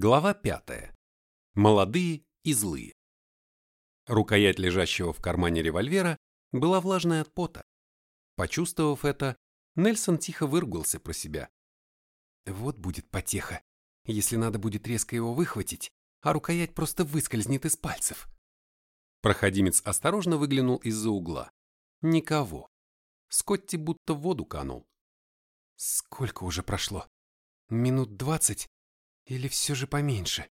Глава пятая. Молодые и злые. Рукоять лежащего в кармане револьвера была влажной от пота. Почувствовав это, Нельсон тихо выругался про себя. Вот будет потеха, если надо будет резко его выхватить, а рукоять просто выскользнет из пальцев. Проходимец осторожно выглянул из-за угла. Никого. Скотти будто в воду канул. Сколько уже прошло? Минут двадцать? Или все же поменьше?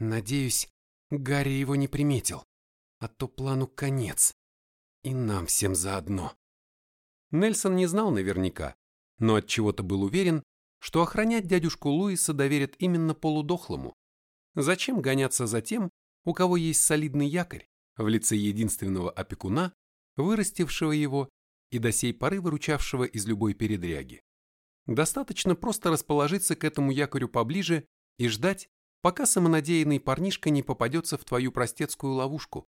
Надеюсь, Гарри его не приметил, а то плану конец. И нам всем заодно. Нельсон не знал наверняка, но от чего то был уверен, что охранять дядюшку Луиса доверят именно полудохлому. Зачем гоняться за тем, у кого есть солидный якорь в лице единственного опекуна, вырастившего его и до сей поры выручавшего из любой передряги? Достаточно просто расположиться к этому якорю поближе и ждать, пока самонадеянный парнишка не попадется в твою простецкую ловушку.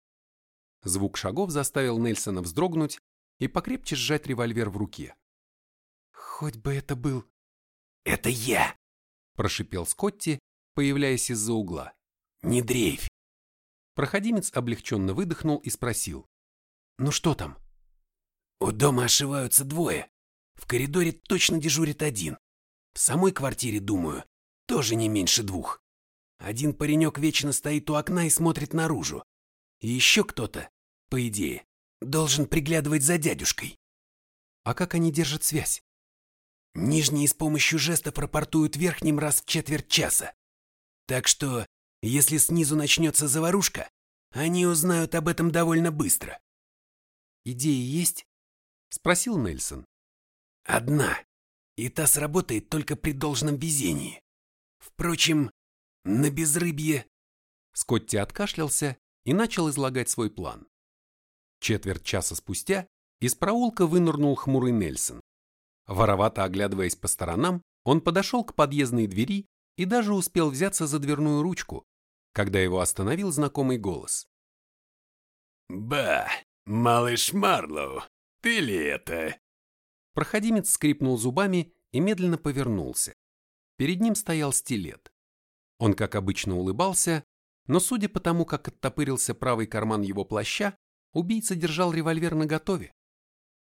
Звук шагов заставил Нельсона вздрогнуть и покрепче сжать револьвер в руке. «Хоть бы это был...» «Это я!» – прошипел Скотти, появляясь из-за угла. «Не дрейфь!» Проходимец облегченно выдохнул и спросил. «Ну что там?» «У дома ошиваются двое. В коридоре точно дежурит один. В самой квартире, думаю, тоже не меньше двух. Один паренек вечно стоит у окна и смотрит наружу. И еще кто-то, по идее, должен приглядывать за дядюшкой. А как они держат связь? Нижние с помощью жестов рапортуют верхним раз в четверть часа. Так что, если снизу начнется заварушка, они узнают об этом довольно быстро. «Идеи есть?» – спросил Нельсон. Одна. И та сработает только при должном везении. Впрочем, на безрыбье... Скотти откашлялся и начал излагать свой план. Четверть часа спустя из проулка вынырнул хмурый Нельсон. Воровато оглядываясь по сторонам, он подошел к подъездной двери и даже успел взяться за дверную ручку, когда его остановил знакомый голос. «Ба, малыш Марлоу, ты ли это?» Проходимец скрипнул зубами и медленно повернулся. Перед ним стоял стилет. Он, как обычно, улыбался, но судя по тому, как оттопырился правый карман его плаща, убийца держал револьвер наготове,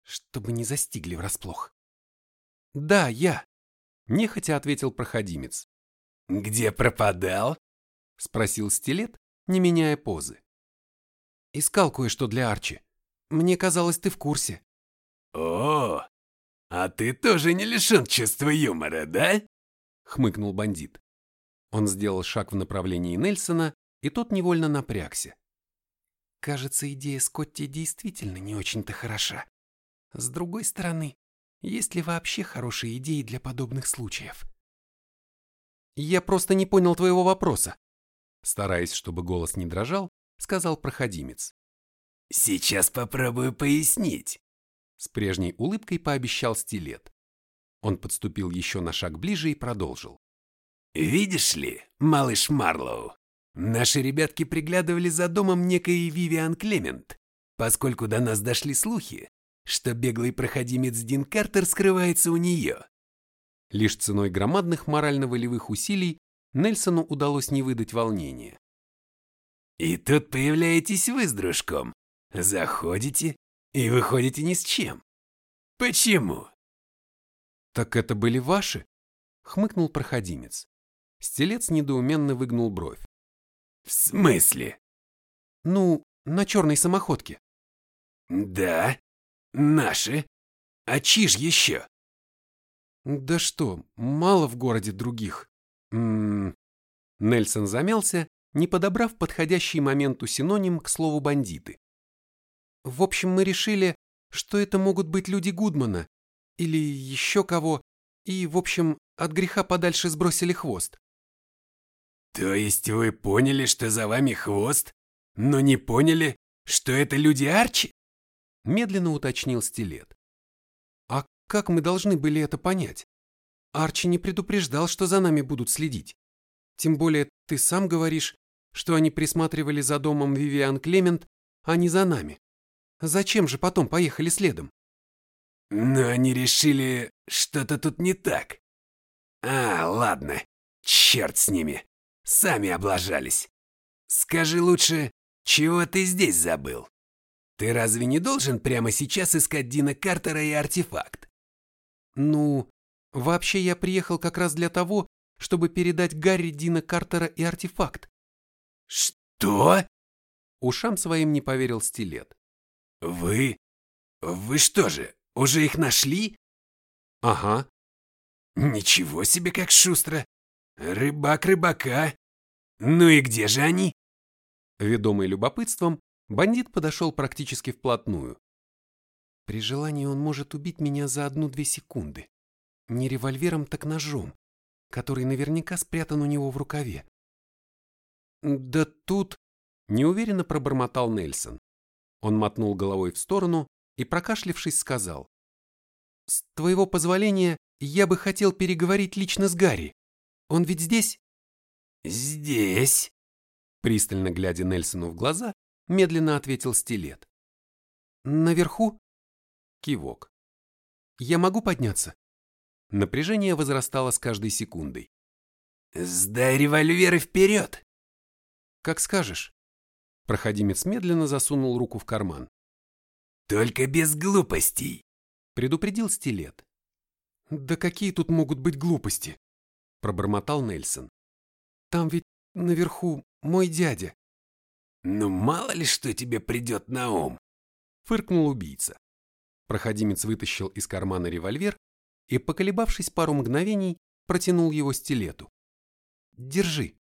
чтобы не застигли врасплох. «Да, я», — нехотя ответил проходимец. «Где пропадал?» — спросил стилет, не меняя позы. «Искал кое-что для Арчи. Мне казалось, ты в курсе». «О, «А ты тоже не лишен чувства юмора, да?» — хмыкнул бандит. Он сделал шаг в направлении Нельсона, и тот невольно напрягся. Кажется, идея Скотти действительно не очень-то хороша. С другой стороны, есть ли вообще хорошие идеи для подобных случаев? Я просто не понял твоего вопроса. Стараясь, чтобы голос не дрожал, сказал проходимец. Сейчас попробую пояснить. С прежней улыбкой пообещал стилет. Он подступил еще на шаг ближе и продолжил. «Видишь ли, малыш Марлоу, наши ребятки приглядывали за домом некой Вивиан Клемент, поскольку до нас дошли слухи, что беглый проходимец Дин Картер скрывается у нее». Лишь ценой громадных морально-волевых усилий Нельсону удалось не выдать волнения. «И тут появляетесь вы с дружком. Заходите, и выходите ни с чем. Почему? Так это были ваши? Хмыкнул проходимец. Стелец недоуменно выгнул бровь. В смысле? Ну, на черной самоходке. Да, наши. А чьи ж еще? Да что, мало в городе других. М -м -м. Нельсон замялся, не подобрав подходящий моменту синоним к слову бандиты. В общем, мы решили, что это могут быть люди Гудмана или еще кого, и, в общем, от греха подальше сбросили хвост. То есть вы поняли, что за вами хвост, но не поняли, что это люди Арчи? Медленно уточнил Стилет. А как мы должны были это понять? Арчи не предупреждал, что за нами будут следить. Тем более ты сам говоришь, что они присматривали за домом Вивиан Клемент, а не за нами. Зачем же потом поехали следом? Но они решили, что-то тут не так. А, ладно, черт с ними. Сами облажались. Скажи лучше, чего ты здесь забыл? Ты разве не должен прямо сейчас искать Дина Картера и артефакт? Ну, вообще я приехал как раз для того, чтобы передать Гарри Дина Картера и артефакт. Что? Ушам своим не поверил стилет. Вы? Вы что же, уже их нашли? Ага. Ничего себе, как шустро. Рыбак рыбака. Ну и где же они? Ведомый любопытством, бандит подошел практически вплотную. При желании он может убить меня за одну-две секунды. Не револьвером, так ножом, который наверняка спрятан у него в рукаве. Да тут... Неуверенно пробормотал Нельсон. Он мотнул головой в сторону и, прокашлившись, сказал. «С твоего позволения, я бы хотел переговорить лично с Гарри. Он ведь здесь?» «Здесь?» Пристально глядя Нельсону в глаза, медленно ответил стилет. «Наверху?» Кивок. «Я могу подняться?» Напряжение возрастало с каждой секундой. «Сдай револьверы вперед!» «Как скажешь». Проходимец медленно засунул руку в карман. «Только без глупостей!» Предупредил стилет. «Да какие тут могут быть глупости?» Пробормотал Нельсон. «Там ведь наверху мой дядя». «Ну мало ли что тебе придет на ум!» Фыркнул убийца. Проходимец вытащил из кармана револьвер и, поколебавшись пару мгновений, протянул его стилету. «Держи».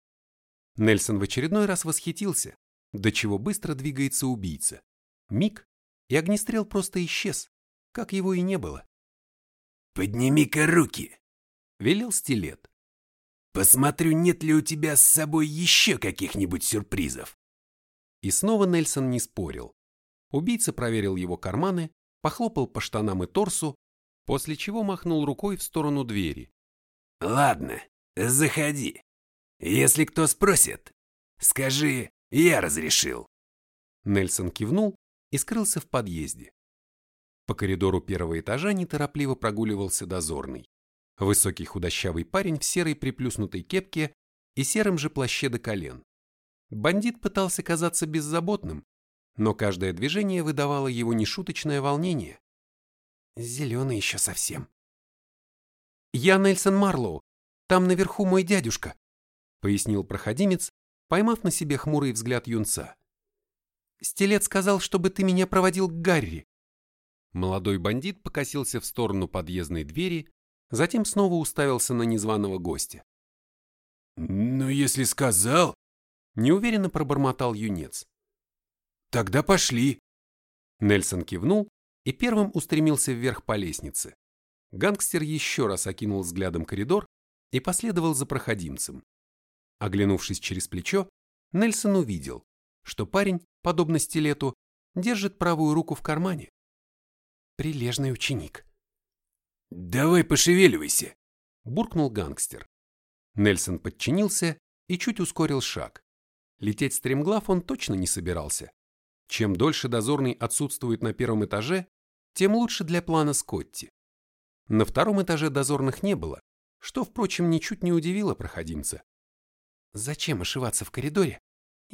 Нельсон в очередной раз восхитился, до чего быстро двигается убийца. Миг, и огнестрел просто исчез, как его и не было. «Подними-ка руки!» — велел стилет. «Посмотрю, нет ли у тебя с собой еще каких-нибудь сюрпризов». И снова Нельсон не спорил. Убийца проверил его карманы, похлопал по штанам и торсу, после чего махнул рукой в сторону двери. «Ладно, заходи. Если кто спросит, скажи, я разрешил». Нельсон кивнул и скрылся в подъезде. По коридору первого этажа неторопливо прогуливался дозорный. Высокий худощавый парень в серой приплюснутой кепке и сером же плаще до колен. Бандит пытался казаться беззаботным, но каждое движение выдавало его нешуточное волнение. Зеленый еще совсем. «Я Нельсон Марлоу, там наверху мой дядюшка», пояснил проходимец, поймав на себе хмурый взгляд юнца. «Стилет сказал, чтобы ты меня проводил к Гарри». Молодой бандит покосился в сторону подъездной двери, затем снова уставился на незваного гостя. «Ну, если сказал...» Неуверенно пробормотал юнец. «Тогда пошли». Нельсон кивнул и первым устремился вверх по лестнице. Гангстер еще раз окинул взглядом коридор и последовал за проходимцем. Оглянувшись через плечо, Нельсон увидел, что парень, подобно стилету, держит правую руку в кармане. Прилежный ученик. «Давай пошевеливайся», – буркнул гангстер. Нельсон подчинился и чуть ускорил шаг. Лететь стремглав он точно не собирался. Чем дольше дозорный отсутствует на первом этаже, тем лучше для плана Скотти. На втором этаже дозорных не было, что, впрочем, ничуть не удивило проходимца. Зачем ошиваться в коридоре,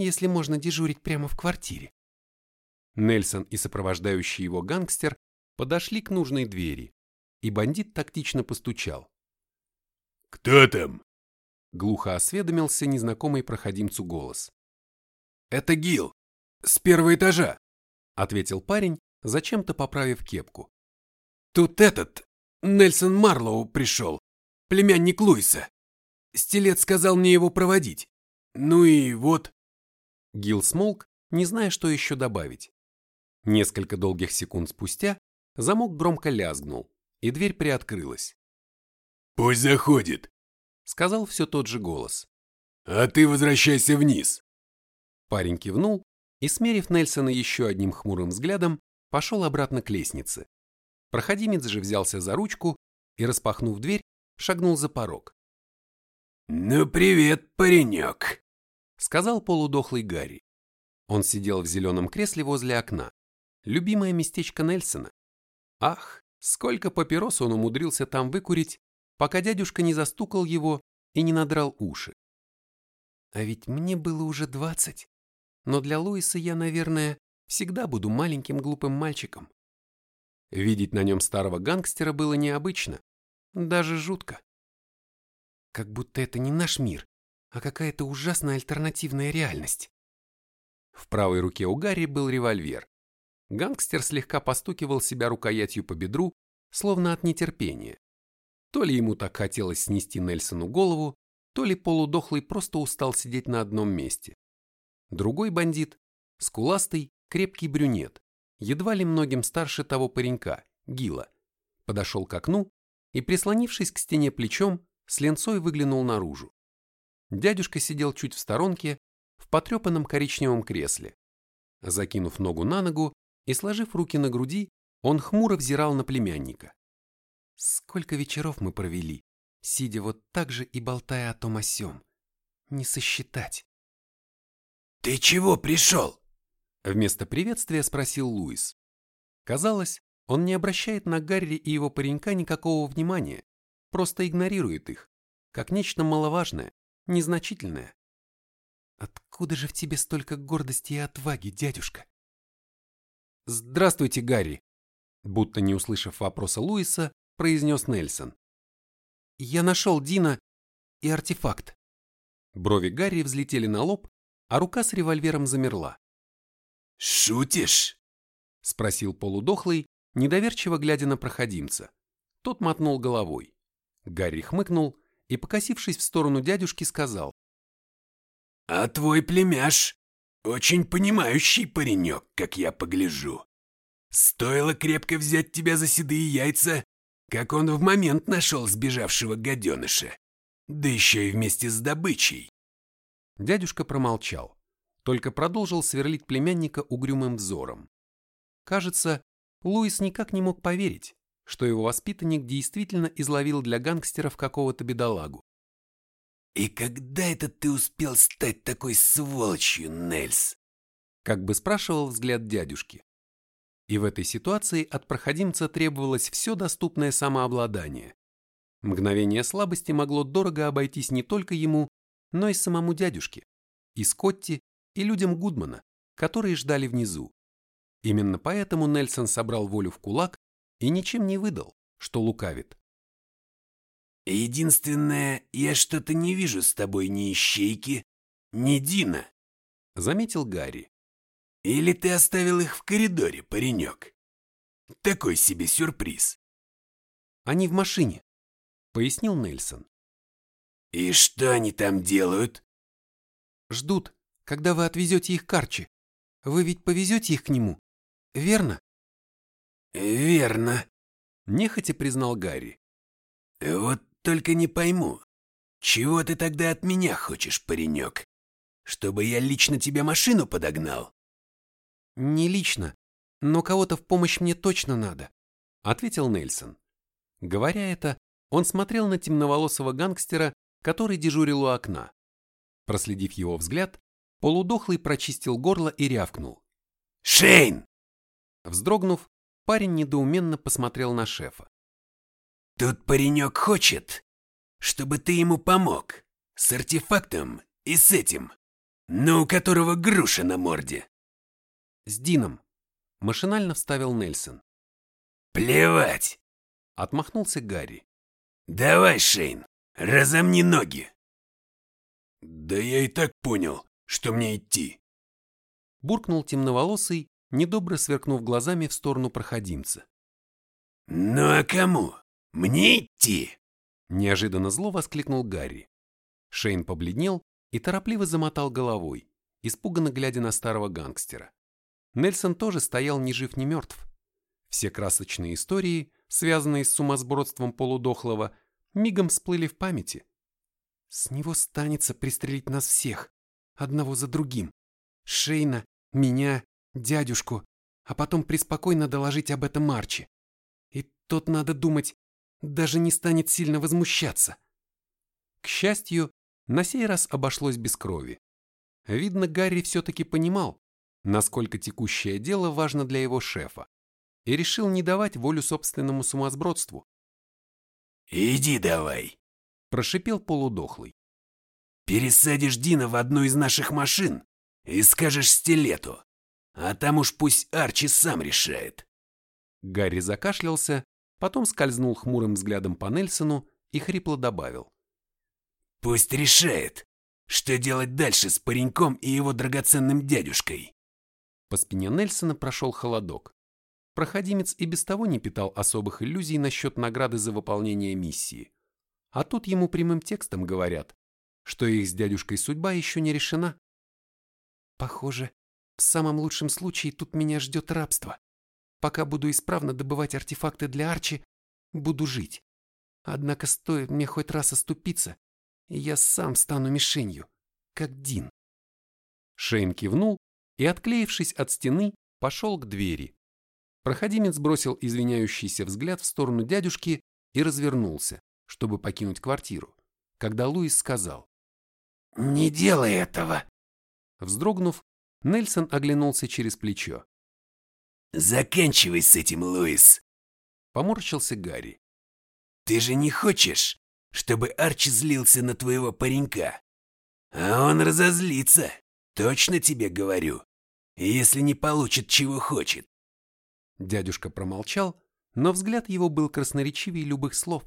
если можно дежурить прямо в квартире? Нельсон и сопровождающий его гангстер подошли к нужной двери, и бандит тактично постучал. «Кто там?» — глухо осведомился незнакомый проходимцу голос. «Это Гил, с первого этажа», — ответил парень, зачем-то поправив кепку. «Тут этот, Нельсон Марлоу пришел, племянник Луиса. Стилет сказал мне его проводить. Ну и вот...» Гил смолк, не зная, что еще добавить. Несколько долгих секунд спустя замок громко лязгнул, и дверь приоткрылась. «Пусть заходит», — сказал все тот же голос. «А ты возвращайся вниз». Парень кивнул и, смерив Нельсона еще одним хмурым взглядом, пошел обратно к лестнице. Проходимец же взялся за ручку и, распахнув дверь, шагнул за порог. «Ну, привет, паренек», — сказал полудохлый Гарри. Он сидел в зеленом кресле возле окна. Любимое местечко Нельсона. Ах, сколько папирос он умудрился там выкурить, пока дядюшка не застукал его и не надрал уши. А ведь мне было уже двадцать. Но для Луиса я, наверное, всегда буду маленьким глупым мальчиком. Видеть на нем старого гангстера было необычно, даже жутко. Как будто это не наш мир, а какая-то ужасная альтернативная реальность. В правой руке у Гарри был револьвер. Гангстер слегка постукивал себя рукоятью по бедру, словно от нетерпения. То ли ему так хотелось снести Нельсону голову, то ли полудохлый просто устал сидеть на одном месте. Другой бандит, скуластый, крепкий брюнет, едва ли многим старше того паренька, Гила, подошел к окну и, прислонившись к стене плечом, с ленцой выглянул наружу. Дядюшка сидел чуть в сторонке, в потрепанном коричневом кресле. Закинув ногу на ногу и сложив руки на груди, он хмуро взирал на племянника. Сколько вечеров мы провели, сидя вот так же и болтая о том о сём. Не сосчитать. «Ты чего пришел?» Вместо приветствия спросил Луис. Казалось, он не обращает на Гарри и его паренька никакого внимания, просто игнорирует их, как нечто маловажное, незначительное. Откуда же в тебе столько гордости и отваги, дядюшка? Здравствуйте, Гарри, будто не услышав вопроса Луиса, произнес Нельсон. Я нашел Дина и артефакт. Брови Гарри взлетели на лоб, а рука с револьвером замерла. «Шутишь?» — спросил полудохлый, недоверчиво глядя на проходимца. Тот мотнул головой. Гарри хмыкнул и, покосившись в сторону дядюшки, сказал. «А твой племяш очень понимающий паренек, как я погляжу. Стоило крепко взять тебя за седые яйца, как он в момент нашел сбежавшего гаденыша. Да еще и вместе с добычей. Дядюшка промолчал, только продолжил сверлить племянника угрюмым взором. Кажется, Луис никак не мог поверить, что его воспитанник действительно изловил для гангстеров какого-то бедолагу. «И когда это ты успел стать такой сволочью, Нельс?» Как бы спрашивал взгляд дядюшки. И в этой ситуации от проходимца требовалось все доступное самообладание. Мгновение слабости могло дорого обойтись не только ему, но и самому дядюшке, и Скотти, и людям Гудмана, которые ждали внизу. Именно поэтому Нельсон собрал волю в кулак и ничем не выдал, что лукавит. «Единственное, я что-то не вижу с тобой ни ищейки, ни Дина», — заметил Гарри. Или ты оставил их в коридоре, паренек? Такой себе сюрприз. Они в машине, пояснил Нельсон. И что они там делают? Ждут, когда вы отвезете их к Арчи. Вы ведь повезете их к нему, верно? Верно, нехотя признал Гарри. Вот только не пойму, чего ты тогда от меня хочешь, паренек? Чтобы я лично тебе машину подогнал? «Не лично, но кого-то в помощь мне точно надо», — ответил Нельсон. Говоря это, он смотрел на темноволосого гангстера, который дежурил у окна. Проследив его взгляд, полудохлый прочистил горло и рявкнул. «Шейн!» Вздрогнув, парень недоуменно посмотрел на шефа. «Тут паренек хочет, чтобы ты ему помог. С артефактом и с этим, но у которого груша на морде. С Дином. Машинально вставил Нельсон. Плевать. Отмахнулся Гарри. Давай, Шейн, разомни ноги. Да я и так понял, что мне идти. Буркнул темноволосый, недобро сверкнув глазами в сторону проходимца. «Ну а кому? Мне идти?» Неожиданно зло воскликнул Гарри. Шейн побледнел и торопливо замотал головой, испуганно глядя на старого гангстера. Нельсон тоже стоял ни жив, ни мертв. Все красочные истории, связанные с сумасбродством полудохлого, мигом всплыли в памяти. С него станется пристрелить нас всех, одного за другим. Шейна, меня, дядюшку, а потом преспокойно доложить об этом Марчи. И тот, надо думать, даже не станет сильно возмущаться. К счастью, на сей раз обошлось без крови. Видно, Гарри все-таки понимал, насколько текущее дело важно для его шефа, и решил не давать волю собственному сумасбродству. «Иди давай», – прошипел полудохлый. Пересадишь Дина в одну из наших машин и скажешь стилету, а там уж пусть Арчи сам решает. Гарри закашлялся, потом скользнул хмурым взглядом по Нельсону и хрипло добавил. Пусть решает, что делать дальше с пареньком и его драгоценным дядюшкой. По спине Нельсона прошел холодок. Проходимец и без того не питал особых иллюзий насчет награды за выполнение миссии. А тут ему прямым текстом говорят, что их с дядюшкой судьба еще не решена. Похоже, в самом лучшем случае тут меня ждет рабство. Пока буду исправно добывать артефакты для Арчи, буду жить. Однако стоит мне хоть раз оступиться, я сам стану мишенью, как Дин. Шейн кивнул и, отклеившись от стены, пошел к двери. Проходимец бросил извиняющийся взгляд в сторону дядюшки и развернулся, чтобы покинуть квартиру, когда Луис сказал «Не делай этого!» Вздрогнув, Нельсон оглянулся через плечо. «Заканчивай с этим, Луис!» Поморщился Гарри. «Ты же не хочешь, чтобы Арчи злился на твоего паренька? А он разозлится, точно тебе говорю, если не получит, чего хочет». Дядюшка промолчал, но взгляд его был красноречивее любых слов.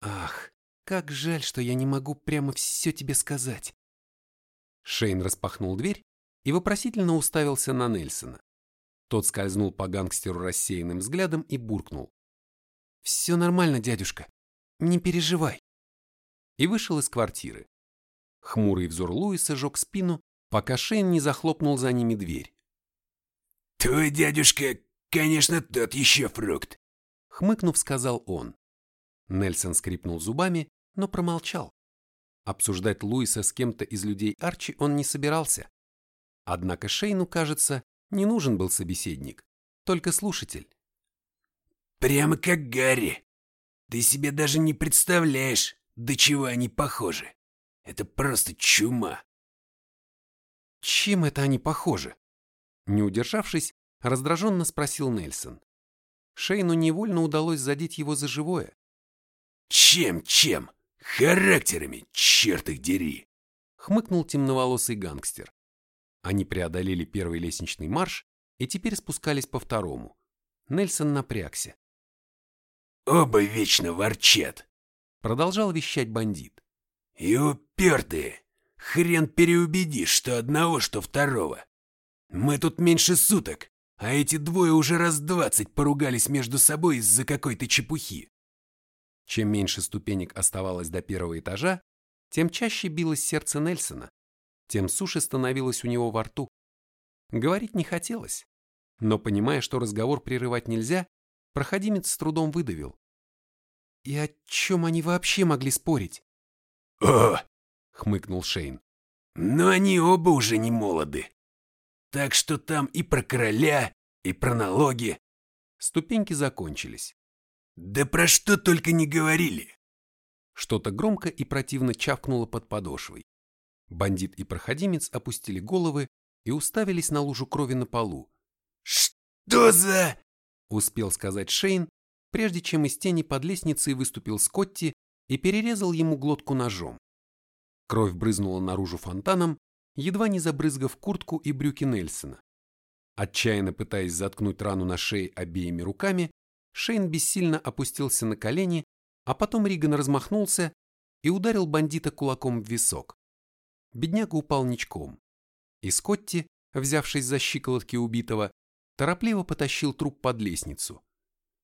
«Ах, как жаль, что я не могу прямо все тебе сказать!» Шейн распахнул дверь и вопросительно уставился на Нельсона. Тот скользнул по гангстеру рассеянным взглядом и буркнул. «Все нормально, дядюшка. Не переживай». И вышел из квартиры. Хмурый взор Луиса жег спину, пока Шейн не захлопнул за ними дверь. «Твой дядюшка, конечно, тот еще фрукт», — хмыкнув, сказал он. Нельсон скрипнул зубами, но промолчал. Обсуждать Луиса с кем-то из людей Арчи он не собирался. Однако Шейну, кажется, не нужен был собеседник, только слушатель. «Прямо как Гарри. Ты себе даже не представляешь, до чего они похожи. Это просто чума». «Чем это они похожи?» Не удержавшись, раздраженно спросил Нельсон. Шейну невольно удалось задеть его за живое. «Чем-чем? Характерами, черт их дери!» Хмыкнул темноволосый гангстер. Они преодолели первый лестничный марш и теперь спускались по второму. Нельсон напрягся. «Оба вечно ворчат», — продолжал вещать бандит. «И упертые. Хрен переубедишь, что одного, что второго. Мы тут меньше суток, а эти двое уже раз двадцать поругались между собой из-за какой-то чепухи. Чем меньше ступенек оставалось до первого этажа, тем чаще билось сердце Нельсона, тем суше становилось у него во рту. Говорить не хотелось, но, понимая, что разговор прерывать нельзя, проходимец с трудом выдавил. «И о чем они вообще могли спорить?» «О!» — хмыкнул Шейн. «Но они оба уже не молоды. Так что там и про короля, и про налоги». Ступеньки закончились. Да про что только не говорили. Что-то громко и противно чавкнуло под подошвой. Бандит и проходимец опустили головы и уставились на лужу крови на полу. «Что за...» — успел сказать Шейн, прежде чем из тени под лестницей выступил Скотти и перерезал ему глотку ножом. Кровь брызнула наружу фонтаном, едва не забрызгав куртку и брюки Нельсона. Отчаянно пытаясь заткнуть рану на шее обеими руками, Шейн бессильно опустился на колени, а потом Риган размахнулся и ударил бандита кулаком в висок. Бедняга упал ничком. И Скотти, взявшись за щиколотки убитого, торопливо потащил труп под лестницу.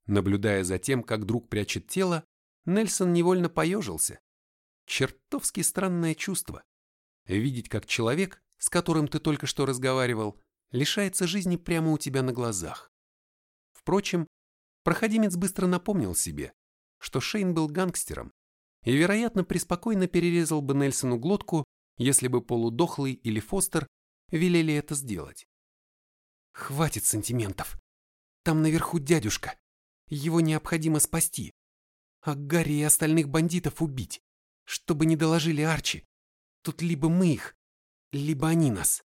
Наблюдая за тем, как друг прячет тело, Нельсон невольно поежился. Чертовски странное чувство. Видеть, как человек, с которым ты только что разговаривал, лишается жизни прямо у тебя на глазах. Впрочем, Проходимец быстро напомнил себе, что Шейн был гангстером и, вероятно, преспокойно перерезал бы Нельсону глотку, если бы полудохлый или Фостер велели это сделать. Хватит сантиментов. Там наверху дядюшка. Его необходимо спасти. А Гарри и остальных бандитов убить, чтобы не доложили Арчи. Тут либо мы их, либо они нас.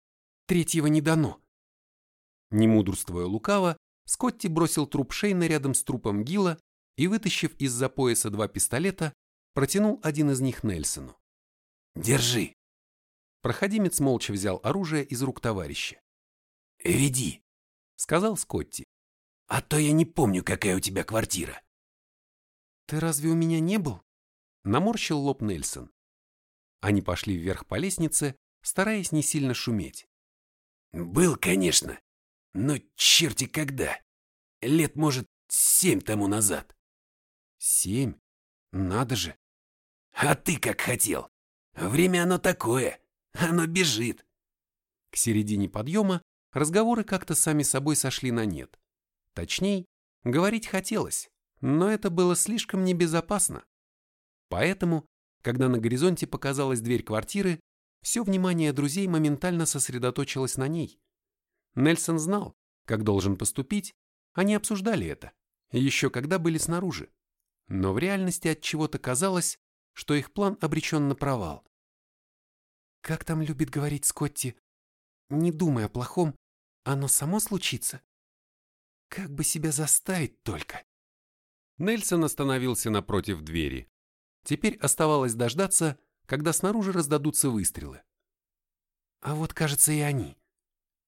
Третьего не дано. Не мудрствуя лукаво, Скотти бросил труп Шейна рядом с трупом Гила и, вытащив из-за пояса два пистолета, протянул один из них Нельсону. Держи. Проходимец молча взял оружие из рук товарища. Веди, сказал Скотти. А то я не помню, какая у тебя квартира. Ты разве у меня не был? Наморщил лоб Нельсон. Они пошли вверх по лестнице, стараясь не сильно шуметь. Был, конечно, но черти когда. Лет, может, семь тому назад. Семь? Надо же. А ты как хотел. Время оно такое. Оно бежит. К середине подъема разговоры как-то сами собой сошли на нет. Точней, говорить хотелось, но это было слишком небезопасно. Поэтому, когда на горизонте показалась дверь квартиры, все внимание друзей моментально сосредоточилось на ней. Нельсон знал, как должен поступить, они обсуждали это, еще когда были снаружи. Но в реальности от чего-то казалось, что их план обречен на провал. Как там любит говорить Скотти, не думай о плохом, оно само случится. Как бы себя заставить только? Нельсон остановился напротив двери. Теперь оставалось дождаться, когда снаружи раздадутся выстрелы. А вот, кажется, и они.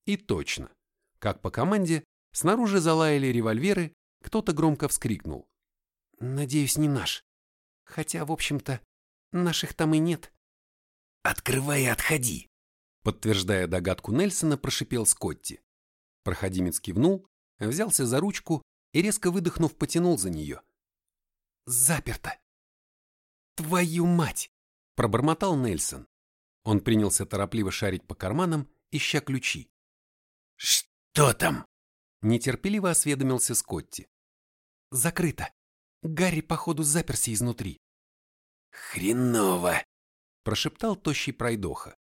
И точно. Как по команде, снаружи залаяли револьверы, кто-то громко вскрикнул. Надеюсь, не наш. Хотя, в общем-то, наших там и нет. «Открывай и отходи!» Подтверждая догадку Нельсона, прошипел Скотти. Проходимец кивнул, взялся за ручку и, резко выдохнув, потянул за нее. «Заперто!» «Твою мать!» – пробормотал Нельсон. Он принялся торопливо шарить по карманам, ища ключи. «Что там?» – нетерпеливо осведомился Скотти. «Закрыто. Гарри, походу, заперся изнутри». «Хреново!» Прошептал тощий пройдоха.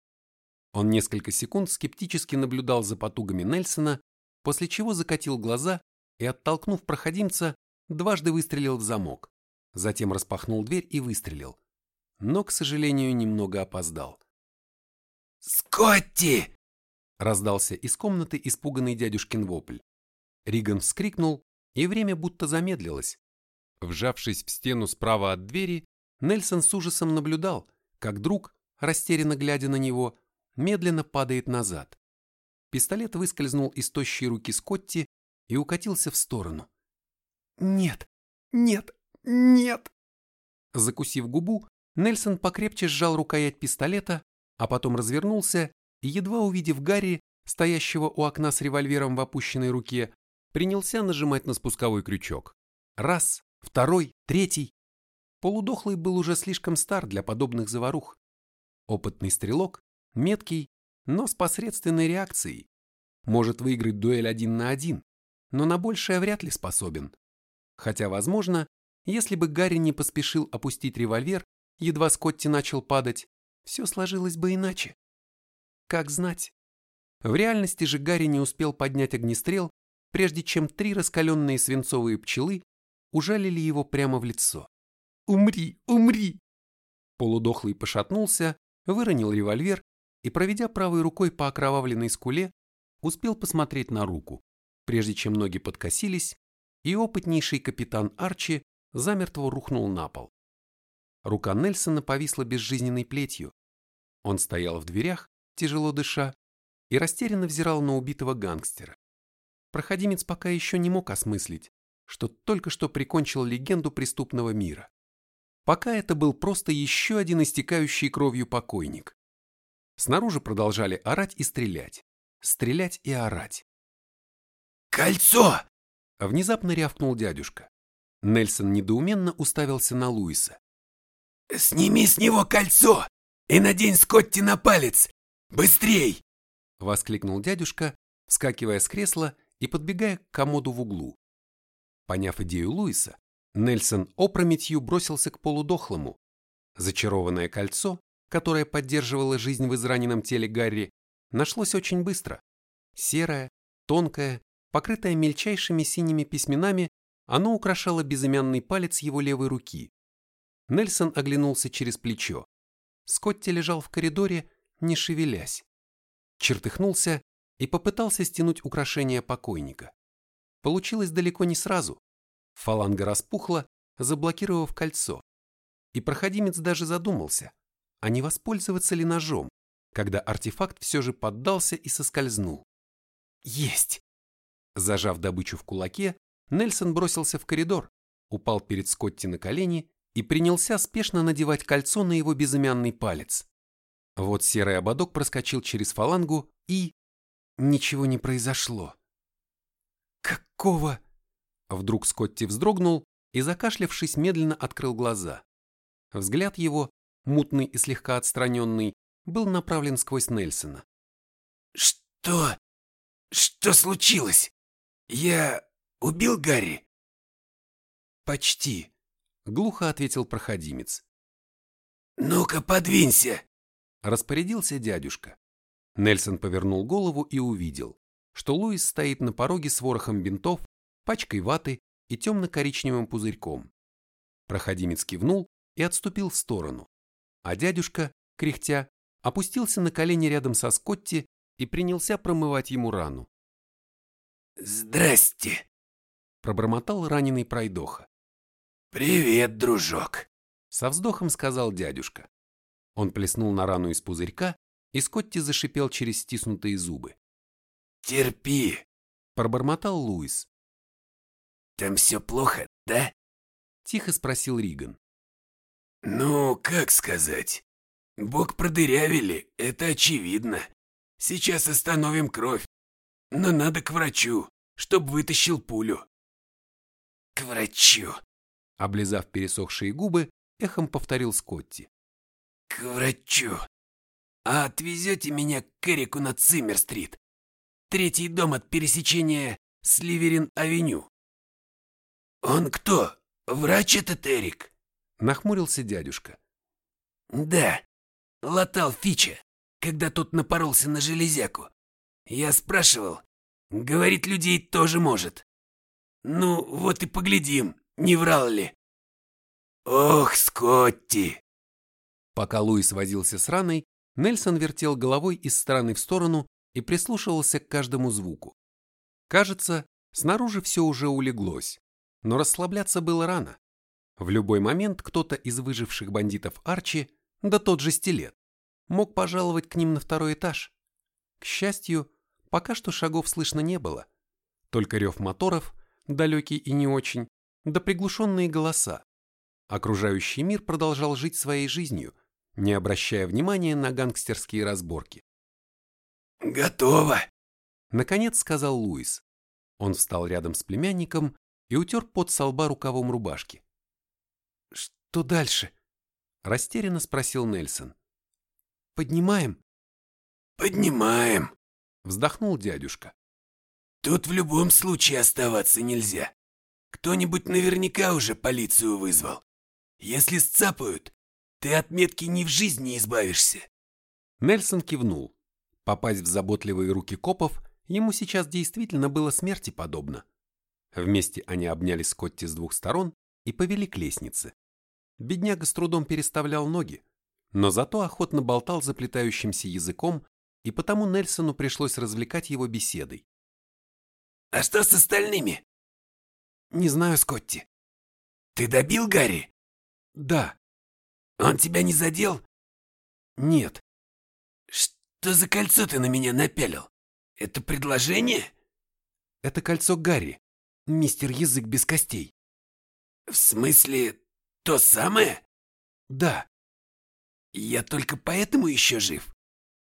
Он несколько секунд скептически наблюдал за потугами Нельсона, после чего закатил глаза и, оттолкнув проходимца, дважды выстрелил в замок. Затем распахнул дверь и выстрелил. Но, к сожалению, немного опоздал. «Скотти!» раздался из комнаты испуганный дядюшкин вопль. Риган вскрикнул, и время будто замедлилось. Вжавшись в стену справа от двери, Нельсон с ужасом наблюдал, как друг, растерянно глядя на него, медленно падает назад. Пистолет выскользнул из тощей руки Скотти и укатился в сторону. «Нет, нет, нет!» Закусив губу, Нельсон покрепче сжал рукоять пистолета, а потом развернулся и, едва увидев Гарри, стоящего у окна с револьвером в опущенной руке, принялся нажимать на спусковой крючок. Раз, второй, третий. Полудохлый был уже слишком стар для подобных заварух. Опытный стрелок, меткий, но с посредственной реакцией. Может выиграть дуэль один на один, но на большее вряд ли способен. Хотя, возможно, если бы Гарри не поспешил опустить револьвер, едва Скотти начал падать, все сложилось бы иначе. Как знать. В реальности же Гарри не успел поднять огнестрел, прежде чем три раскаленные свинцовые пчелы ужалили его прямо в лицо. Умри, умри!» Полудохлый пошатнулся, выронил револьвер и, проведя правой рукой по окровавленной скуле, успел посмотреть на руку, прежде чем ноги подкосились, и опытнейший капитан Арчи замертво рухнул на пол. Рука Нельсона повисла безжизненной плетью. Он стоял в дверях, тяжело дыша, и растерянно взирал на убитого гангстера. Проходимец пока еще не мог осмыслить, что только что прикончил легенду преступного мира. Пока это был просто еще один истекающий кровью покойник. Снаружи продолжали орать и стрелять. Стрелять и орать. «Кольцо!» Внезапно рявкнул дядюшка. Нельсон недоуменно уставился на Луиса. «Сними с него кольцо и надень Скотти на палец! Быстрей!» Воскликнул дядюшка, вскакивая с кресла и подбегая к комоду в углу. Поняв идею Луиса, Нельсон опрометью бросился к полудохлому. Зачарованное кольцо, которое поддерживало жизнь в израненном теле Гарри, нашлось очень быстро. Серое, тонкое, покрытое мельчайшими синими письменами, оно украшало безымянный палец его левой руки. Нельсон оглянулся через плечо. Скотти лежал в коридоре, не шевелясь. Чертыхнулся и попытался стянуть украшение покойника. Получилось далеко не сразу. Фаланга распухла, заблокировав кольцо. И проходимец даже задумался, а не воспользоваться ли ножом, когда артефакт все же поддался и соскользнул. Есть! Зажав добычу в кулаке, Нельсон бросился в коридор, упал перед Скотти на колени и принялся спешно надевать кольцо на его безымянный палец. Вот серый ободок проскочил через фалангу и... Ничего не произошло. «Какого?» Вдруг Скотти вздрогнул и, закашлявшись, медленно открыл глаза. Взгляд его, мутный и слегка отстраненный, был направлен сквозь Нельсона. «Что? Что случилось? Я убил Гарри?» «Почти», — глухо ответил проходимец. «Ну-ка, подвинься!» — распорядился дядюшка. Нельсон повернул голову и увидел, что Луис стоит на пороге с ворохом бинтов, пачкой ваты и темно-коричневым пузырьком. Проходимец кивнул и отступил в сторону, а дядюшка, кряхтя, опустился на колени рядом со Скотти и принялся промывать ему рану. «Здрасте!» – пробормотал раненый пройдоха. «Привет, дружок!» – со вздохом сказал дядюшка. Он плеснул на рану из пузырька, и Скотти зашипел через стиснутые зубы. «Терпи!» – пробормотал Луис. «Там все плохо, да?» – тихо спросил Риган. «Ну, как сказать? Бог продырявили, это очевидно. Сейчас остановим кровь. Но надо к врачу, чтоб вытащил пулю». «К врачу!» Облизав пересохшие губы, эхом повторил Скотти. «К врачу! А отвезете меня к Эрику на Циммер-стрит? Третий дом от пересечения Сливерин-авеню». «Он кто? Врач этот Эрик?» Нахмурился дядюшка. «Да, латал Фича, когда тот напоролся на железяку. Я спрашивал. Говорит, людей тоже может. Ну, вот и поглядим, не врал ли. Ох, Скотти!» Пока Луис возился с раной, Нельсон вертел головой из стороны в сторону и прислушивался к каждому звуку. Кажется, снаружи все уже улеглось, но расслабляться было рано. В любой момент кто-то из выживших бандитов Арчи, да тот же стилет, мог пожаловать к ним на второй этаж. К счастью, пока что шагов слышно не было. Только рев моторов, далекий и не очень, да приглушенные голоса. Окружающий мир продолжал жить своей жизнью, не обращая внимания на гангстерские разборки. «Готово!» Наконец сказал Луис. Он встал рядом с племянником и утер пот со лба рукавом рубашки. «Что дальше?» – растерянно спросил Нельсон. «Поднимаем?» «Поднимаем», – вздохнул дядюшка. «Тут в любом случае оставаться нельзя. Кто-нибудь наверняка уже полицию вызвал. Если сцапают, ты от метки ни в жизни избавишься». Нельсон кивнул. Попасть в заботливые руки копов ему сейчас действительно было смерти подобно. Вместе они обняли Скотти с двух сторон и повели к лестнице. Бедняга с трудом переставлял ноги, но зато охотно болтал заплетающимся языком, и потому Нельсону пришлось развлекать его беседой. «А что с остальными?» «Не знаю, Скотти». «Ты добил Гарри?» «Да». «Он тебя не задел?» «Нет». «Что за кольцо ты на меня напялил? Это предложение?» «Это кольцо Гарри, мистер Язык без костей». «В смысле, то самое?» «Да». «Я только поэтому еще жив?»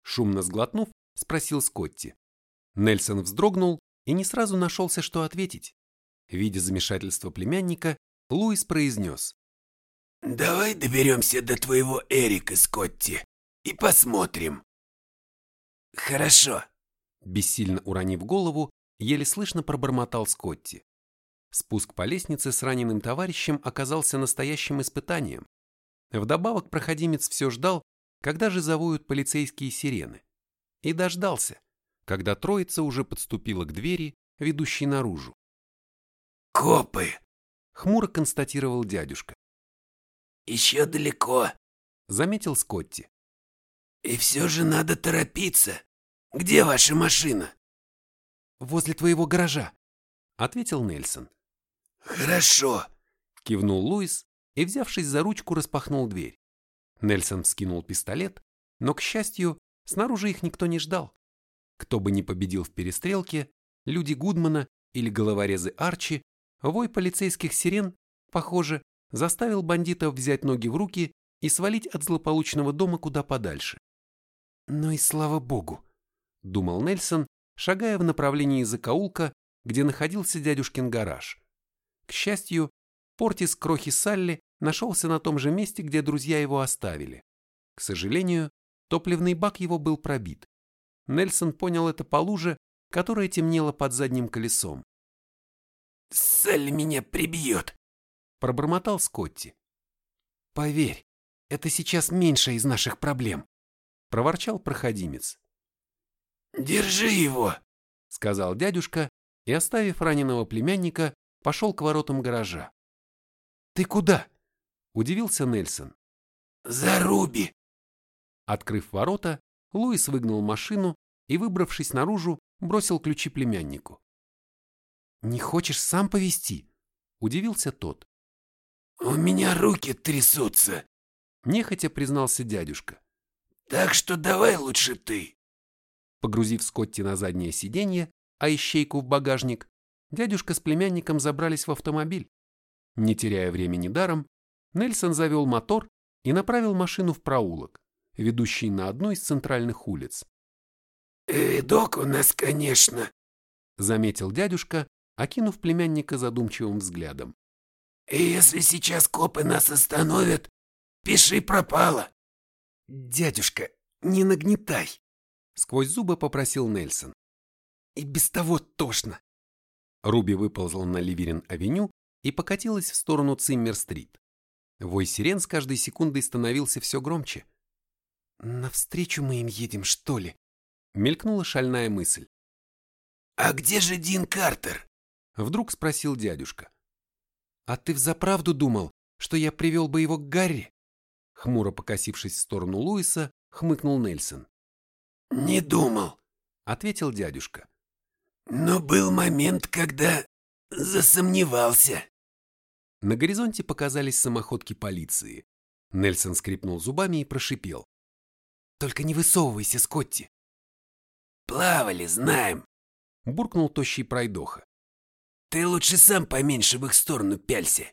Шумно сглотнув, спросил Скотти. Нельсон вздрогнул и не сразу нашелся, что ответить. Видя замешательство племянника, Луис произнес. «Давай доберемся до твоего Эрика, Скотти, и посмотрим». «Хорошо», — бессильно уронив голову, еле слышно пробормотал Скотти. Спуск по лестнице с раненым товарищем оказался настоящим испытанием. Вдобавок проходимец все ждал, когда же завоют полицейские сирены. И дождался, когда троица уже подступила к двери, ведущей наружу. «Копы!» — хмуро констатировал дядюшка. «Еще далеко», — заметил Скотти. «И все же надо торопиться. Где ваша машина?» «Возле твоего гаража», — ответил Нельсон. «Хорошо», — кивнул Луис и, взявшись за ручку, распахнул дверь. Нельсон вскинул пистолет, но, к счастью, снаружи их никто не ждал. Кто бы ни победил в перестрелке, люди Гудмана или головорезы Арчи, вой полицейских сирен, похоже, заставил бандитов взять ноги в руки и свалить от злополучного дома куда подальше. «Ну и слава богу», — думал Нельсон, шагая в направлении закоулка, где находился дядюшкин гараж. К счастью, Портис Крохи Салли нашелся на том же месте, где друзья его оставили. К сожалению, топливный бак его был пробит. Нельсон понял это по луже, которая темнела под задним колесом. «Салли меня прибьет!» – пробормотал Скотти. «Поверь, это сейчас меньше из наших проблем», – проворчал проходимец. «Держи его!» – сказал дядюшка и, оставив раненого племянника, пошел к воротам гаража. «Ты куда?» – удивился Нельсон. «За Руби!» Открыв ворота, Луис выгнал машину и, выбравшись наружу, бросил ключи племяннику. «Не хочешь сам повезти?» – удивился тот. «У меня руки трясутся», – нехотя признался дядюшка. «Так что давай лучше ты». Погрузив Скотти на заднее сиденье, а ищейку в багажник, дядюшка с племянником забрались в автомобиль. Не теряя времени даром, Нельсон завел мотор и направил машину в проулок, ведущий на одну из центральных улиц. «Видок у нас, конечно», — заметил дядюшка, окинув племянника задумчивым взглядом. «И если сейчас копы нас остановят, пиши пропало». «Дядюшка, не нагнетай», — сквозь зубы попросил Нельсон. «И без того тошно». Руби выползла на Ливерин-авеню и покатилась в сторону Циммер-стрит. Вой сирен с каждой секундой становился все громче. «Навстречу мы им едем, что ли?» Мелькнула шальная мысль. «А где же Дин Картер?» Вдруг спросил дядюшка. «А ты взаправду думал, что я привел бы его к Гарри?» Хмуро покосившись в сторону Луиса, хмыкнул Нельсон. «Не думал», — ответил дядюшка. «Но был момент, когда засомневался». На горизонте показались самоходки полиции. Нельсон скрипнул зубами и прошипел. «Только не высовывайся, Скотти!» «Плавали, знаем!» — буркнул тощий пройдоха. «Ты лучше сам поменьше в их сторону пялься,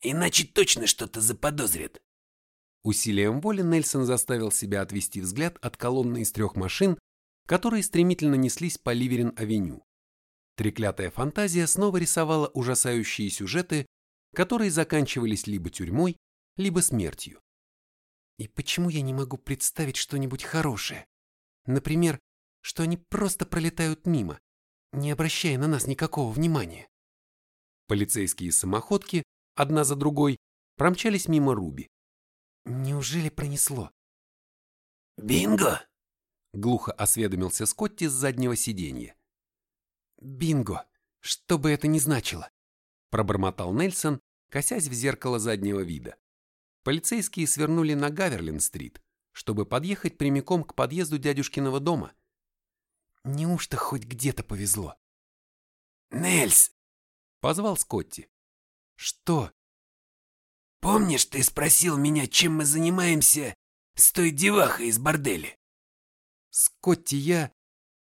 иначе точно что-то заподозрят». Усилием воли Нельсон заставил себя отвести взгляд от колонны из трех машин, которые стремительно неслись по Ливерин-авеню. Треклятая фантазия снова рисовала ужасающие сюжеты, которые заканчивались либо тюрьмой, либо смертью. И почему я не могу представить что-нибудь хорошее? Например, что они просто пролетают мимо, не обращая на нас никакого внимания. Полицейские самоходки, одна за другой, промчались мимо Руби. Неужели пронесло? «Бинго!» — глухо осведомился Скотти с заднего сиденья. «Бинго! Что бы это ни значило!» — пробормотал Нельсон, косясь в зеркало заднего вида. Полицейские свернули на Гаверлин-стрит, чтобы подъехать прямиком к подъезду дядюшкиного дома. Неужто хоть где-то повезло? «Нельс!» — позвал Скотти. «Что?» «Помнишь, ты спросил меня, чем мы занимаемся с той девахой из борделя?» «Скотти, я...»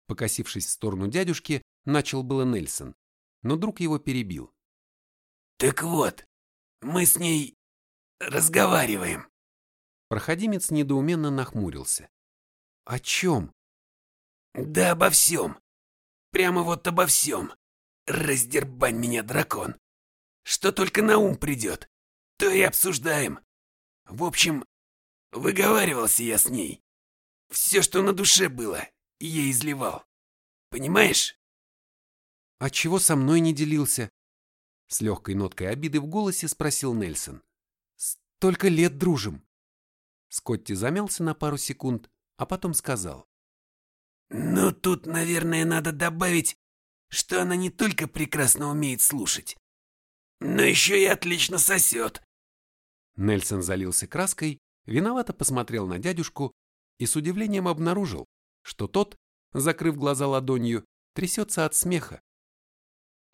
Покосившись в сторону дядюшки, начал было Нельсон, но друг его перебил. «Так вот, мы с ней разговариваем». Проходимец недоуменно нахмурился. «О чем?» «Да обо всем. Прямо вот обо всем. Раздербань меня, дракон. Что только на ум придет, то и обсуждаем. В общем, выговаривался я с ней. Все, что на душе было, я изливал. Понимаешь?» «А чего со мной не делился?» С легкой ноткой обиды в голосе спросил Нельсон. «Столько лет дружим!» Скотти замялся на пару секунд, а потом сказал. «Ну, тут, наверное, надо добавить, что она не только прекрасно умеет слушать, но еще и отлично сосет». Нельсон залился краской, виновато посмотрел на дядюшку и с удивлением обнаружил, что тот, закрыв глаза ладонью, трясется от смеха.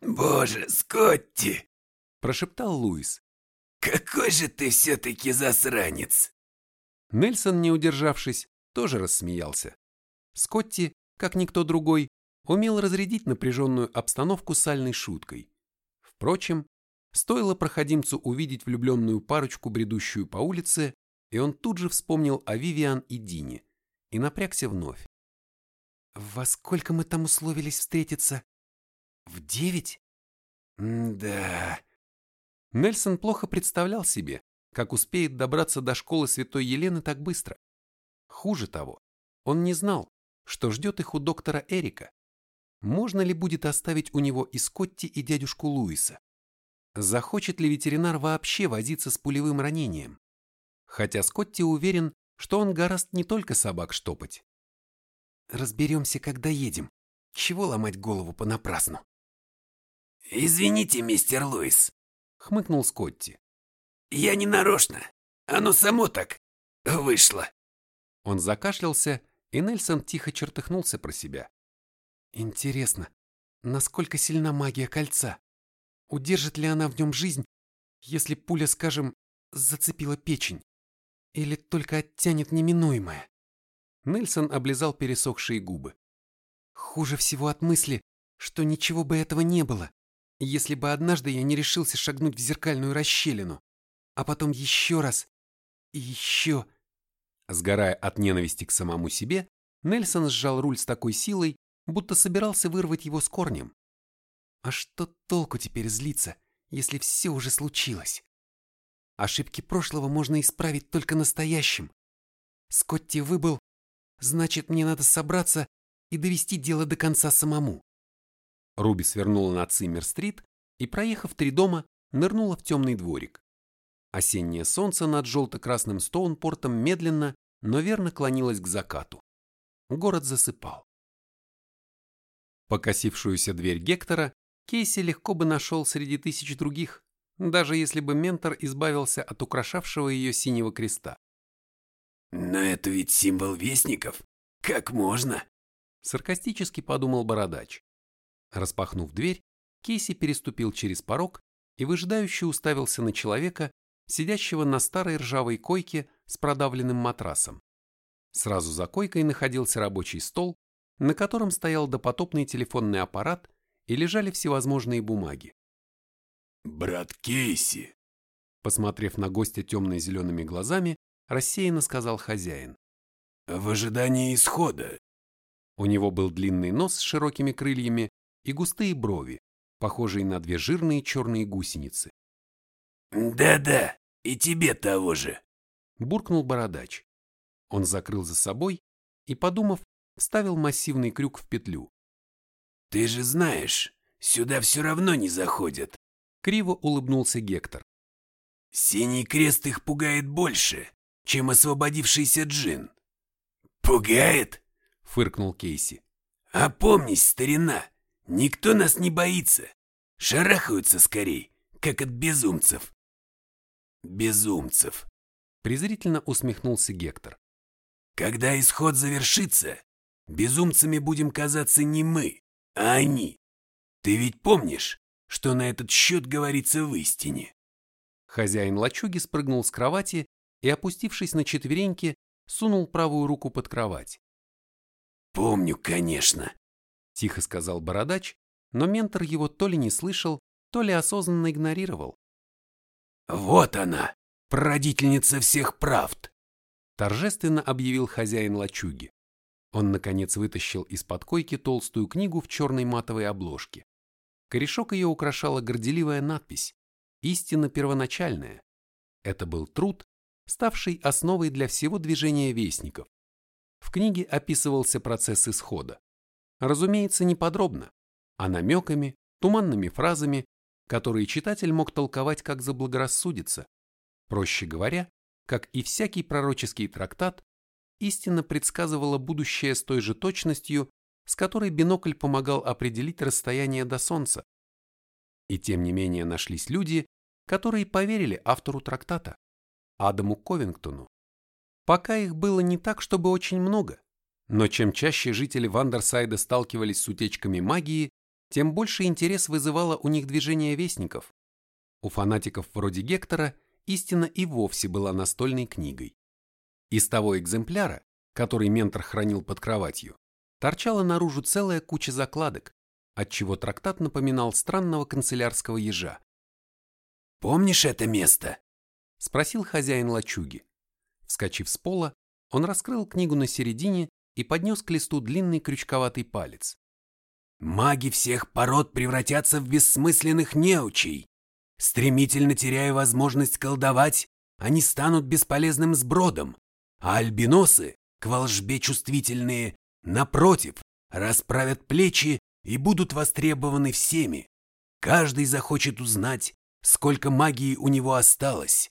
«Боже, Скотти!» – прошептал Луис. «Какой же ты все-таки засранец!» Нельсон, не удержавшись, тоже рассмеялся. Скотти, как никто другой, умел разрядить напряженную обстановку сальной шуткой. Впрочем, стоило проходимцу увидеть влюбленную парочку, бредущую по улице, и он тут же вспомнил о Вивиан и Дине и напрягся вновь. «Во сколько мы там условились встретиться? В девять?» «Да...» Нельсон плохо представлял себе, как успеет добраться до школы Святой Елены так быстро. Хуже того, он не знал, что ждет их у доктора Эрика. Можно ли будет оставить у него и Скотти, и дядюшку Луиса? Захочет ли ветеринар вообще возиться с пулевым ранением? Хотя Скотти уверен, что он гораст не только собак штопать. Разберемся, когда едем. Чего ломать голову понапрасну? «Извините, мистер Луис», — хмыкнул Скотти. «Я не нарочно. Оно само так вышло». Он закашлялся, и Нельсон тихо чертыхнулся про себя. Интересно, насколько сильна магия кольца? Удержит ли она в нем жизнь, если пуля, скажем, зацепила печень? Или только оттянет неминуемое? Нельсон облизал пересохшие губы. Хуже всего от мысли, что ничего бы этого не было, если бы однажды я не решился шагнуть в зеркальную расщелину, а потом еще раз и еще. Сгорая от ненависти к самому себе, Нельсон сжал руль с такой силой, будто собирался вырвать его с корнем. А что толку теперь злиться, если все уже случилось? Ошибки прошлого можно исправить только настоящим. Скотти выбыл, значит, мне надо собраться и довести дело до конца самому. Руби свернула на Циммер-стрит и, проехав три дома, нырнула в темный дворик. Осеннее солнце над желто-красным Стоунпортом медленно, но верно клонилось к закату. Город засыпал. Покосившуюся дверь Гектора Кейси легко бы нашел среди тысяч других, даже если бы ментор избавился от украшавшего ее синего креста. «Но это ведь символ вестников. Как можно?» Саркастически подумал Бородач. Распахнув дверь, Кейси переступил через порог и выжидающе уставился на человека, сидящего на старой ржавой койке с продавленным матрасом. Сразу за койкой находился рабочий стол, на котором стоял допотопный телефонный аппарат и лежали всевозможные бумаги. «Брат Кейси!» Посмотрев на гостя темно-зелеными глазами, рассеянно сказал хозяин. «В ожидании исхода». У него был длинный нос с широкими крыльями и густые брови, похожие на две жирные черные гусеницы. «Да-да, и тебе того же», — буркнул бородач. Он закрыл за собой и, подумав, вставил массивный крюк в петлю. «Ты же знаешь, сюда все равно не заходят», — криво улыбнулся Гектор. «Синий крест их пугает больше, чем освободившийся джин». «Пугает?» — фыркнул Кейси. «Опомнись, старина, никто нас не боится. Шарахаются скорей, как от безумцев». «Безумцев», — презрительно усмехнулся Гектор. «Когда исход завершится, Безумцами будем казаться не мы, а они. Ты ведь помнишь, что на этот счет говорится в истине?» Хозяин лачуги спрыгнул с кровати и, опустившись на четвереньки, сунул правую руку под кровать. «Помню, конечно», — тихо сказал бородач, но ментор его то ли не слышал, то ли осознанно игнорировал. «Вот она, прародительница всех правд», — торжественно объявил хозяин лачуги. Он, наконец, вытащил из-под койки толстую книгу в черной матовой обложке. Корешок ее украшала горделивая надпись «Истина первоначальная». Это был труд, ставший основой для всего движения вестников. В книге описывался процесс исхода. Разумеется, не подробно, а намеками, туманными фразами, которые читатель мог толковать как заблагорассудится. Проще говоря, как и всякий пророческий трактат, истина предсказывала будущее с той же точностью, с которой бинокль помогал определить расстояние до Солнца. И тем не менее нашлись люди, которые поверили автору трактата, Адаму Ковингтону. Пока их было не так, чтобы очень много, но чем чаще жители Вандерсайда сталкивались с утечками магии, тем больше интерес вызывало у них движение вестников. У фанатиков вроде Гектора истина и вовсе была настольной книгой. Из того экземпляра, который ментор хранил под кроватью, торчала наружу целая куча закладок, отчего трактат напоминал странного канцелярского ежа. «Помнишь это место?» — спросил хозяин лачуги. Вскочив с пола, он раскрыл книгу на середине и поднес к листу длинный крючковатый палец. «Маги всех пород превратятся в бессмысленных неучей. Стремительно теряя возможность колдовать, они станут бесполезным сбродом, а альбиносы, к волжбе чувствительные, напротив, расправят плечи и будут востребованы всеми. Каждый захочет узнать, сколько магии у него осталось.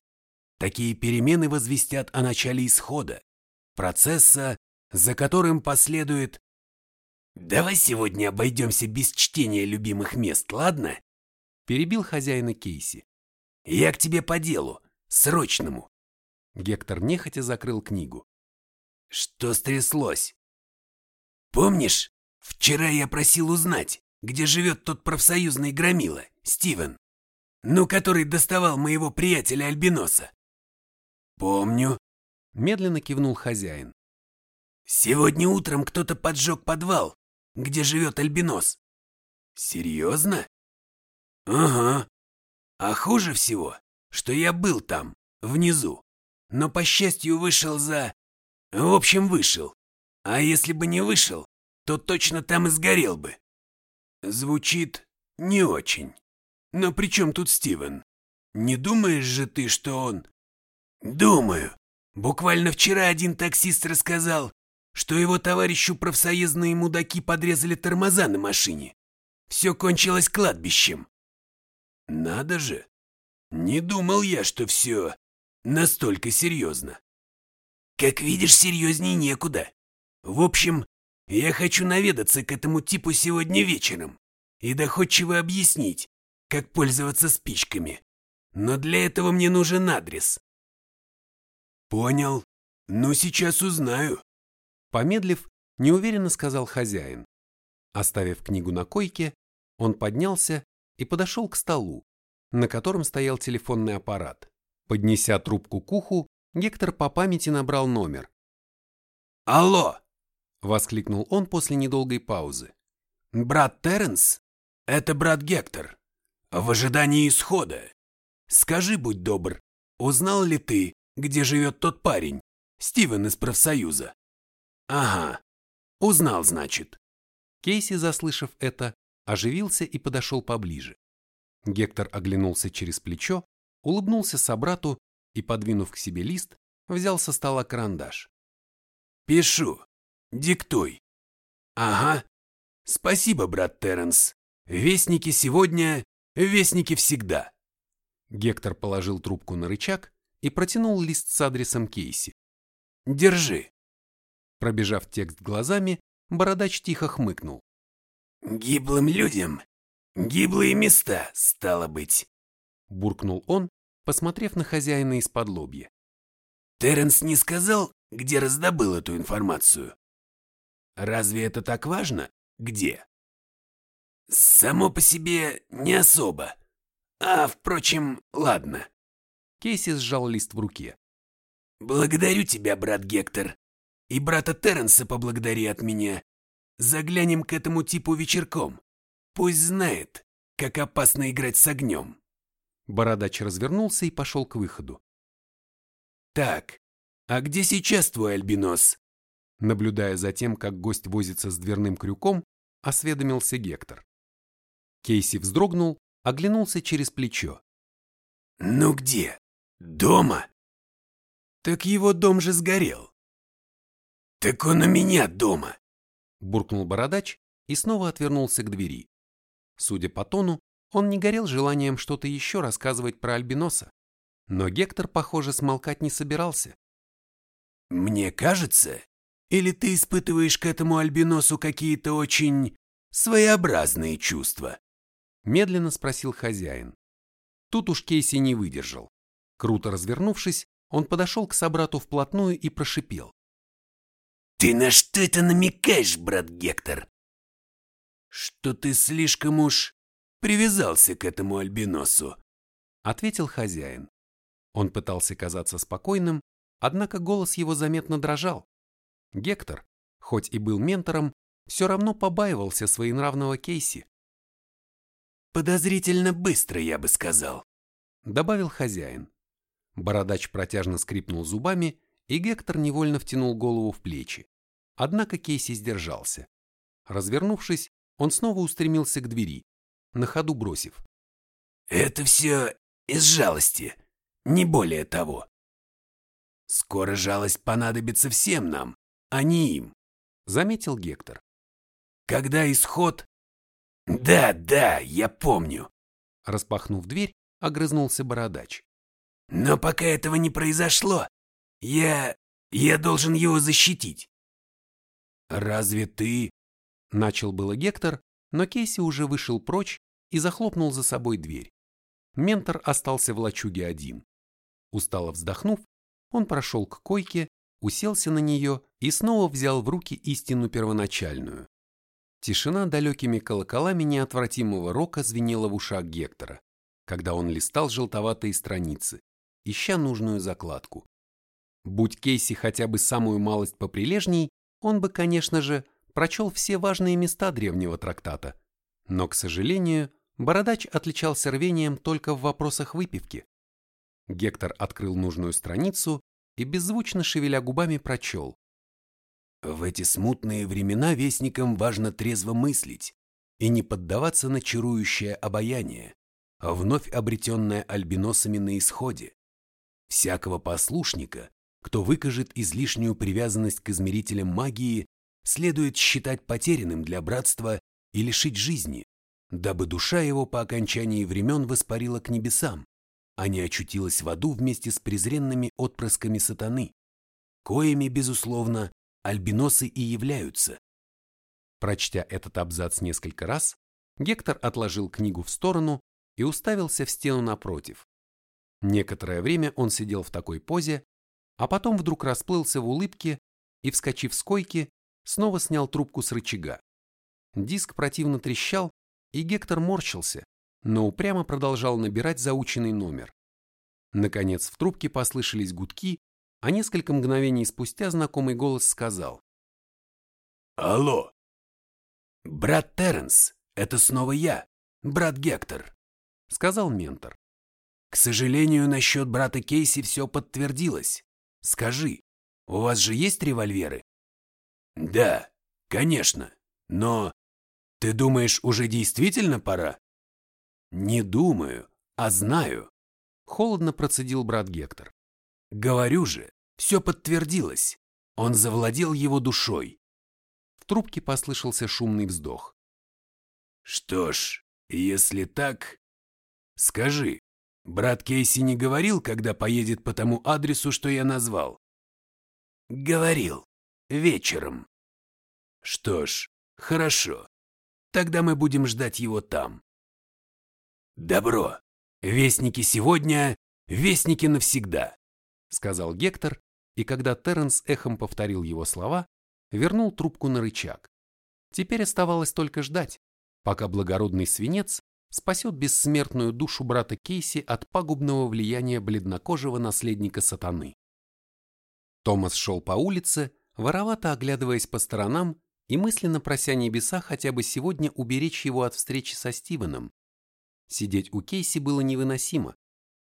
Такие перемены возвестят о начале исхода, процесса, за которым последует «Давай сегодня обойдемся без чтения любимых мест, ладно?» Перебил хозяина Кейси. «Я к тебе по делу, срочному». Гектор нехотя закрыл книгу. «Что стряслось?» «Помнишь, вчера я просил узнать, где живет тот профсоюзный громила, Стивен, ну, который доставал моего приятеля Альбиноса?» «Помню», — медленно кивнул хозяин. «Сегодня утром кто-то поджег подвал, где живет Альбинос». «Серьезно?» «Ага. А хуже всего, что я был там, внизу, но, по счастью, вышел за... В общем, вышел. А если бы не вышел, то точно там и сгорел бы». Звучит не очень. Но при чем тут Стивен? Не думаешь же ты, что он... Думаю. Буквально вчера один таксист рассказал, что его товарищу профсоюзные мудаки подрезали тормоза на машине. Все кончилось кладбищем. Надо же. Не думал я, что все настолько серьезно. Как видишь, серьезней некуда. В общем, я хочу наведаться к этому типу сегодня вечером и доходчиво объяснить, как пользоваться спичками. Но для этого мне нужен адрес. «Понял. Ну, сейчас узнаю». Помедлив, неуверенно сказал хозяин. Оставив книгу на койке, он поднялся и подошел к столу, на котором стоял телефонный аппарат. Поднеся трубку к уху, Гектор по памяти набрал номер. «Алло!» — воскликнул он после недолгой паузы. «Брат Терренс? Это брат Гектор. В ожидании исхода. Скажи, будь добр, узнал ли ты, где живет тот парень, Стивен из профсоюза. Ага, узнал, значит. Кейси, заслышав это, оживился и подошел поближе. Гектор оглянулся через плечо, улыбнулся собрату и, подвинув к себе лист, взял со стола карандаш. «Пишу. Диктуй». «Ага. Спасибо, брат Терренс. Вестники сегодня, вестники всегда». Гектор положил трубку на рычаг и протянул лист с адресом Кейси. «Держи». Пробежав текст глазами, бородач тихо хмыкнул. «Гиблым людям гиблые места, стало быть», — буркнул он, посмотрев на хозяина из-под лобья. «Терренс не сказал, где раздобыл эту информацию? Разве это так важно? Где?» «Само по себе не особо. А, впрочем, ладно. Кейси сжал лист в руке. «Благодарю тебя, брат Гектор. И брата Терренса поблагодари от меня. Заглянем к этому типу вечерком. Пусть знает, как опасно играть с огнем». Бородач развернулся и пошел к выходу. «Так, а где сейчас твой альбинос?» Наблюдая за тем, как гость возится с дверным крюком, осведомился Гектор. Кейси вздрогнул, оглянулся через плечо. «Ну где?» Дома? Так его дом же сгорел. Так он у меня дома. Буркнул бородач и снова отвернулся к двери. Судя по тону, он не горел желанием что-то еще рассказывать про Альбиноса. Но Гектор, похоже, смолкать не собирался. «Мне кажется, или ты испытываешь к этому Альбиносу какие-то очень своеобразные чувства?» Медленно спросил хозяин. Тут уж Кейси не выдержал. Круто развернувшись, он подошел к собрату вплотную и прошипел. «Ты на что это намекаешь, брат Гектор?» «Что ты слишком уж привязался к этому альбиносу», — ответил хозяин. Он пытался казаться спокойным, однако голос его заметно дрожал. Гектор, хоть и был ментором, все равно побаивался своенравного Кейси. «Подозрительно быстро, я бы сказал», — добавил хозяин. Бородач протяжно скрипнул зубами, и Гектор невольно втянул голову в плечи. Однако Кейси сдержался. Развернувшись, он снова устремился к двери, на ходу бросив. «Это все из жалости, не более того. Скоро жалость понадобится всем нам, а не им», — заметил Гектор. «Когда исход...» «Да, да, я помню», — распахнув дверь, огрызнулся Бородач. «Но пока этого не произошло, я... я должен его защитить». «Разве ты...» — начал было Гектор, но Кейси уже вышел прочь и захлопнул за собой дверь. Ментор остался в лачуге один. Устало вздохнув, он прошел к койке, уселся на нее и снова взял в руки истину первоначальную. Тишина далекими колоколами неотвратимого рока звенела в ушах Гектора, когда он листал желтоватые страницы, ища нужную закладку. Будь Кейси хотя бы самую малость поприлежней, он бы, конечно же, прочел все важные места древнего трактата. Но, к сожалению, Бородач отличался рвением только в вопросах выпивки. Гектор открыл нужную страницу и, беззвучно шевеля губами, прочел. В эти смутные времена вестникам важно трезво мыслить и не поддаваться на чарующее обаяние, а вновь обретенное альбиносами на исходе. Всякого послушника, кто выкажет излишнюю привязанность к измерителям магии, следует считать потерянным для братства и лишить жизни, дабы душа его по окончании времен воспарила к небесам, а не очутилась в аду вместе с презренными отпрысками сатаны, коими, безусловно, альбиносы и являются. Прочтя этот абзац несколько раз, Гектор отложил книгу в сторону и уставился в стену напротив. Некоторое время он сидел в такой позе, а потом вдруг расплылся в улыбке и, вскочив с койки, снова снял трубку с рычага. Диск противно трещал, и Гектор морщился, но упрямо продолжал набирать заученный номер. Наконец в трубке послышались гудки, а несколько мгновений спустя знакомый голос сказал. «Алло! Брат Терренс, это снова я, брат Гектор», — сказал ментор. «К сожалению, насчет брата Кейси все подтвердилось. Скажи, у вас же есть револьверы?» «Да, конечно, но ты думаешь, уже действительно пора? Не думаю, а знаю. Холодно процедил брат Гектор. Говорю же, все подтвердилось. Он завладел его душой. В трубке послышался шумный вздох. Что ж, если так... Скажи, брат Кейси не говорил, когда поедет по тому адресу, что я назвал? Говорил. Вечером. Что ж, хорошо. Тогда мы будем ждать его там. Добро. Вестники сегодня, вестники навсегда, сказал Гектор, и когда Терренс эхом повторил его слова, вернул трубку на рычаг. Теперь оставалось только ждать, пока благородный свинец спасет бессмертную душу брата Кейси от пагубного влияния бледнокожего наследника сатаны. Томас шел по улице, воровато оглядываясь по сторонам и мысленно прося небеса хотя бы сегодня уберечь его от встречи со Стивеном. Сидеть у Кейси было невыносимо.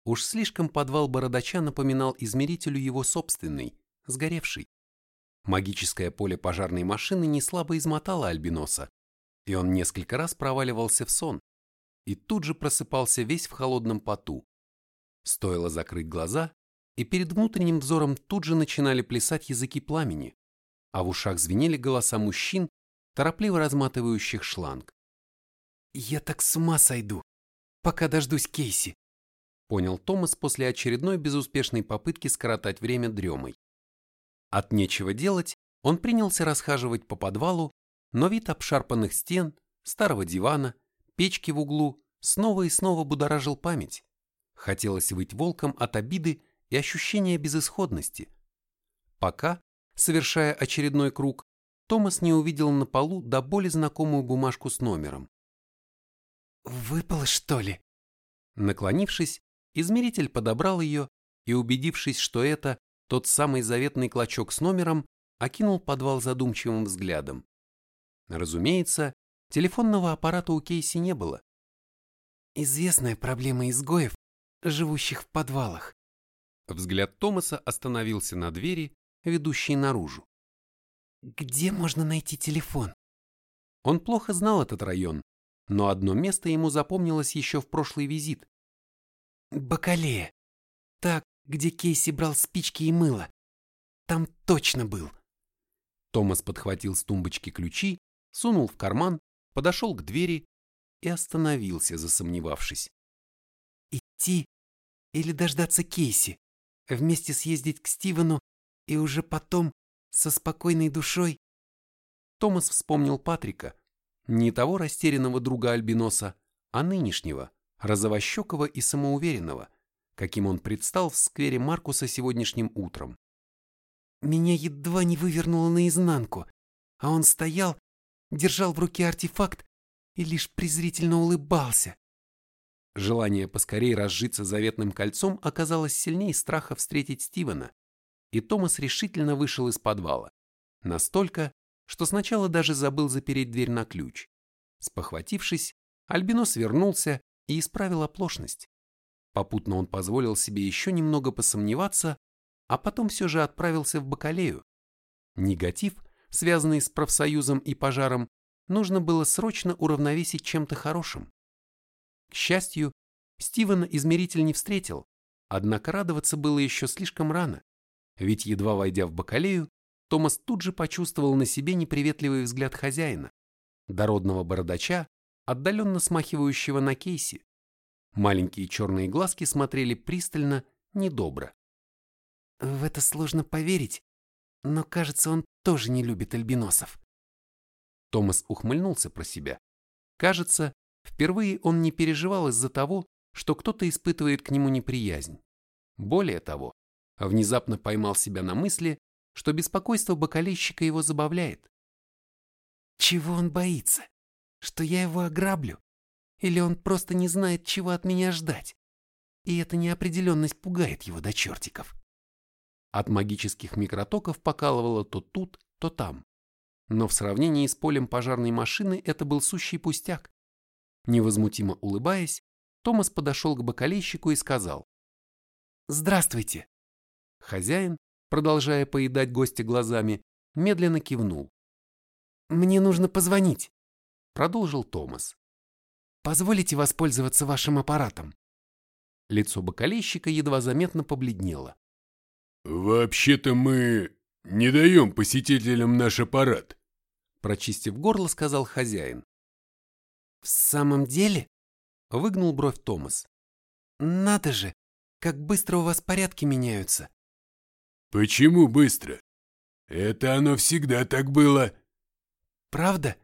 Уж слишком подвал бородача напоминал измерителю его собственный, сгоревший. Магическое поле пожарной машины не слабо измотало Альбиноса, и он несколько раз проваливался в сон, и тут же просыпался весь в холодном поту. Стоило закрыть глаза, и перед внутренним взором тут же начинали плясать языки пламени, а в ушах звенели голоса мужчин, торопливо разматывающих шланг. «Я так с ума сойду, пока дождусь Кейси», понял Томас после очередной безуспешной попытки скоротать время дремой. От нечего делать он принялся расхаживать по подвалу, но вид обшарпанных стен, старого дивана, печки в углу снова и снова будоражил память. Хотелось выть волком от обиды и ощущения безысходности. Пока, Совершая очередной круг, Томас не увидел на полу до боли знакомую бумажку с номером. «Выпало, что ли?» Наклонившись, измеритель подобрал ее и, убедившись, что это тот самый заветный клочок с номером, окинул подвал задумчивым взглядом. Разумеется, телефонного аппарата у Кейси не было. Известная проблема изгоев, живущих в подвалах. Взгляд Томаса остановился на двери, ведущей наружу. Где можно найти телефон? Он плохо знал этот район, но одно место ему запомнилось еще в прошлый визит. Бакалея. Так, где Кейси брал спички и мыло. Там точно был. Томас подхватил с тумбочки ключи, сунул в карман, подошел к двери и остановился, засомневавшись. Идти или дождаться Кейси, вместе съездить к Стивену и уже потом, со спокойной душой. Томас вспомнил Патрика, не того растерянного друга Альбиноса, а нынешнего, розовощекого и самоуверенного, каким он предстал в сквере Маркуса сегодняшним утром. Меня едва не вывернуло наизнанку, а он стоял, держал в руке артефакт и лишь презрительно улыбался. Желание поскорей разжиться заветным кольцом оказалось сильнее страха встретить Стивена, и Томас решительно вышел из подвала. Настолько, что сначала даже забыл запереть дверь на ключ. Спохватившись, Альбинос вернулся и исправил оплошность. Попутно он позволил себе еще немного посомневаться, а потом все же отправился в Бакалею. Негатив, связанный с профсоюзом и пожаром, нужно было срочно уравновесить чем-то хорошим. К счастью, Стивена измеритель не встретил, однако радоваться было еще слишком рано, ведь едва войдя в Бакалею, Томас тут же почувствовал на себе неприветливый взгляд хозяина, дородного бородача, отдаленно смахивающего на Кейси. Маленькие черные глазки смотрели пристально, недобро. В это сложно поверить, но кажется, он тоже не любит альбиносов. Томас ухмыльнулся про себя. Кажется, впервые он не переживал из-за того, что кто-то испытывает к нему неприязнь. Более того, внезапно поймал себя на мысли, что беспокойство бокалейщика его забавляет. Чего он боится? Что я его ограблю? Или он просто не знает, чего от меня ждать? И эта неопределенность пугает его до чертиков. От магических микротоков покалывало то тут, то там. Но в сравнении с полем пожарной машины это был сущий пустяк. Невозмутимо улыбаясь, Томас подошел к бокалейщику и сказал. «Здравствуйте». Хозяин, продолжая поедать гостя глазами, медленно кивнул. «Мне нужно позвонить», — продолжил Томас. «Позволите воспользоваться вашим аппаратом?» Лицо бокалейщика едва заметно побледнело. «Вообще-то мы не даем посетителям наш аппарат», — прочистив горло, сказал хозяин. «В самом деле?» — выгнул бровь Томас. «Надо же, как быстро у вас порядки меняются. Почему быстро? Это оно всегда так было. Правда?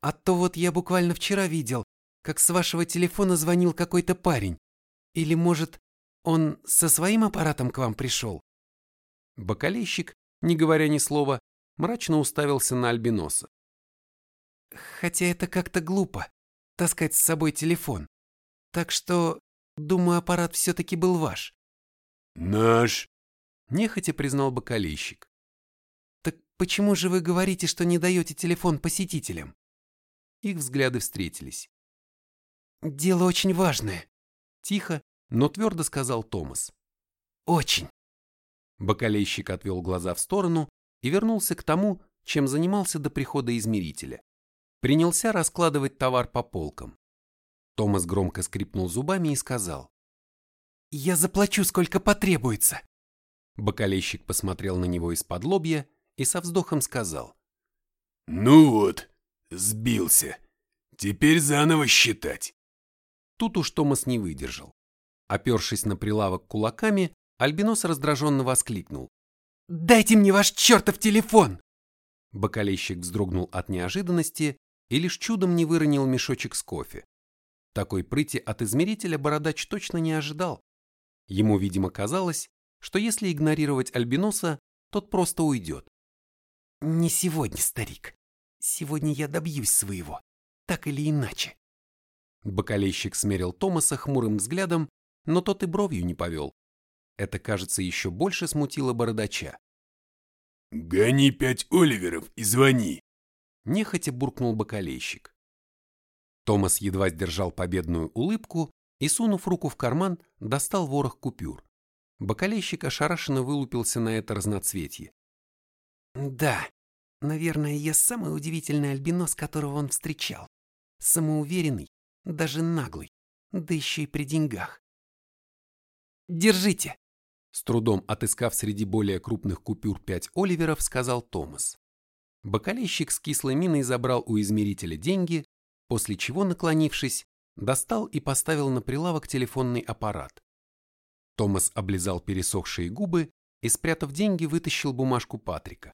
А то вот я буквально вчера видел, как с вашего телефона звонил какой-то парень. Или, может, он со своим аппаратом к вам пришел? Бокалейщик, не говоря ни слова, мрачно уставился на Альбиноса. Хотя это как-то глупо, таскать с собой телефон. Так что, думаю, аппарат все-таки был ваш. Наш? нехотя признал бокалейщик. Так почему же вы говорите, что не даете телефон посетителям? Их взгляды встретились. Дело очень важное. Тихо, но твердо сказал Томас. Очень. Бокалейщик отвел глаза в сторону и вернулся к тому, чем занимался до прихода измерителя. Принялся раскладывать товар по полкам. Томас громко скрипнул зубами и сказал. «Я заплачу, сколько потребуется». Бокалейщик посмотрел на него из-под лобья и со вздохом сказал. «Ну вот, сбился. Теперь заново считать». Тут уж Томас не выдержал. Опершись на прилавок кулаками, Альбинос раздраженно воскликнул. «Дайте мне ваш чертов телефон!» Бокалейщик вздрогнул от неожиданности и лишь чудом не выронил мешочек с кофе. Такой прыти от измерителя бородач точно не ожидал. Ему, видимо, казалось, что если игнорировать Альбиноса, тот просто уйдет. «Не сегодня, старик. Сегодня я добьюсь своего, так или иначе». Бокалейщик смерил Томаса хмурым взглядом, но тот и бровью не повел. Это, кажется, еще больше смутило бородача. «Гони пять Оливеров и звони!» Нехотя буркнул бокалейщик. Томас едва сдержал победную улыбку и, сунув руку в карман, достал ворох купюр. Бокалейщик ошарашенно вылупился на это разноцветье. «Да, наверное, я самый удивительный альбинос, которого он встречал. Самоуверенный, даже наглый, да еще и при деньгах. Держите!» С трудом отыскав среди более крупных купюр пять оливеров, сказал Томас. Бокалейщик с кислой миной забрал у измерителя деньги, после чего, наклонившись, достал и поставил на прилавок телефонный аппарат. Томас облизал пересохшие губы и, спрятав деньги, вытащил бумажку Патрика.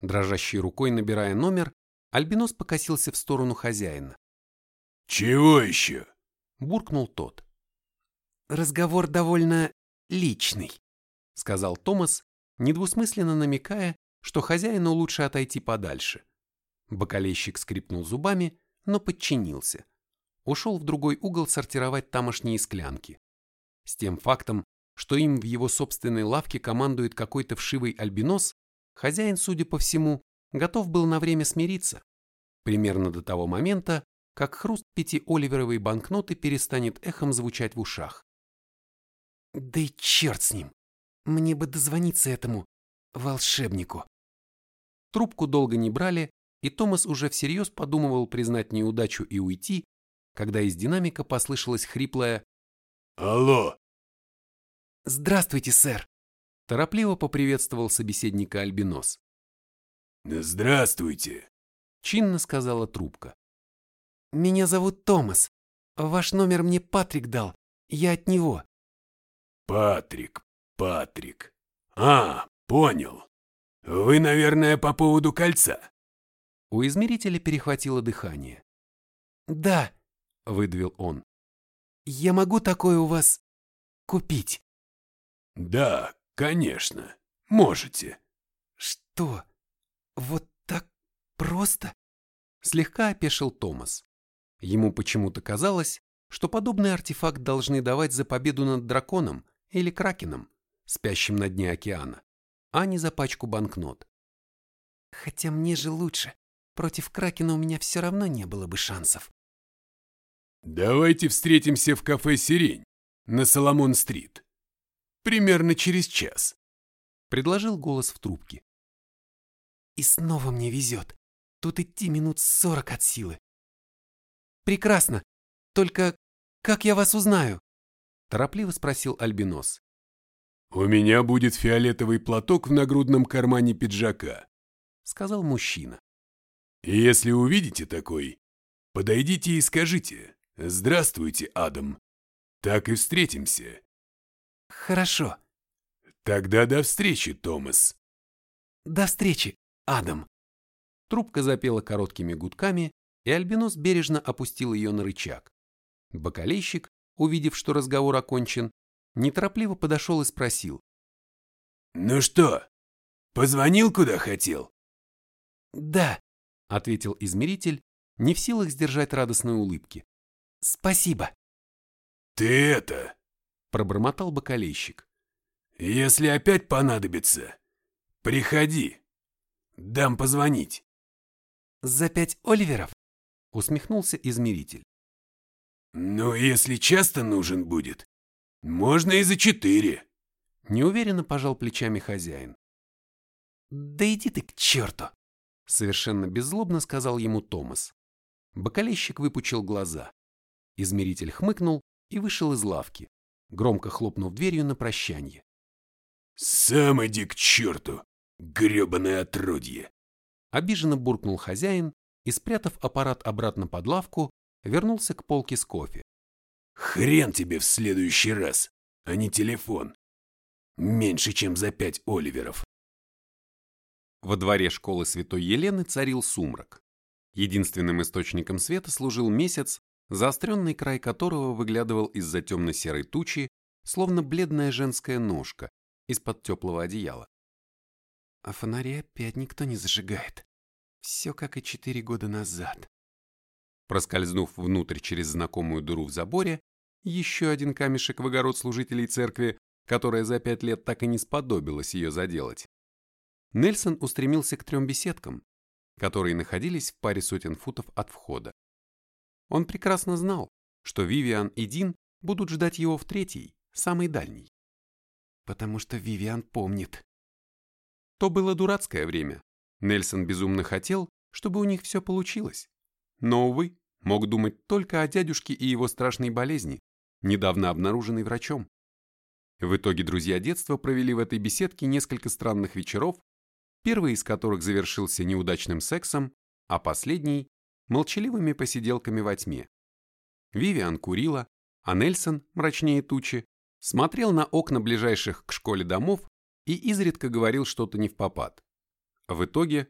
Дрожащей рукой набирая номер, Альбинос покосился в сторону хозяина. «Чего еще?» – буркнул тот. «Разговор довольно личный», — сказал Томас, недвусмысленно намекая, что хозяину лучше отойти подальше. Бокалейщик скрипнул зубами, но подчинился. Ушел в другой угол сортировать тамошние склянки. С тем фактом, что им в его собственной лавке командует какой-то вшивый альбинос, хозяин, судя по всему, готов был на время смириться. Примерно до того момента, как хруст пяти-оливеровой банкноты перестанет эхом звучать в ушах. Да и черт с ним. Мне бы дозвониться этому волшебнику. Трубку долго не брали, и Томас уже всерьез подумывал признать неудачу и уйти, когда из динамика послышалось хриплое «Алло!» «Здравствуйте, сэр!» Торопливо поприветствовал собеседника Альбинос. «Здравствуйте!» Чинно сказала трубка. «Меня зовут Томас. Ваш номер мне Патрик дал. Я от него». Патрик, Патрик. А, понял. Вы, наверное, по поводу кольца. У измерителя перехватило дыхание. Да, выдавил он. Я могу такое у вас купить? Да, конечно. Можете. Что? Вот так просто? Слегка опешил Томас. Ему почему-то казалось, что подобный артефакт должны давать за победу над драконом или кракеном, спящим на дне океана, а не за пачку банкнот. Хотя мне же лучше. Против кракена у меня все равно не было бы шансов. Давайте встретимся в кафе «Сирень» на Соломон-стрит. Примерно через час. Предложил голос в трубке. И снова мне везет. Тут идти минут сорок от силы. Прекрасно. Только как я вас узнаю? Торопливо спросил Альбинос. «У меня будет фиолетовый платок в нагрудном кармане пиджака», сказал мужчина. «Если увидите такой, подойдите и скажите «Здравствуйте, Адам». Так и встретимся». «Хорошо». «Тогда до встречи, Томас». «До встречи, Адам». Трубка запела короткими гудками, и Альбинос бережно опустил ее на рычаг. Бокалейщик, увидев, что разговор окончен, неторопливо подошел и спросил. «Ну что, позвонил, куда хотел?» «Да», — ответил измеритель, не в силах сдержать радостной улыбки. «Спасибо». «Ты это...» — пробормотал бокалейщик. «Если опять понадобится, приходи. Дам позвонить». «За пять оливеров?» — усмехнулся измеритель. «Ну, если часто нужен будет, можно и за четыре». Неуверенно пожал плечами хозяин. «Да иди ты к черту!» Совершенно беззлобно сказал ему Томас. Бокалейщик выпучил глаза. Измеритель хмыкнул и вышел из лавки, громко хлопнув дверью на прощанье. «Сам иди к черту, гребаное отродье!» Обиженно буркнул хозяин и, спрятав аппарат обратно под лавку, вернулся к полке с кофе. «Хрен тебе в следующий раз, а не телефон. Меньше, чем за пять оливеров». Во дворе школы Святой Елены царил сумрак. Единственным источником света служил месяц, заостренный край которого выглядывал из-за темно-серой тучи, словно бледная женская ножка из-под теплого одеяла. А фонари опять никто не зажигает. Все как и четыре года назад. Проскользнув внутрь через знакомую дыру в заборе, еще один камешек в огород служителей церкви, которая за пять лет так и не сподобилась ее заделать, Нельсон устремился к трем беседкам, которые находились в паре сотен футов от входа. Он прекрасно знал, что Вивиан и Дин будут ждать его в третьей, самой дальней. Потому что Вивиан помнит. То было дурацкое время. Нельсон безумно хотел, чтобы у них все получилось. Но, увы, мог думать только о дядюшке и его страшной болезни, недавно обнаруженной врачом. В итоге друзья детства провели в этой беседке несколько странных вечеров, первый из которых завершился неудачным сексом, а последний – молчаливыми посиделками во тьме. Вивиан курила, а Нельсон, мрачнее тучи, смотрел на окна ближайших к школе домов и изредка говорил что-то не в попад. В итоге,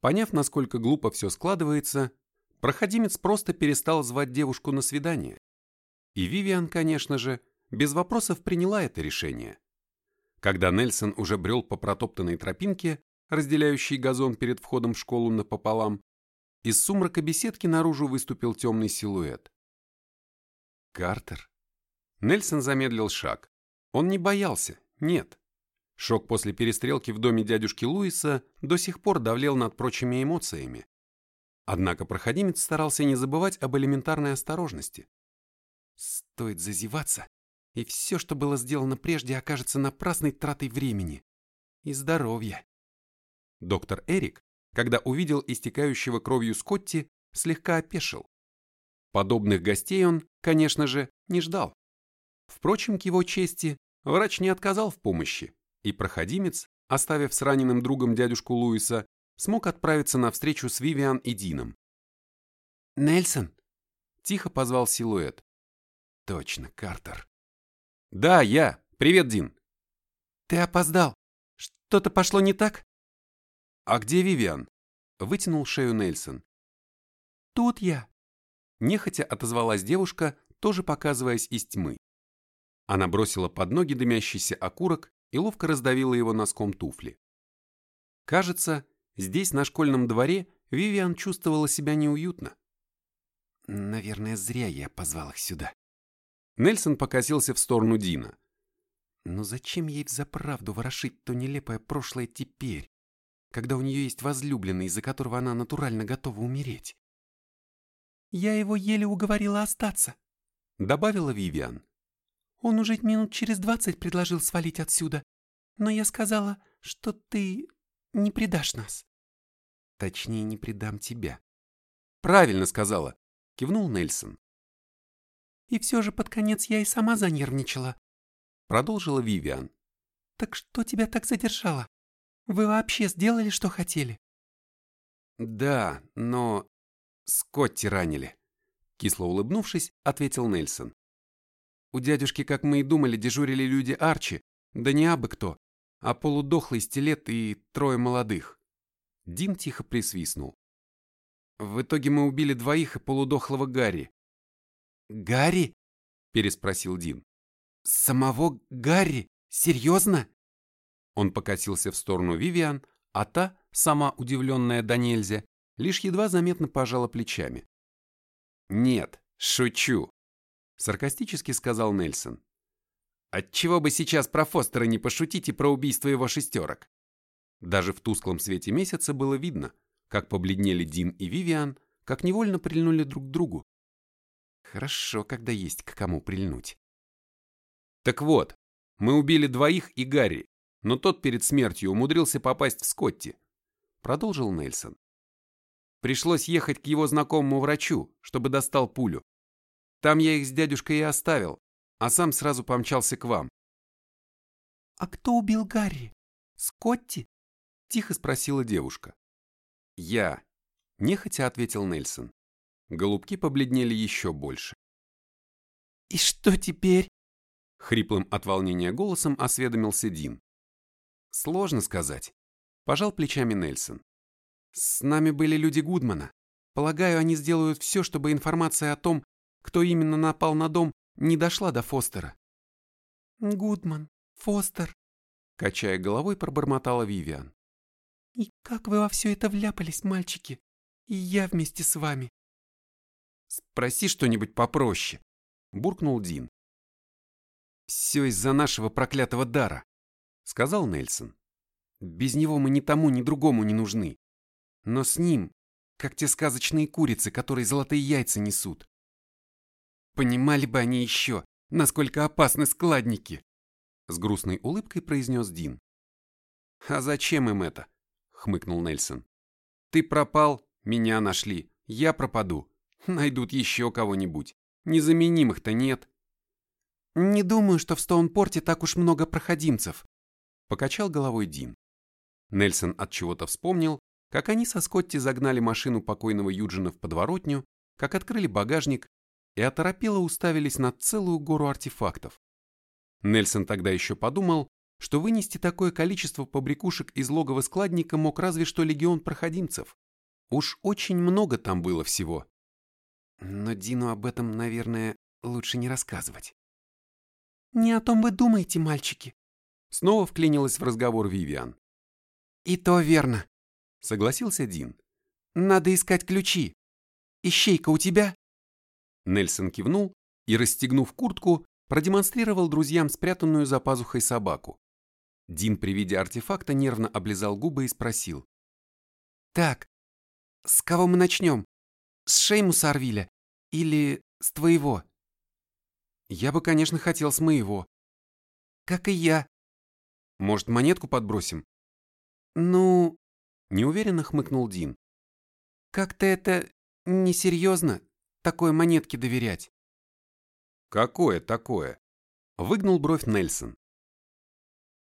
поняв, насколько глупо все складывается, проходимец просто перестал звать девушку на свидание. И Вивиан, конечно же, без вопросов приняла это решение. Когда Нельсон уже брел по протоптанной тропинке, разделяющей газон перед входом в школу напополам, из сумрака беседки наружу выступил темный силуэт. Картер. Нельсон замедлил шаг. Он не боялся, нет. Шок после перестрелки в доме дядюшки Луиса до сих пор давлел над прочими эмоциями. Однако проходимец старался не забывать об элементарной осторожности. Стоит зазеваться, и все, что было сделано прежде, окажется напрасной тратой времени и здоровья. Доктор Эрик, когда увидел истекающего кровью Скотти, слегка опешил. Подобных гостей он, конечно же, не ждал. Впрочем, к его чести, врач не отказал в помощи, и проходимец, оставив с раненым другом дядюшку Луиса, смог отправиться на встречу с Вивиан и Дином. «Нельсон!» – тихо позвал силуэт. «Точно, Картер». «Да, я. Привет, Дин». «Ты опоздал. Что-то пошло не так?» «А где Вивиан?» – вытянул шею Нельсон. «Тут я», Нехотя отозвалась девушка, тоже показываясь из тьмы. Она бросила под ноги дымящийся окурок и ловко раздавила его носком туфли. Кажется, здесь, на школьном дворе, Вивиан чувствовала себя неуютно. Наверное, зря я позвал их сюда. Нельсон покосился в сторону Дина. Но зачем ей взаправду ворошить то нелепое прошлое теперь, когда у нее есть возлюбленный, из-за которого она натурально готова умереть? Я его еле уговорила остаться», — добавила Вивиан. «Он уже минут через двадцать предложил свалить отсюда, но я сказала, что ты не предашь нас». «Точнее, не предам тебя». «Правильно сказала», — кивнул Нельсон. «И все же под конец я и сама занервничала», — продолжила Вивиан. «Так что тебя так задержало? Вы вообще сделали, что хотели?» «Да, но Скотти ранили. Кисло улыбнувшись, ответил Нельсон. У дядюшки, как мы и думали, дежурили люди Арчи, да не абы кто, а полудохлый стилет и трое молодых. Дин тихо присвистнул. В итоге мы убили двоих и полудохлого Гарри. «Гарри?» – переспросил Дин. «Самого Гарри? Серьезно?» Он покосился в сторону Вивиан, а та, сама удивленная до нельзя, лишь едва заметно пожала плечами. «Нет, шучу», — саркастически сказал Нельсон. «Отчего бы сейчас про Фостера не пошутить и про убийство его шестерок?» Даже в тусклом свете месяца было видно, как побледнели Дин и Вивиан, как невольно прильнули друг к другу. Хорошо, когда есть к кому прильнуть. Так вот, мы убили двоих и Гарри, но тот перед смертью умудрился попасть в Скотти, продолжил Нельсон. Пришлось ехать к его знакомому врачу, чтобы достал пулю. Там я их с дядюшкой и оставил, а сам сразу помчался к вам. «А кто убил Гарри? Скотти?» – тихо спросила девушка. «Я», – нехотя ответил Нельсон. Голубки побледнели еще больше. «И что теперь?» – хриплым от волнения голосом осведомился Дин. «Сложно сказать», – пожал плечами Нельсон. С нами были люди Гудмана. Полагаю, они сделают все, чтобы информация о том, кто именно напал на дом, не дошла до Фостера. Гудман, Фостер, качая головой, пробормотала Вивиан. И как вы во все это вляпались, мальчики? И я вместе с вами. Спроси что-нибудь попроще, буркнул Дин. «Все из-за нашего проклятого дара», — сказал Нельсон. «Без него мы ни тому, ни другому не нужны. Но с ним, как те сказочные курицы, которые золотые яйца несут. Понимали бы они еще, насколько опасны складники!» С грустной улыбкой произнес Дин. «А зачем им это?» — хмыкнул Нельсон. «Ты пропал, меня нашли, я пропаду. Найдут еще кого-нибудь. Незаменимых-то нет». «Не думаю, что в Стоунпорте так уж много проходимцев», — покачал головой Дин. Нельсон от чего-то вспомнил, как они со Скотти загнали машину покойного Юджина в подворотню, как открыли багажник и оторопело уставились на целую гору артефактов. Нельсон тогда еще подумал, что вынести такое количество побрякушек из логова складника мог разве что легион проходимцев. Уж очень много там было всего. Но Дину об этом, наверное, лучше не рассказывать. «Не о том вы думаете, мальчики», — снова вклинилась в разговор Вивиан. «И то верно», — согласился Дин. «Надо искать ключи. Ищейка у тебя?» Нельсон кивнул и, расстегнув куртку, продемонстрировал друзьям спрятанную за пазухой собаку. Дин при виде артефакта нервно облизал губы и спросил. «Так, с кого мы начнем? С Шеймуса Арвиля или с твоего?» «Я бы, конечно, хотел с моего». «Как и я». «Может, монетку подбросим?» «Ну...» — неуверенно хмыкнул Дин. «Как-то это несерьезно, такой монетке доверять». «Какое такое?» — выгнул бровь Нельсон.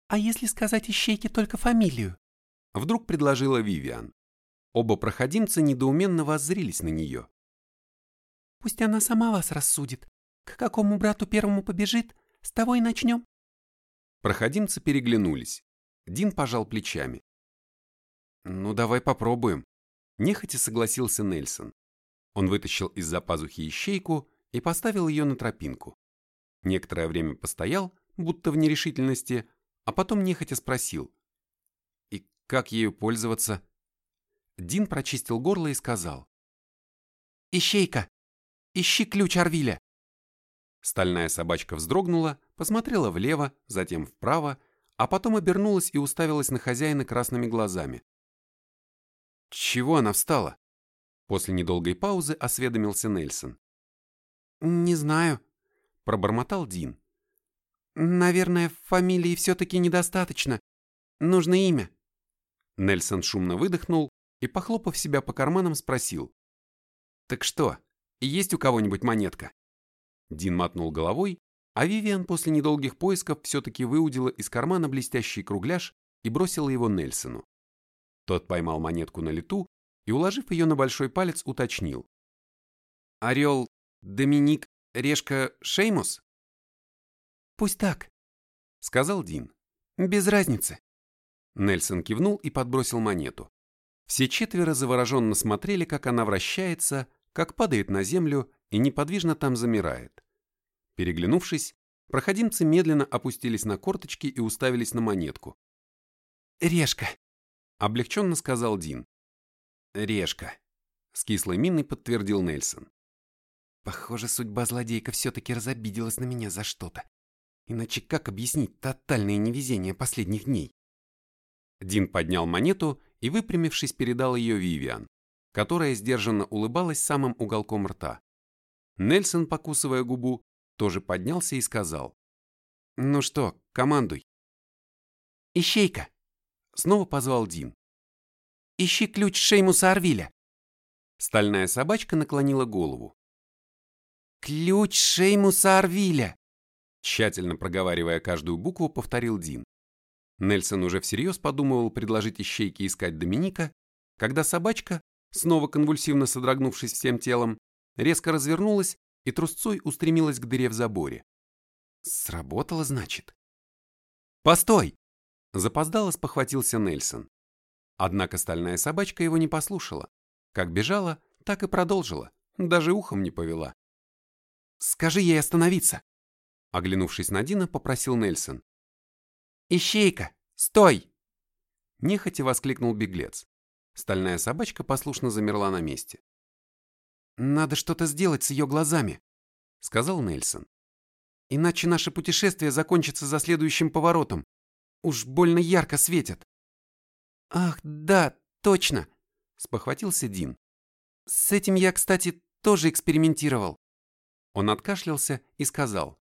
«А если сказать ищейке только фамилию?» Вдруг предложила Вивиан. Оба проходимца недоуменно воззрились на нее. «Пусть она сама вас рассудит. К какому брату первому побежит, с того и начнем». Проходимцы переглянулись. Дин пожал плечами. «Ну, давай попробуем», – нехотя согласился Нельсон. Он вытащил из-за пазухи ищейку и поставил ее на тропинку. Некоторое время постоял, будто в нерешительности, а потом нехотя спросил. «И как ею пользоваться?» Дин прочистил горло и сказал. «Ищейка! Ищи ключ Арвиля!» Стальная собачка вздрогнула, посмотрела влево, затем вправо, а потом обернулась и уставилась на хозяина красными глазами. «Чего она встала?» После недолгой паузы осведомился Нельсон. «Не знаю», — пробормотал Дин. Наверное, фамилии все-таки недостаточно. Нужно имя. Нельсон шумно выдохнул и, похлопав себя по карманам, спросил. «Так что, есть у кого-нибудь монетка?» Дин мотнул головой, а Вивиан после недолгих поисков все-таки выудила из кармана блестящий кругляш и бросила его Нельсону. Тот поймал монетку на лету и, уложив ее на большой палец, уточнил. «Орел Доминик Решка Шеймус?» «Пусть так», — сказал Дин. «Без разницы». Нельсон кивнул и подбросил монету. Все четверо завороженно смотрели, как она вращается, как падает на землю и неподвижно там замирает. Переглянувшись, проходимцы медленно опустились на корточки и уставились на монетку. «Решка», — облегченно сказал Дин. «Решка», — с кислой миной подтвердил Нельсон. «Похоже, судьба злодейка все-таки разобиделась на меня за что-то. Иначе как объяснить тотальное невезение последних дней? Дин поднял монету и, выпрямившись, передал ее Вивиан, которая сдержанно улыбалась самым уголком рта. Нельсон, покусывая губу, тоже поднялся и сказал. «Ну что, командуй». «Ищейка!» — снова позвал Дин. «Ищи ключ Шеймуса Арвиля!» Стальная собачка наклонила голову. «Ключ Шеймуса Арвиля!» Тщательно проговаривая каждую букву, повторил Дин. Нельсон уже всерьез подумывал предложить ищейке искать Доминика, когда собачка, снова конвульсивно содрогнувшись всем телом, резко развернулась и трусцой устремилась к дыре в заборе. Сработало, значит? «Постой!» – запоздало спохватился Нельсон. Однако стальная собачка его не послушала. Как бежала, так и продолжила, даже ухом не повела. «Скажи ей остановиться!» Оглянувшись на Дина, попросил Нельсон. «Ищейка! Стой!» Нехотя воскликнул беглец. Стальная собачка послушно замерла на месте. «Надо что-то сделать с ее глазами», — сказал Нельсон. Иначе наше путешествие закончится за следующим поворотом. Уж больно ярко светят. Ах, да, точно, спохватился Дин. С этим я, кстати, тоже экспериментировал. Он откашлялся и сказал.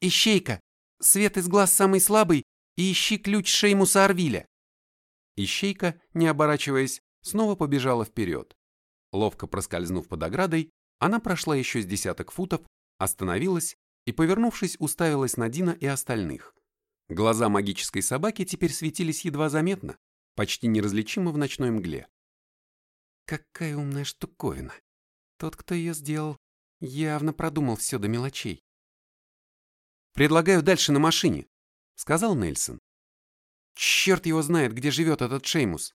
Ищейка, свет из глаз самый слабый, и ищи ключ Шеймуса Арвиля. Ищейка, не оборачиваясь, снова побежала вперед. Ловко проскользнув под оградой, она прошла еще с десяток футов, остановилась и, повернувшись, уставилась на Дина и остальных. Глаза магической собаки теперь светились едва заметно, почти неразличимо в ночной мгле. Какая умная штуковина. Тот, кто ее сделал, явно продумал все до мелочей. «Предлагаю дальше на машине», — сказал Нельсон. «Черт его знает, где живет этот Шеймус».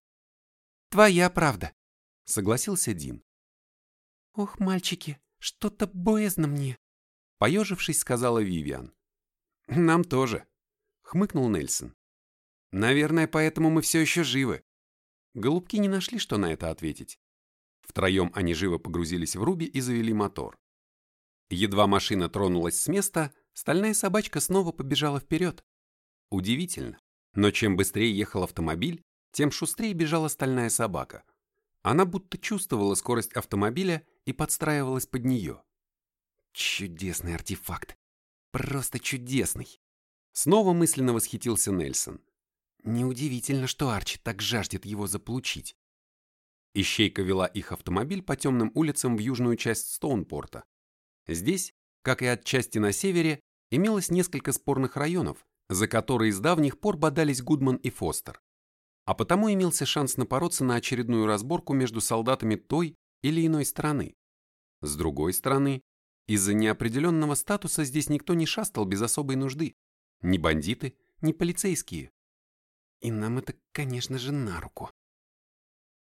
«Твоя правда», — согласился Дин. «Ох, мальчики, что-то боязно мне», — поежившись, сказала Вивиан. «Нам тоже», — хмыкнул Нельсон. «Наверное, поэтому мы все еще живы». Голубки не нашли, что на это ответить. Втроем они живо погрузились в руби и завели мотор. Едва машина тронулась с места, стальная собачка снова побежала вперед. Удивительно, но чем быстрее ехал автомобиль, тем шустрее бежала стальная собака. Она будто чувствовала скорость автомобиля и подстраивалась под нее. Чудесный артефакт. Просто чудесный. Снова мысленно восхитился Нельсон. Неудивительно, что Арчи так жаждет его заполучить. Ищейка вела их автомобиль по темным улицам в южную часть Стоунпорта. Здесь, как и отчасти на севере, имелось несколько спорных районов, за которые с давних пор бодались Гудман и Фостер. А потому имелся шанс напороться на очередную разборку между солдатами той или иной страны. С другой стороны, из-за неопределенного статуса здесь никто не шастал без особой нужды. Ни бандиты, ни полицейские. И нам это, конечно же, на руку.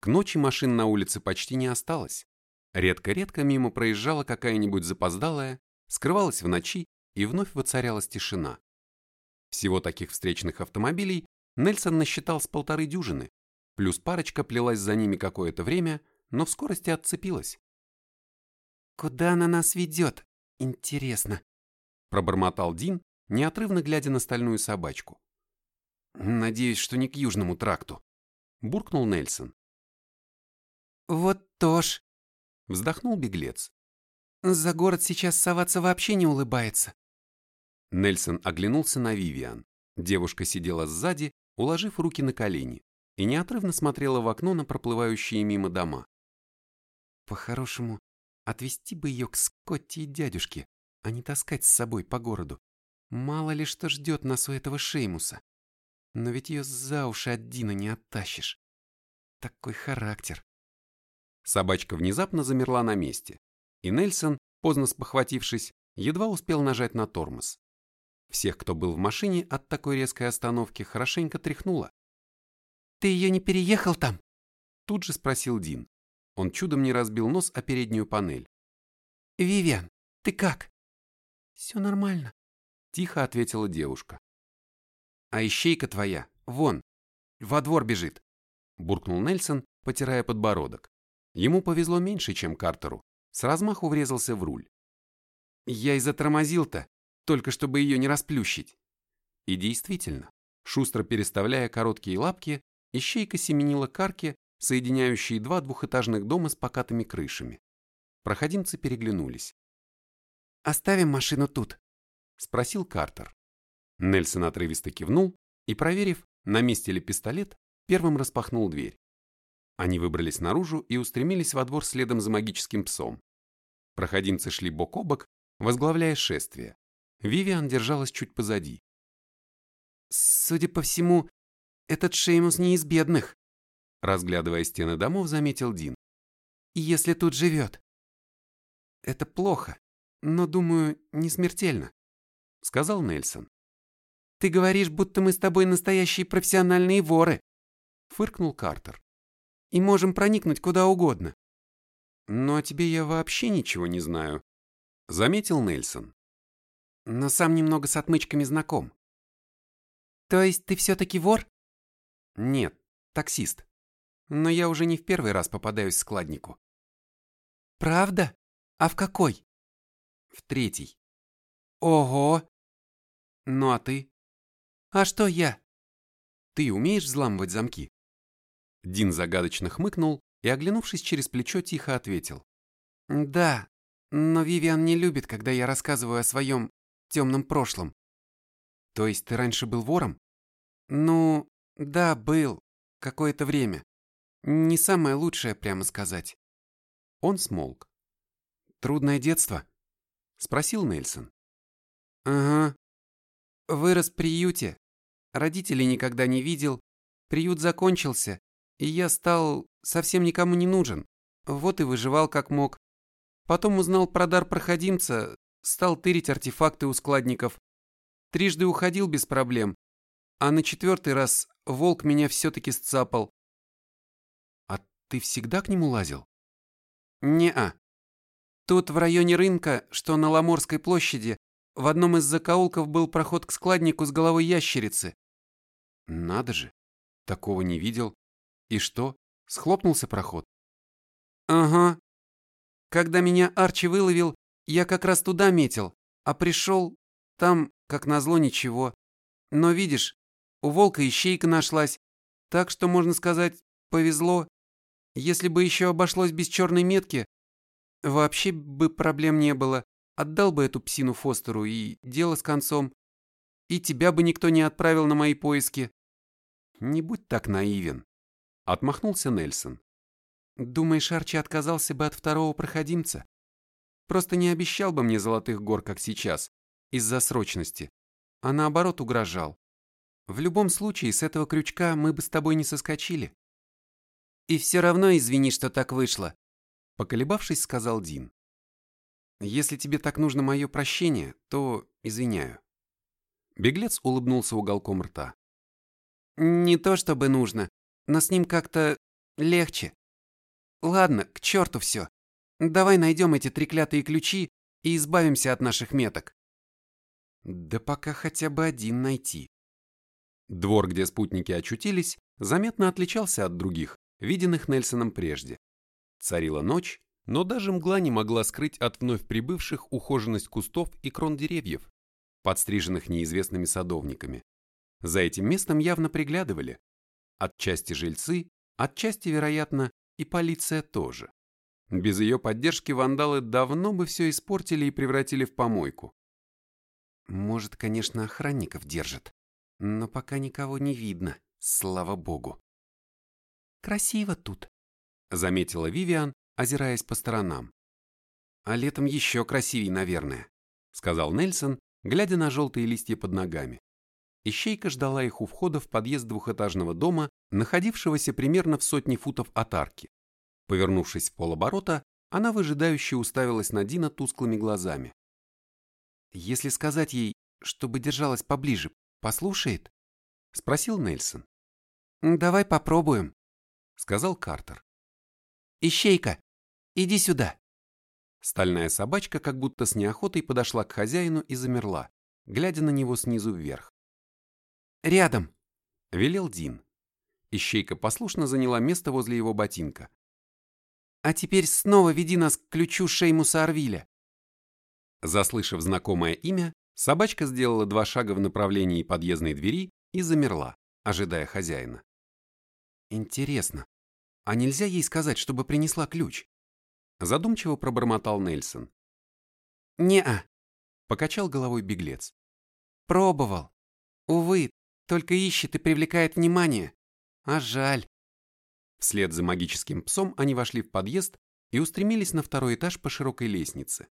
К ночи машин на улице почти не осталось. Редко-редко мимо проезжала какая-нибудь запоздалая, скрывалась в ночи и вновь воцарялась тишина. Всего таких встречных автомобилей Нельсон насчитал с полторы дюжины, плюс парочка плелась за ними какое-то время, но в скорости отцепилась. «Куда она нас ведет? Интересно», – пробормотал Дин, неотрывно глядя на стальную собачку. «Надеюсь, что не к Южному тракту», – буркнул Нельсон. «Вот тоже», – вздохнул беглец. «За город сейчас соваться вообще не улыбается». Нельсон оглянулся на Вивиан. Девушка сидела сзади, уложив руки на колени, и неотрывно смотрела в окно на проплывающие мимо дома. По-хорошему, отвезти бы ее к Скотти и дядюшке, а не таскать с собой по городу. Мало ли что ждет нас у этого Шеймуса. Но ведь ее за уши от Дина не оттащишь. Такой характер. Собачка внезапно замерла на месте, и Нельсон, поздно спохватившись, едва успел нажать на тормоз. Всех, кто был в машине, от такой резкой остановки хорошенько тряхнуло. «Ты ее не переехал там?» Тут же спросил Дин. Он чудом не разбил нос о переднюю панель. «Вивиан, ты как?» «Все нормально», — тихо ответила девушка. «А ищейка твоя, вон, во двор бежит», — буркнул Нельсон, потирая подбородок. Ему повезло меньше, чем Картеру. С размаху врезался в руль. «Я и затормозил-то, только чтобы ее не расплющить». И действительно, шустро переставляя короткие лапки, ищейка семенила к арке, соединяющей два двухэтажных дома с покатыми крышами. Проходимцы переглянулись. «Оставим машину тут?» – спросил Картер. Нельсон отрывисто кивнул и, проверив, на месте ли пистолет, первым распахнул дверь. Они выбрались наружу и устремились во двор следом за магическим псом. Проходимцы шли бок о бок, возглавляя шествие. Вивиан держалась чуть позади. «Судя по всему, этот Шеймус не из бедных», разглядывая стены домов, заметил Дин. «Если тут живет». «Это плохо, но, думаю, не смертельно», сказал Нельсон. «Ты говоришь, будто мы с тобой настоящие профессиональные воры», фыркнул Картер и можем проникнуть куда угодно. Но о тебе я вообще ничего не знаю, заметил Нельсон. Но сам немного с отмычками знаком. То есть ты все-таки вор? Нет, таксист. Но я уже не в первый раз попадаюсь складнику. Правда? А в какой? В третий. Ого! Ну а ты? А что я? Ты умеешь взламывать замки? Дин загадочно хмыкнул и, оглянувшись через плечо, тихо ответил. Да, но Вивиан не любит, когда я рассказываю о своем темном прошлом. То есть ты раньше был вором? Ну, да, был. Какое-то время. Не самое лучшее, прямо сказать. Он смолк. Трудное детство? Спросил Нельсон. Ага. Вырос в приюте. Родителей никогда не видел. Приют закончился, и я стал совсем никому не нужен. Вот и выживал как мог. Потом узнал про дар проходимца, стал тырить артефакты у складников. Трижды уходил без проблем, а на четвертый раз волк меня все-таки сцапал. А ты всегда к нему лазил? Не-а. Тут в районе рынка, что на Ламорской площади, в одном из закоулков был проход к складнику с головой ящерицы. Надо же, такого не видел. И что, схлопнулся проход? Ага. Когда меня Арчи выловил, я как раз туда метил, а пришел, там, как назло, ничего. Но видишь, у волка ищейка нашлась, так что, можно сказать, повезло. Если бы еще обошлось без черной метки, вообще бы проблем не было. Отдал бы эту псину Фостеру, и дело с концом. И тебя бы никто не отправил на мои поиски. Не будь так наивен. Отмахнулся Нельсон. Думаешь, Арчи отказался бы от второго проходимца? Просто не обещал бы мне золотых гор, как сейчас, из-за срочности, а наоборот угрожал. В любом случае, с этого крючка мы бы с тобой не соскочили. И все равно извини, что так вышло, поколебавшись, сказал Дин. Если тебе так нужно мое прощение, то извиняю. Беглец улыбнулся уголком рта. Не то чтобы нужно, но с ним как-то легче. Ладно, к черту все. Давай найдем эти треклятые ключи и избавимся от наших меток. Да пока хотя бы один найти. Двор, где спутники очутились, заметно отличался от других, виденных Нельсоном прежде. Царила ночь, но даже мгла не могла скрыть от вновь прибывших ухоженность кустов и крон деревьев, подстриженных неизвестными садовниками. За этим местом явно приглядывали. Отчасти жильцы, отчасти, вероятно, и полиция тоже. Без ее поддержки вандалы давно бы все испортили и превратили в помойку. Может, конечно, охранников держат, но пока никого не видно, слава богу. Красиво тут, заметила Вивиан, озираясь по сторонам. А летом еще красивее, наверное, сказал Нельсон, глядя на желтые листья под ногами. Ищейка ждала их у входа в подъезд двухэтажного дома, находившегося примерно в сотне футов от арки. Повернувшись в полоборота, она выжидающе уставилась на Дина тусклыми глазами. «Если сказать ей, чтобы держалась поближе, послушает?» — спросил Нельсон. «Давай попробуем», — сказал Картер. «Ищейка, иди сюда». Стальная собачка как будто с неохотой подошла к хозяину и замерла, глядя на него снизу вверх. «Рядом», — велел Дин. Ищейка послушно заняла место возле его ботинка. А теперь снова веди нас к ключу Шеймуса Арвиля. Заслышав знакомое имя, собачка сделала два шага в направлении подъездной двери и замерла, ожидая хозяина. Интересно, а нельзя ей сказать, чтобы принесла ключ? Задумчиво пробормотал Нельсон. Не-а, покачал головой беглец. Пробовал. Увы, только ищет и привлекает внимание. А жаль. Вслед за магическим псом они вошли в подъезд и устремились на второй этаж по широкой лестнице.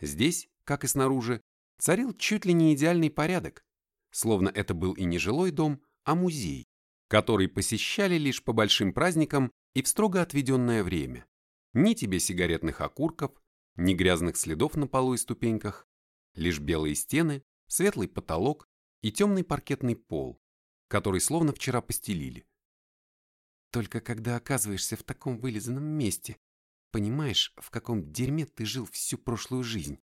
Здесь, как и снаружи, царил чуть ли не идеальный порядок, словно это был и не жилой дом, а музей, который посещали лишь по большим праздникам и в строго отведенное время. Ни тебе сигаретных окурков, ни грязных следов на полу и ступеньках, лишь белые стены, светлый потолок и темный паркетный пол, который словно вчера постелили. Только когда оказываешься в таком вылизанном месте, понимаешь, в каком дерьме ты жил всю прошлую жизнь.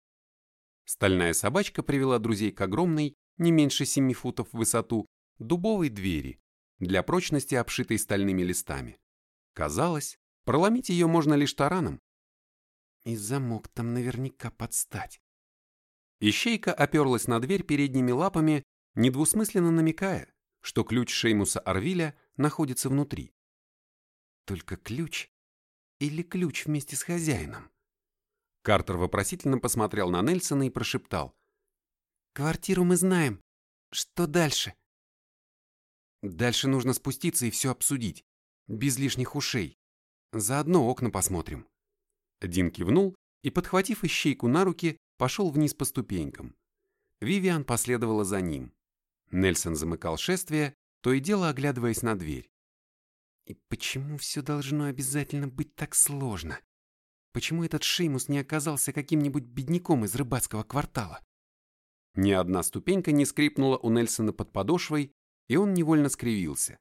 Стальная собачка привела друзей к огромной, не меньше семи футов в высоту, дубовой двери, для прочности обшитой стальными листами. Казалось, проломить ее можно лишь тараном. И замок там наверняка подстать. Ищейка оперлась на дверь передними лапами, недвусмысленно намекая, что ключ Шеймуса Арвиля находится внутри. Только ключ или ключ вместе с хозяином? Картер вопросительно посмотрел на Нельсона и прошептал. «Квартиру мы знаем. Что дальше?» «Дальше нужно спуститься и все обсудить. Без лишних ушей. Заодно окна посмотрим». Дин кивнул и, подхватив ищейку на руки, пошел вниз по ступенькам. Вивиан последовала за ним. Нельсон замыкал шествие, то и дело оглядываясь на дверь. И почему все должно обязательно быть так сложно? Почему этот Шеймус не оказался каким-нибудь бедняком из рыбацкого квартала? Ни одна ступенька не скрипнула у Нельсона под подошвой, и он невольно скривился.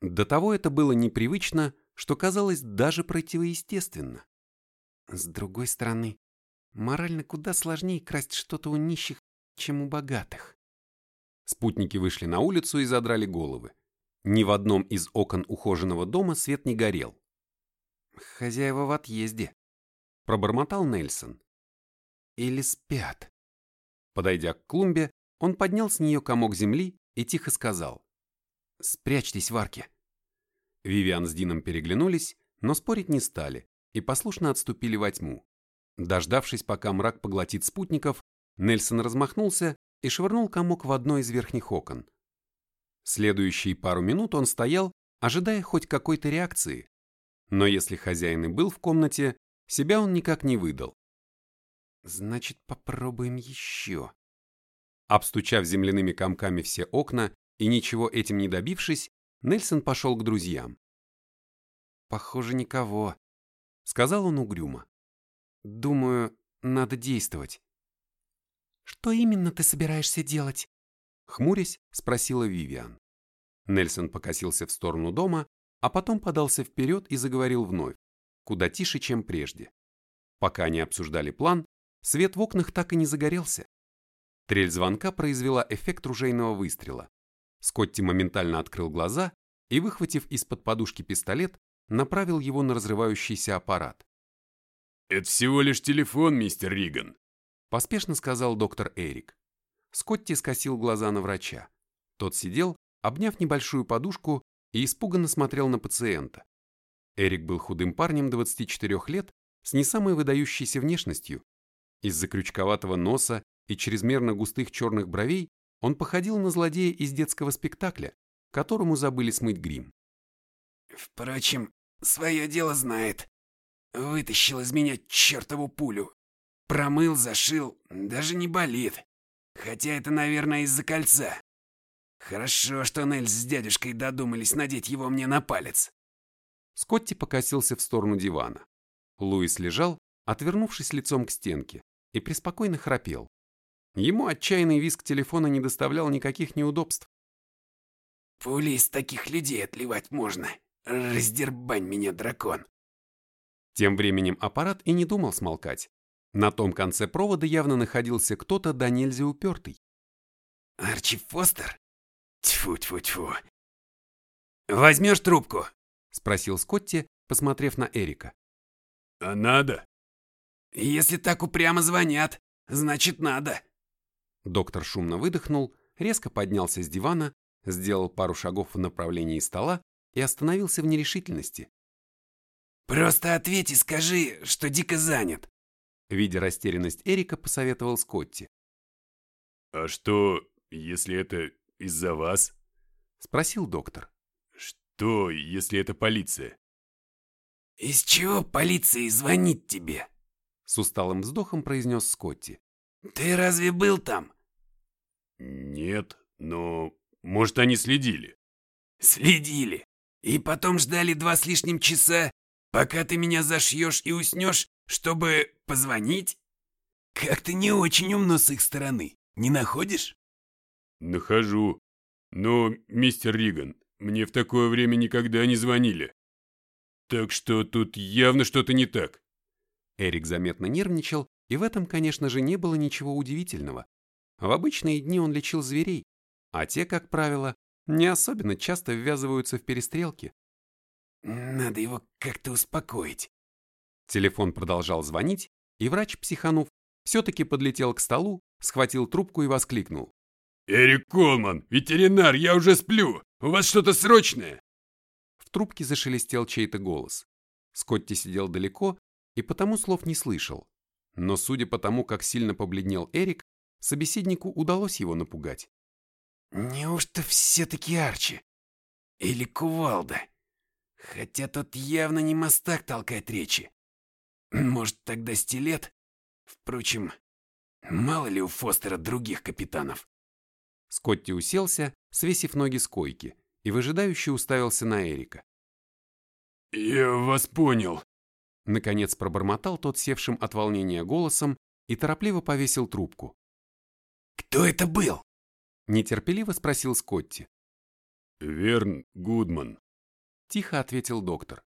До того это было непривычно, что казалось даже противоестественно. С другой стороны, морально куда сложнее красть что-то у нищих, чем у богатых. Спутники вышли на улицу и задрали головы. Ни в одном из окон ухоженного дома свет не горел. «Хозяева в отъезде», — пробормотал Нельсон. «Или спят». Подойдя к клумбе, он поднял с нее комок земли и тихо сказал. «Спрячьтесь в арке». Вивиан с Дином переглянулись, но спорить не стали и послушно отступили во тьму. Дождавшись, пока мрак поглотит спутников, Нельсон размахнулся и швырнул комок в одно из верхних окон. Следующие пару минут он стоял, ожидая хоть какой-то реакции. Но если хозяин и был в комнате, себя он никак не выдал. Значит, попробуем еще. Обстучав земляными комками все окна и ничего этим не добившись, Нельсон пошел к друзьям. «Похоже, никого», — сказал он угрюмо. «Думаю, надо действовать». «Что именно ты собираешься делать?» Хмурясь, спросила Вивиан. Нельсон покосился в сторону дома, а потом подался вперед и заговорил вновь, куда тише, чем прежде. Пока они обсуждали план, свет в окнах так и не загорелся. Трель звонка произвела эффект ружейного выстрела. Скотти моментально открыл глаза и, выхватив из-под подушки пистолет, направил его на разрывающийся аппарат. «Это всего лишь телефон, мистер Риган», – поспешно сказал доктор Эрик. Скотти скосил глаза на врача. Тот сидел, обняв небольшую подушку и испуганно смотрел на пациента. Эрик был худым парнем 24 лет с не самой выдающейся внешностью. Из-за крючковатого носа и чрезмерно густых черных бровей он походил на злодея из детского спектакля, которому забыли смыть грим. «Впрочем, свое дело знает. Вытащил из меня чертову пулю. Промыл, зашил, даже не болит. Хотя это, наверное, из-за кольца. Хорошо, что Нельс с дядюшкой додумались надеть его мне на палец. Скотти покосился в сторону дивана. Луис лежал, отвернувшись лицом к стенке, и преспокойно храпел. Ему отчаянный визг телефона не доставлял никаких неудобств. Пули из таких людей отливать можно. Раздербань меня, дракон. Тем временем аппарат и не думал смолкать. На том конце провода явно находился кто-то да нельзя упертый. Арчи Фостер? Тьфу-тьфу-тьфу. Возьмешь трубку? Спросил Скотти, посмотрев на Эрика. А надо? Если так упрямо звонят, значит надо. Доктор шумно выдохнул, резко поднялся с дивана, сделал пару шагов в направлении стола и остановился в нерешительности. «Просто ответь и скажи, что дико занят. Видя растерянность Эрика, посоветовал Скотти. «А что, если это из-за вас?» Спросил доктор. «Что, если это полиция?» «Из чего полиции звонить тебе?» С усталым вздохом произнес Скотти. «Ты разве был там?» «Нет, но, может, они следили?» «Следили. И потом ждали два с лишним часа, пока ты меня зашьешь и уснешь, чтобы позвонить? Как-то не очень умно с их стороны, не находишь? Нахожу. Но, мистер Риган, мне в такое время никогда не звонили. Так что тут явно что-то не так. Эрик заметно нервничал, и в этом, конечно же, не было ничего удивительного. В обычные дни он лечил зверей, а те, как правило, не особенно часто ввязываются в перестрелки. Надо его как-то успокоить. Телефон продолжал звонить, и врач, психанув, все-таки подлетел к столу, схватил трубку и воскликнул. «Эрик Колман, ветеринар, я уже сплю! У вас что-то срочное?» В трубке зашелестел чей-то голос. Скотти сидел далеко и потому слов не слышал. Но судя по тому, как сильно побледнел Эрик, собеседнику удалось его напугать. «Неужто все-таки Арчи? Или Кувалда? Хотя тот явно не мастак толкает речи. Может, тогда стилет? Впрочем, мало ли у Фостера других капитанов». Скотти уселся, свесив ноги с койки, и выжидающе уставился на Эрика. «Я вас понял», — наконец пробормотал тот севшим от волнения голосом и торопливо повесил трубку. «Кто это был?» — нетерпеливо спросил Скотти. «Верн Гудман», — тихо ответил доктор.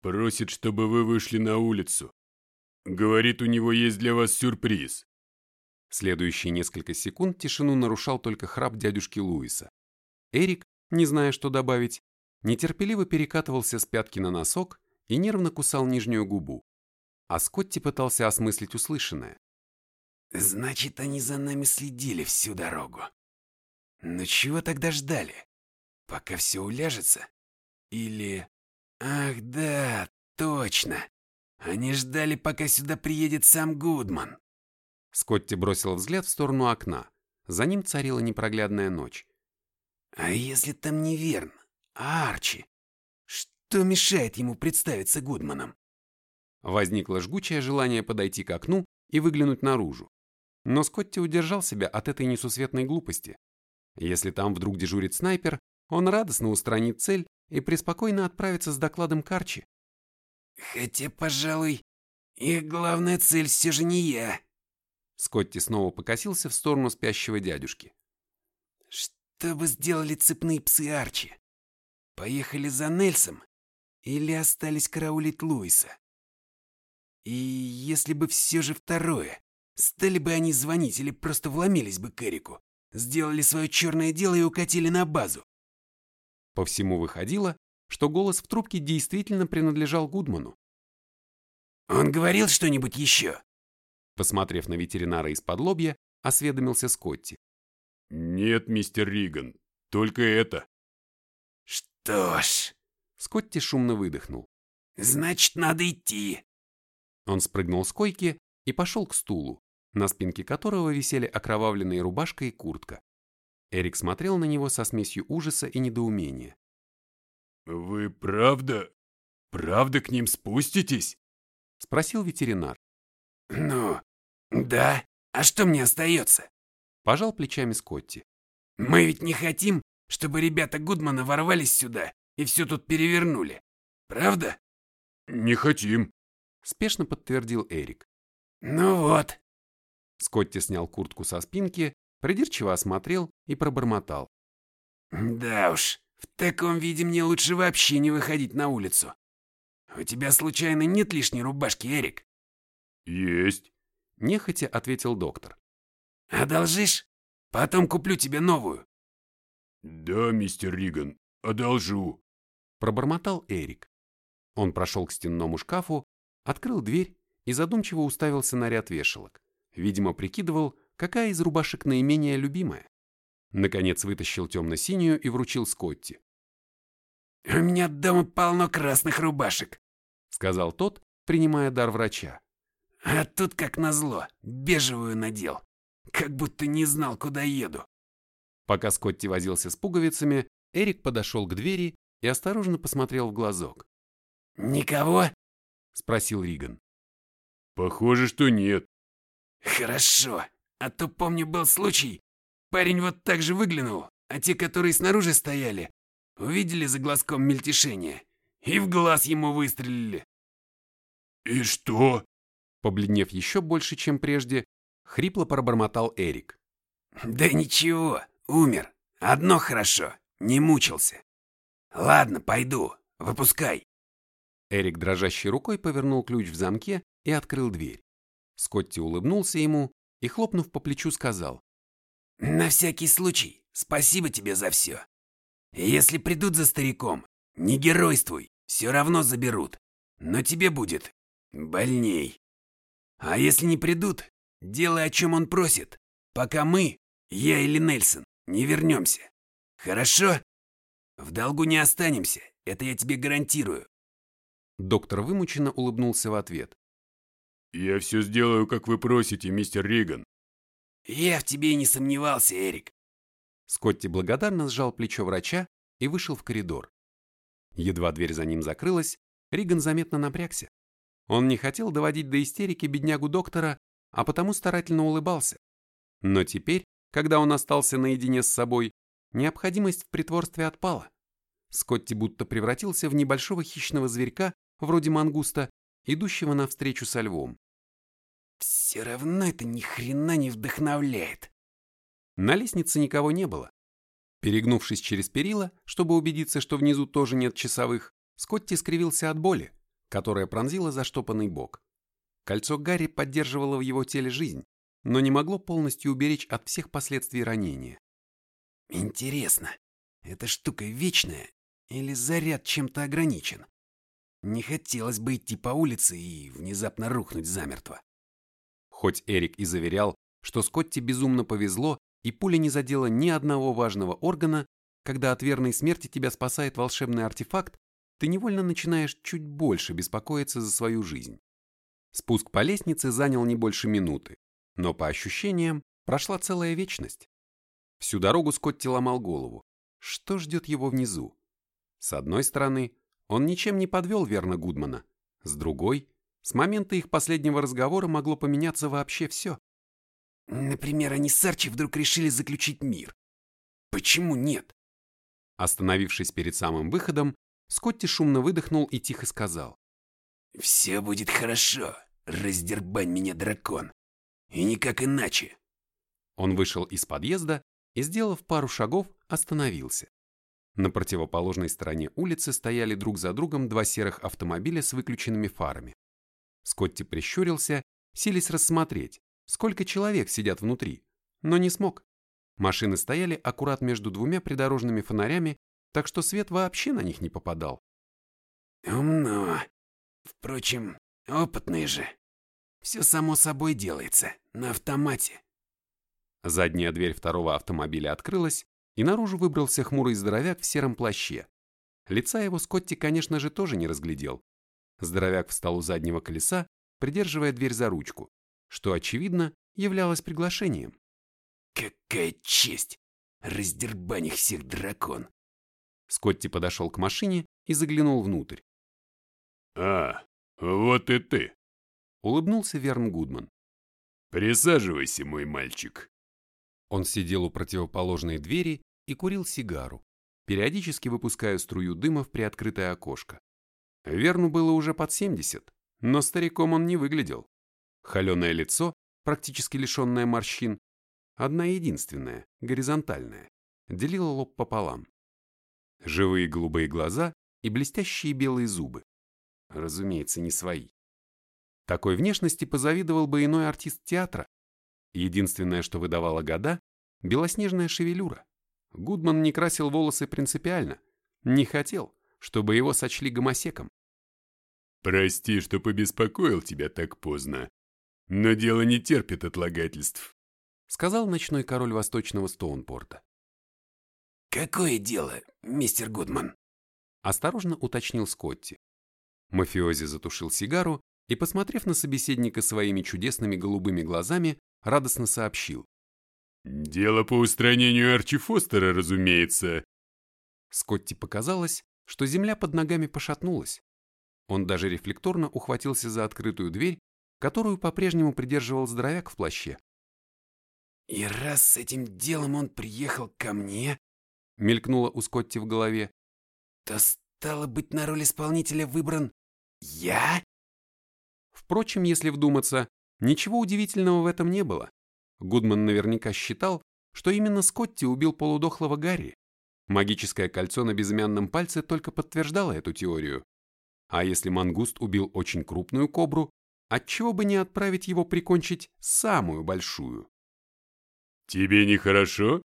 «Просит, чтобы вы вышли на улицу. Говорит, у него есть для вас сюрприз». Следующие несколько секунд тишину нарушал только храп дядюшки Луиса. Эрик, не зная, что добавить, нетерпеливо перекатывался с пятки на носок и нервно кусал нижнюю губу. А Скотти пытался осмыслить услышанное. «Значит, они за нами следили всю дорогу. Но чего тогда ждали? Пока все уляжется? Или... Ах да, точно! Они ждали, пока сюда приедет сам Гудман». Скотти бросил взгляд в сторону окна. За ним царила непроглядная ночь. «А если там не Верн, а Арчи? Что мешает ему представиться Гудманом?» Возникло жгучее желание подойти к окну и выглянуть наружу. Но Скотти удержал себя от этой несусветной глупости. Если там вдруг дежурит снайпер, он радостно устранит цель и преспокойно отправится с докладом к Арчи. «Хотя, пожалуй, их главная цель все же не я». Скотти снова покосился в сторону спящего дядюшки. «Что бы сделали цепные псы Арчи? Поехали за Нельсом или остались караулить Луиса? И если бы все же второе, стали бы они звонить или просто вломились бы к Эрику, сделали свое черное дело и укатили на базу? По всему выходило, что голос в трубке действительно принадлежал Гудману. «Он говорил что-нибудь еще?» Посмотрев на ветеринара из-под лобья, осведомился Скотти. «Нет, мистер Риган, только это». «Что ж...» Скотти шумно выдохнул. «Значит, надо идти». Он спрыгнул с койки и пошел к стулу, на спинке которого висели окровавленные рубашка и куртка. Эрик смотрел на него со смесью ужаса и недоумения. «Вы правда, правда к ним спуститесь?» — спросил ветеринар. «Ну, да. А что мне остается?» — пожал плечами Скотти. «Мы ведь не хотим, чтобы ребята Гудмана ворвались сюда и все тут перевернули. Правда?» «Не хотим», — спешно подтвердил Эрик. «Ну вот». Скотти снял куртку со спинки, придирчиво осмотрел и пробормотал. «Да уж, в таком виде мне лучше вообще не выходить на улицу. У тебя случайно нет лишней рубашки, Эрик?» «Есть», — нехотя ответил доктор. «Одолжишь? Потом куплю тебе новую». «Да, мистер Риган, одолжу», — пробормотал Эрик. Он прошел к стенному шкафу, открыл дверь и задумчиво уставился на ряд вешалок. Видимо, прикидывал, какая из рубашек наименее любимая. Наконец вытащил темно-синюю и вручил Скотти. «У меня дома полно красных рубашек», — сказал тот, принимая дар врача. «А тут, как назло, бежевую надел, как будто не знал, куда еду». Пока Скотти возился с пуговицами, Эрик подошел к двери и осторожно посмотрел в глазок. «Никого?» — спросил Риган. «Похоже, что нет». «Хорошо, а то, помню, был случай. Парень вот так же выглянул, а те, которые снаружи стояли, увидели за глазком мельтешение и в глаз ему выстрелили». «И что?» Побледнев еще больше, чем прежде, хрипло пробормотал Эрик. «Да ничего, умер. Одно хорошо, не мучился. Ладно, пойду, выпускай». Эрик дрожащей рукой повернул ключ в замке и открыл дверь. Скотти улыбнулся ему и, хлопнув по плечу, сказал. «На всякий случай, спасибо тебе за все. Если придут за стариком, не геройствуй, все равно заберут. Но тебе будет больней. А если не придут, делай, о чем он просит, пока мы, я или Нельсон, не вернемся. Хорошо? В долгу не останемся, это я тебе гарантирую. Доктор вымученно улыбнулся в ответ. «Я все сделаю, как вы просите, мистер Риган». «Я в тебе и не сомневался, Эрик». Скотти благодарно сжал плечо врача и вышел в коридор. Едва дверь за ним закрылась, Риган заметно напрягся. Он не хотел доводить до истерики беднягу доктора, а потому старательно улыбался. Но теперь, когда он остался наедине с собой, необходимость в притворстве отпала. Скотти будто превратился в небольшого хищного зверька, вроде мангуста, идущего навстречу со львом. Все равно это ни хрена не вдохновляет. На лестнице никого не было. Перегнувшись через перила, чтобы убедиться, что внизу тоже нет часовых, Скотти скривился от боли, которая пронзила заштопанный бок. Кольцо Гарри поддерживало в его теле жизнь, но не могло полностью уберечь от всех последствий ранения. Интересно, эта штука вечная или заряд чем-то ограничен? Не хотелось бы идти по улице и внезапно рухнуть замертво. Хоть Эрик и заверял, что Скотти безумно повезло и пуля не задела ни одного важного органа, когда от верной смерти тебя спасает волшебный артефакт, ты невольно начинаешь чуть больше беспокоиться за свою жизнь. Спуск по лестнице занял не больше минуты, но по ощущениям прошла целая вечность. Всю дорогу Скотти ломал голову. Что ждет его внизу? С одной стороны, он ничем не подвел верно Гудмана. С другой, с момента их последнего разговора могло поменяться вообще все. Например, они с Арчи вдруг решили заключить мир. Почему нет? Остановившись перед самым выходом, Скотти шумно выдохнул и тихо сказал. «Все будет хорошо, раздербань меня, дракон. И никак иначе». Он вышел из подъезда и, сделав пару шагов, остановился. На противоположной стороне улицы стояли друг за другом два серых автомобиля с выключенными фарами. Скотти прищурился, сились рассмотреть, сколько человек сидят внутри, но не смог. Машины стояли аккурат между двумя придорожными фонарями, так что свет вообще на них не попадал. Умно. Впрочем, опытные же. Все само собой делается, на автомате. Задняя дверь второго автомобиля открылась, и наружу выбрался хмурый здоровяк в сером плаще. Лица его Скотти, конечно же, тоже не разглядел. Здоровяк встал у заднего колеса, придерживая дверь за ручку, что, очевидно, являлось приглашением. «Какая честь! Раздербань их всех, дракон!» Скотти подошел к машине и заглянул внутрь. «А, вот и ты!» — улыбнулся Верн Гудман. «Присаживайся, мой мальчик». Он сидел у противоположной двери и курил сигару, периодически выпуская струю дыма в приоткрытое окошко. Верну было уже под 70, но стариком он не выглядел. Холеное лицо, практически лишенное морщин, одна единственная, горизонтальная, делила лоб пополам. Живые голубые глаза и блестящие белые зубы. Разумеется, не свои. Такой внешности позавидовал бы иной артист театра. Единственное, что выдавало года – белоснежная шевелюра. Гудман не красил волосы принципиально, не хотел, чтобы его сочли гомосеком. «Прости, что побеспокоил тебя так поздно, но дело не терпит отлагательств», сказал ночной король восточного Стоунпорта. «Какое дело, мистер Гудман?» Осторожно уточнил Скотти. Мафиози затушил сигару и, посмотрев на собеседника своими чудесными голубыми глазами, радостно сообщил. «Дело по устранению Арчи Фостера, разумеется». Скотти показалось, что земля под ногами пошатнулась. Он даже рефлекторно ухватился за открытую дверь, которую по-прежнему придерживал здоровяк в плаще. «И раз с этим делом он приехал ко мне, мелькнуло у Скотти в голове. То стало быть, на роль исполнителя выбран я? Впрочем, если вдуматься, ничего удивительного в этом не было. Гудман наверняка считал, что именно Скотти убил полудохлого Гарри. Магическое кольцо на безымянном пальце только подтверждало эту теорию. А если мангуст убил очень крупную кобру, отчего бы не отправить его прикончить самую большую? «Тебе нехорошо?»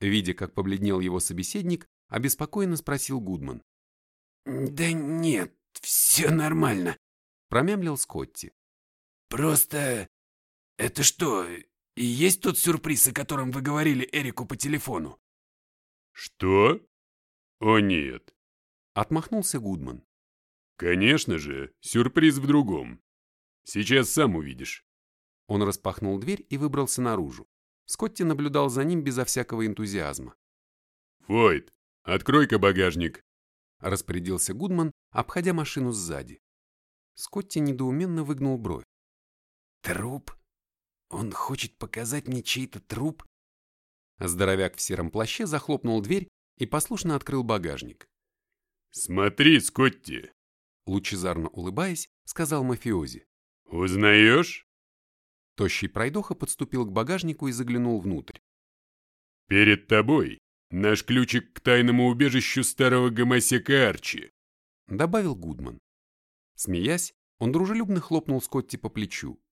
Видя, как побледнел его собеседник, обеспокоенно спросил Гудман. «Да нет, все нормально», — промямлил Скотти. «Просто Это что, и есть тот сюрприз, о котором вы говорили Эрику по телефону? Что? О нет. Отмахнулся Гудман. Конечно же, сюрприз в другом. Сейчас сам увидишь. Он распахнул дверь и выбрался наружу. Скотти наблюдал за ним безо всякого энтузиазма. «Фойд, открой-ка багажник», — распорядился Гудман, обходя машину сзади. Скотти недоуменно выгнул бровь. «Труп? Он хочет показать мне чей-то труп?» Здоровяк в сером плаще захлопнул дверь и послушно открыл багажник. «Смотри, Скотти!» Лучезарно улыбаясь, сказал мафиози. «Узнаешь?» Тощий пройдоха подступил к багажнику и заглянул внутрь. «Перед тобой наш ключик к тайному убежищу старого гомосека Арчи», добавил Гудман. Смеясь, он дружелюбно хлопнул Скотти по плечу.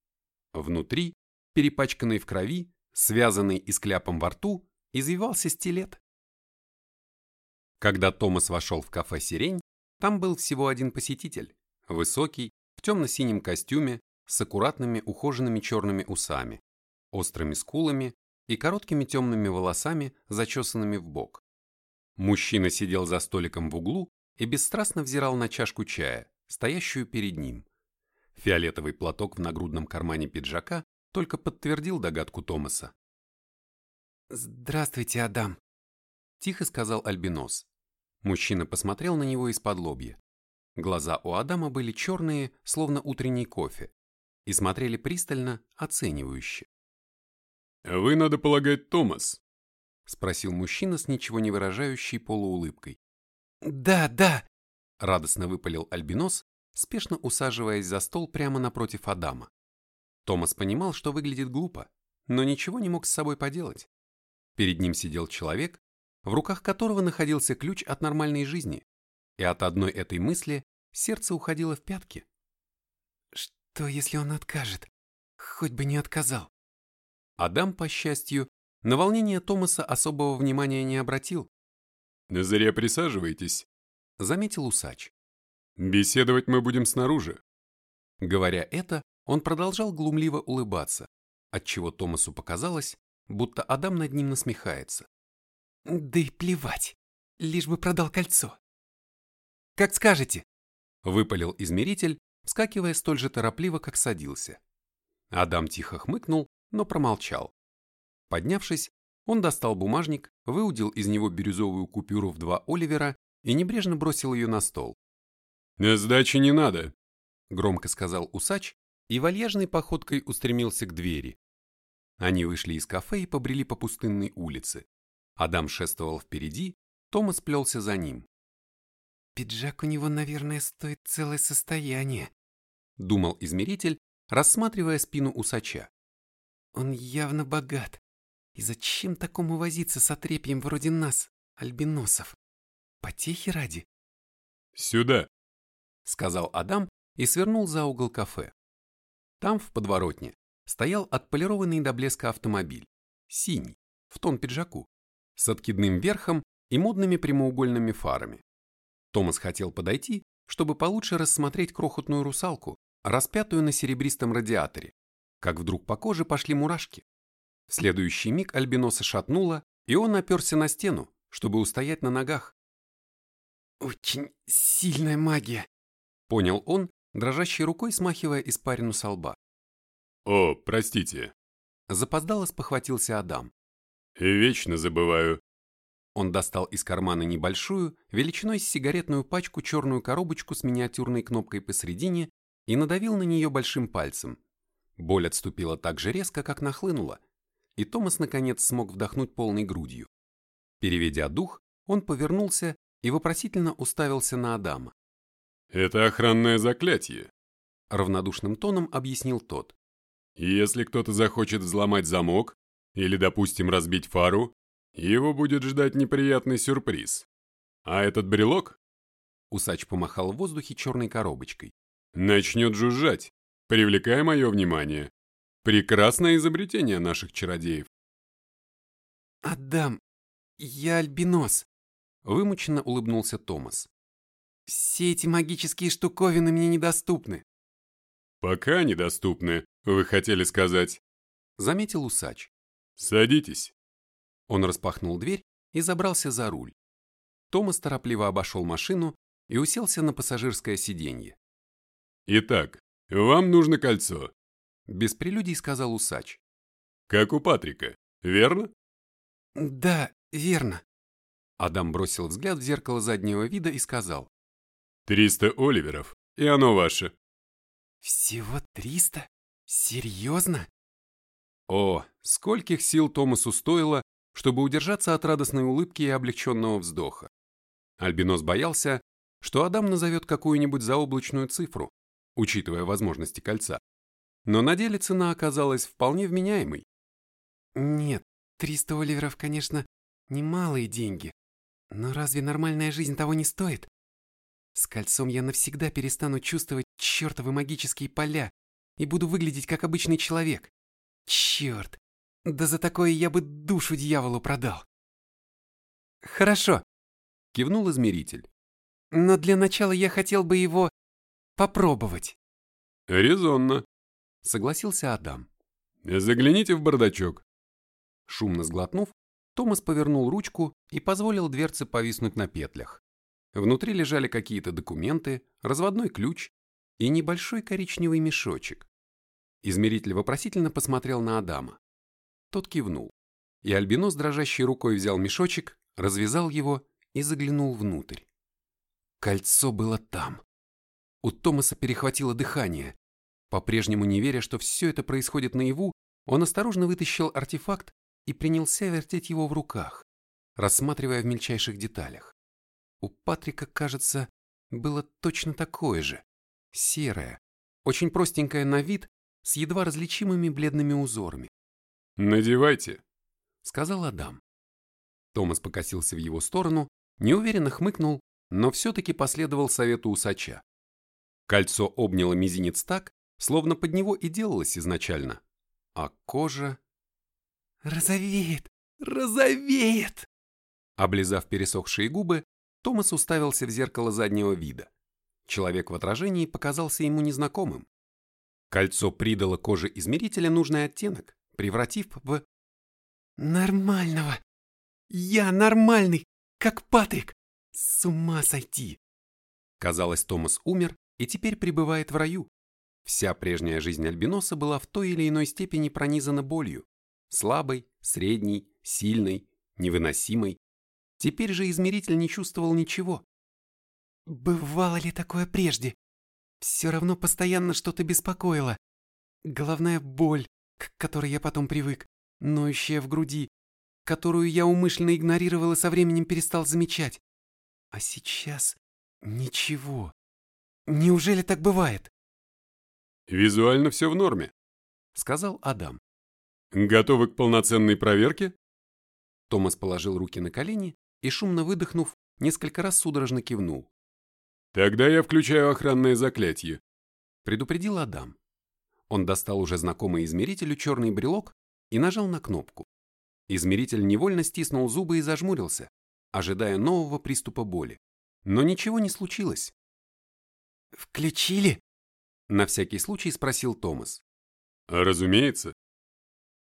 Внутри, перепачканный в крови, связанный и с кляпом во рту, извивался стилет. Когда Томас вошел в кафе «Сирень», там был всего один посетитель, высокий, в темно-синем костюме, с аккуратными ухоженными черными усами, острыми скулами и короткими темными волосами, зачесанными в бок. Мужчина сидел за столиком в углу и бесстрастно взирал на чашку чая, стоящую перед ним. Фиолетовый платок в нагрудном кармане пиджака только подтвердил догадку Томаса. «Здравствуйте, Адам», – тихо сказал Альбинос. Мужчина посмотрел на него из-под лобья. Глаза у Адама были черные, словно утренний кофе, и смотрели пристально, оценивающе. «Вы, надо полагать, Томас?» — спросил мужчина с ничего не выражающей полуулыбкой. «Да, да!» — радостно выпалил Альбинос, спешно усаживаясь за стол прямо напротив Адама. Томас понимал, что выглядит глупо, но ничего не мог с собой поделать. Перед ним сидел человек, в руках которого находился ключ от нормальной жизни, и от одной этой мысли сердце уходило в пятки. Что, если он откажет? Хоть бы не отказал. Адам, по счастью, на волнение Томаса особого внимания не обратил. «На заре присаживайтесь», — заметил усач. «Беседовать мы будем снаружи». Говоря это, он продолжал глумливо улыбаться, отчего Томасу показалось, будто Адам над ним насмехается. «Да и плевать, лишь бы продал кольцо». «Как скажете», — выпалил измеритель, вскакивая столь же торопливо, как садился. Адам тихо хмыкнул, но промолчал. Поднявшись, он достал бумажник, выудил из него бирюзовую купюру в два оливера и небрежно бросил ее на стол. «На сдачи не надо», — громко сказал усач и вальяжной походкой устремился к двери. Они вышли из кафе и побрели по пустынной улице. Адам шествовал впереди, Томас плелся за ним. «Пиджак у него, наверное, стоит целое состояние», — думал измеритель, рассматривая спину усача. «Он явно богат. И зачем такому возиться с отрепьем вроде нас, альбиносов? Потехи ради?» «Сюда», — сказал Адам и свернул за угол кафе. Там, в подворотне, стоял отполированный до блеска автомобиль, синий, в тон пиджаку, с откидным верхом и модными прямоугольными фарами. Томас хотел подойти, чтобы получше рассмотреть крохотную русалку, распятую на серебристом радиаторе, как вдруг по коже пошли мурашки. В следующий миг альбиноса шатнуло, и он оперся на стену, чтобы устоять на ногах. «Очень сильная магия», — понял он, дрожащей рукой смахивая испарину со лба. «О, простите», — запоздало спохватился Адам. «Вечно забываю. Он достал из кармана небольшую, величиной с сигаретную пачку черную коробочку с миниатюрной кнопкой посередине и надавил на нее большим пальцем. Боль отступила так же резко, как нахлынула, и Томас наконец смог вдохнуть полной грудью. Переведя дух, он повернулся и вопросительно уставился на Адама. «Это охранное заклятие», — равнодушным тоном объяснил тот. «Если кто-то захочет взломать замок или, допустим, разбить фару, его будет ждать неприятный сюрприз. А этот брелок, усач помахал в воздухе черной коробочкой, начнет жужжать, привлекая мое внимание. Прекрасное изобретение наших чародеев. «Адам, я альбинос», — вымученно улыбнулся Томас. «Все эти магические штуковины мне недоступны». «Пока недоступны, вы хотели сказать», заметил усач. «Садитесь». Он распахнул дверь и забрался за руль. Томас торопливо обошел машину и уселся на пассажирское сиденье. «Итак, вам нужно кольцо», — без прелюдий сказал усач. «Как у Патрика, верно?» «Да, верно». Адам бросил взгляд в зеркало заднего вида и сказал. «Триста оливеров, и оно ваше». «Всего триста? Серьезно?» О, скольких сил Томасу стоило, чтобы удержаться от радостной улыбки и облегченного вздоха. Альбинос боялся, что Адам назовет какую-нибудь заоблачную цифру, учитывая возможности кольца. Но на деле цена оказалась вполне вменяемой. «Нет, 300 оливеров, конечно, немалые деньги. Но разве нормальная жизнь того не стоит? С кольцом я навсегда перестану чувствовать чертовы магические поля и буду выглядеть как обычный человек. Черт, да за такое я бы душу дьяволу продал. Хорошо, кивнул измеритель. Но для начала я хотел бы его попробовать. Резонно, согласился Адам. Загляните в бардачок. Шумно сглотнув, Томас повернул ручку и позволил дверце повиснуть на петлях. Внутри лежали какие-то документы, разводной ключ и небольшой коричневый мешочек. Измеритель вопросительно посмотрел на Адама. Тот кивнул, и Альбинос дрожащей рукой взял мешочек, развязал его и заглянул внутрь. Кольцо было там. У Томаса перехватило дыхание. По-прежнему не веря, что все это происходит наяву, он осторожно вытащил артефакт и принялся вертеть его в руках, рассматривая в мельчайших деталях. У Патрика, кажется, было точно такое же, серое, очень простенькое на вид, с едва различимыми бледными узорами. «Надевайте», — сказал Адам. Томас покосился в его сторону, неуверенно хмыкнул, но все-таки последовал совету усача. Кольцо обняло мизинец так, словно под него и делалось изначально, а кожа «Розовеет! Розовеет!» Облизав пересохшие губы, Томас уставился в зеркало заднего вида. Человек в отражении показался ему незнакомым. Кольцо придало коже измерителя нужный оттенок, превратив в... «Нормального! Я нормальный, как Патрик! С ума сойти!» Казалось, Томас умер и теперь пребывает в раю. Вся прежняя жизнь Альбиноса была в той или иной степени пронизана болью слабой, средней, сильной, невыносимой. Теперь же измеритель не чувствовал ничего. Бывало ли такое прежде? Все равно постоянно что-то беспокоило. Головная боль, к которой я потом привык, ноющая в груди, которую я умышленно игнорировал и со временем перестал замечать. А сейчас ничего. Неужели так бывает? «Визуально все в норме», — сказал Адам. «Готовы к полноценной проверке?» Томас положил руки на колени и, шумно выдохнув, несколько раз судорожно кивнул. «Тогда я включаю охранное заклятие», — предупредил Адам. Он достал уже знакомый измерителю черный брелок и нажал на кнопку. Измеритель невольно стиснул зубы и зажмурился, ожидая нового приступа боли. Но ничего не случилось. «Включили?» — на всякий случай спросил Томас. «Разумеется»,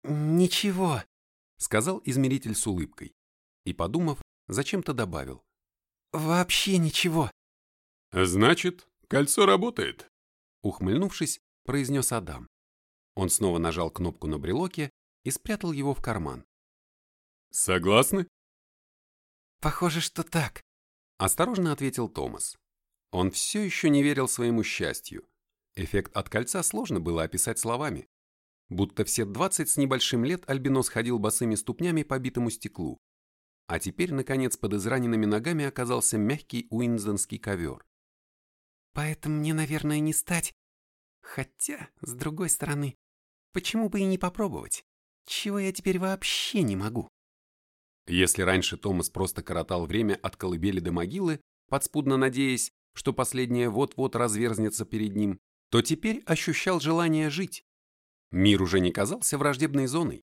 «Ничего», — сказал измеритель с улыбкой. И, подумав, зачем-то добавил. «Вообще ничего». «Значит, кольцо работает», — ухмыльнувшись, произнес Адам. Он снова нажал кнопку на брелоке и спрятал его в карман. «Согласны?» «Похоже, что так», — осторожно ответил Томас. Он все еще не верил своему счастью. Эффект от кольца сложно было описать словами будто все двадцать с небольшим лет Альбинос ходил босыми ступнями по битому стеклу. А теперь, наконец, под израненными ногами оказался мягкий уинзонский ковер. «Поэтому мне, наверное, не стать. Хотя, с другой стороны, почему бы и не попробовать? Чего я теперь вообще не могу?» Если раньше Томас просто коротал время от колыбели до могилы, подспудно надеясь, что последняя вот-вот разверзнется перед ним, то теперь ощущал желание жить, Мир уже не казался враждебной зоной.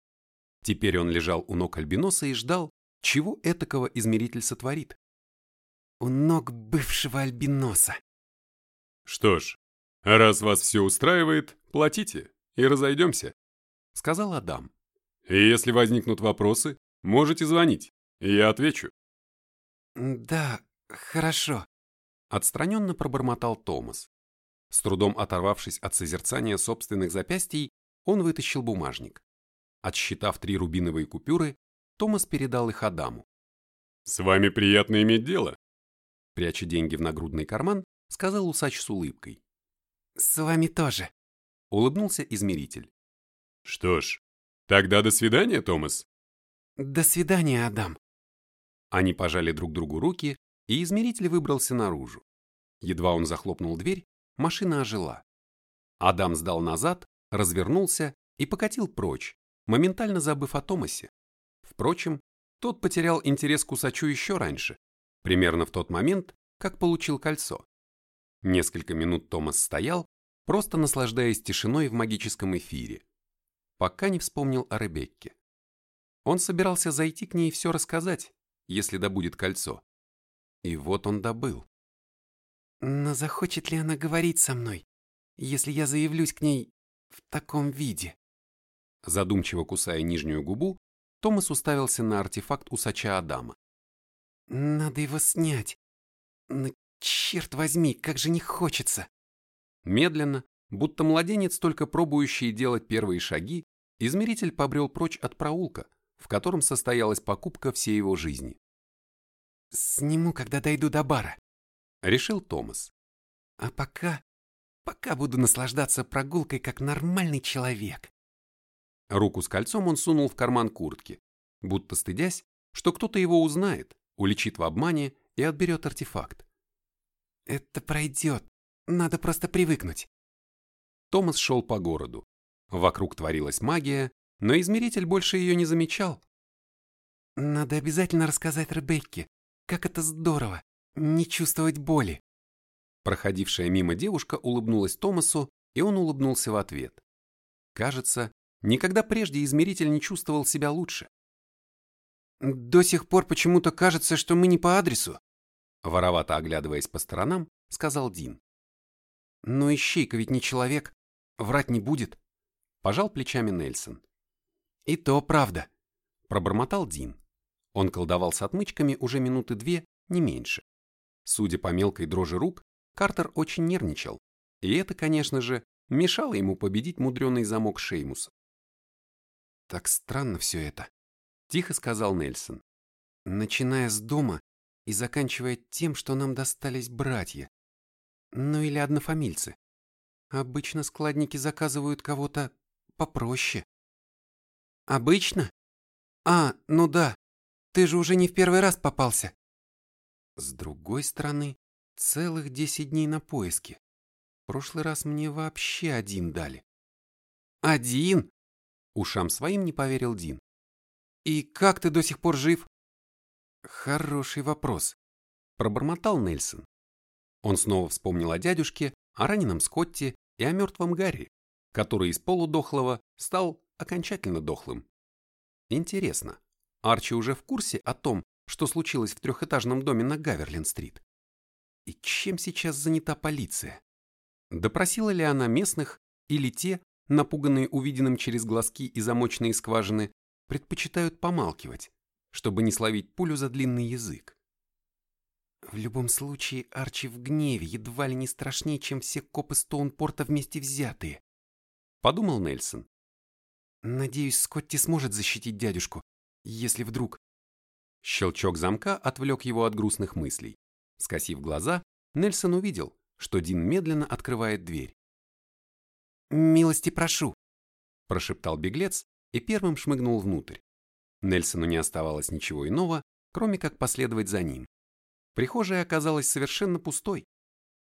Теперь он лежал у ног Альбиноса и ждал, чего этакого измеритель сотворит. У ног бывшего Альбиноса. Что ж, раз вас все устраивает, платите и разойдемся. — сказал Адам. «И если возникнут вопросы, можете звонить, и я отвечу». «Да, хорошо», — отстраненно пробормотал Томас. С трудом оторвавшись от созерцания собственных запястий, он вытащил бумажник. Отсчитав три рубиновые купюры, Томас передал их Адаму. «С вами приятно иметь дело», — пряча деньги в нагрудный карман, сказал усач с улыбкой. «С вами тоже», — улыбнулся измеритель. «Что ж, тогда до свидания, Томас». «До свидания, Адам». Они пожали друг другу руки, и измеритель выбрался наружу. Едва он захлопнул дверь, машина ожила. Адам сдал назад, развернулся и покатил прочь, моментально забыв о Томасе. Впрочем, тот потерял интерес к усачу еще раньше, примерно в тот момент, как получил кольцо. Несколько минут Томас стоял, просто наслаждаясь тишиной в магическом эфире, пока не вспомнил о Ребекке. Он собирался зайти к ней и все рассказать, если добудет кольцо. И вот он добыл. Но захочет ли она говорить со мной, если я заявлюсь к ней в таком виде? Задумчиво кусая нижнюю губу, Томас уставился на артефакт усача Адама. Надо его снять. Но черт возьми, как же не хочется. Медленно, будто младенец, только пробующий делать первые шаги, измеритель побрел прочь от проулка, в котором состоялась покупка всей его жизни. «Сниму, когда дойду до бара», — решил Томас. «А пока, пока буду наслаждаться прогулкой как нормальный человек». Руку с кольцом он сунул в карман куртки, будто стыдясь, что кто-то его узнает, уличит в обмане и отберет артефакт. «Это пройдет, надо просто привыкнуть». Томас шел по городу. Вокруг творилась магия, но измеритель больше ее не замечал. «Надо обязательно рассказать Ребекке, как это здорово, не чувствовать боли». Проходившая мимо девушка улыбнулась Томасу, и он улыбнулся в ответ. Кажется, никогда прежде измеритель не чувствовал себя лучше. «До сих пор почему-то кажется, что мы не по адресу», воровато оглядываясь по сторонам, сказал Дин. «Но ищейка ведь не человек, врать не будет», пожал плечами Нельсон. «И то правда», пробормотал Дин. Он колдовал с отмычками уже минуты две, не меньше. Судя по мелкой дрожи рук, Картер очень нервничал, и это, конечно же, мешало ему победить мудреный замок Шеймуса. «Так странно все это», — тихо сказал Нельсон. «Начиная с дома и заканчивая тем, что нам достались братья. Ну или однофамильцы. Обычно складники заказывают кого-то попроще». «Обычно? А, ну да, ты же уже не в первый раз попался. С другой стороны, целых десять дней на поиске. В прошлый раз мне вообще один дали. Один? Ушам своим не поверил Дин. И как ты до сих пор жив? Хороший вопрос. Пробормотал Нельсон. Он снова вспомнил о дядюшке, о раненом Скотте и о мертвом Гарри, который из полудохлого стал окончательно дохлым. Интересно, Арчи уже в курсе о том, что случилось в трехэтажном доме на Гаверлин-стрит. И чем сейчас занята полиция? Допросила ли она местных, или те, напуганные увиденным через глазки и замочные скважины, предпочитают помалкивать, чтобы не словить пулю за длинный язык? В любом случае, Арчи в гневе едва ли не страшнее, чем все копы Стоунпорта вместе взятые. Подумал Нельсон. Надеюсь, Скотти сможет защитить дядюшку, если вдруг... Щелчок замка отвлек его от грустных мыслей. Скосив глаза, Нельсон увидел, что Дин медленно открывает дверь. «Милости прошу», – прошептал беглец и первым шмыгнул внутрь. Нельсону не оставалось ничего иного, кроме как последовать за ним. Прихожая оказалась совершенно пустой.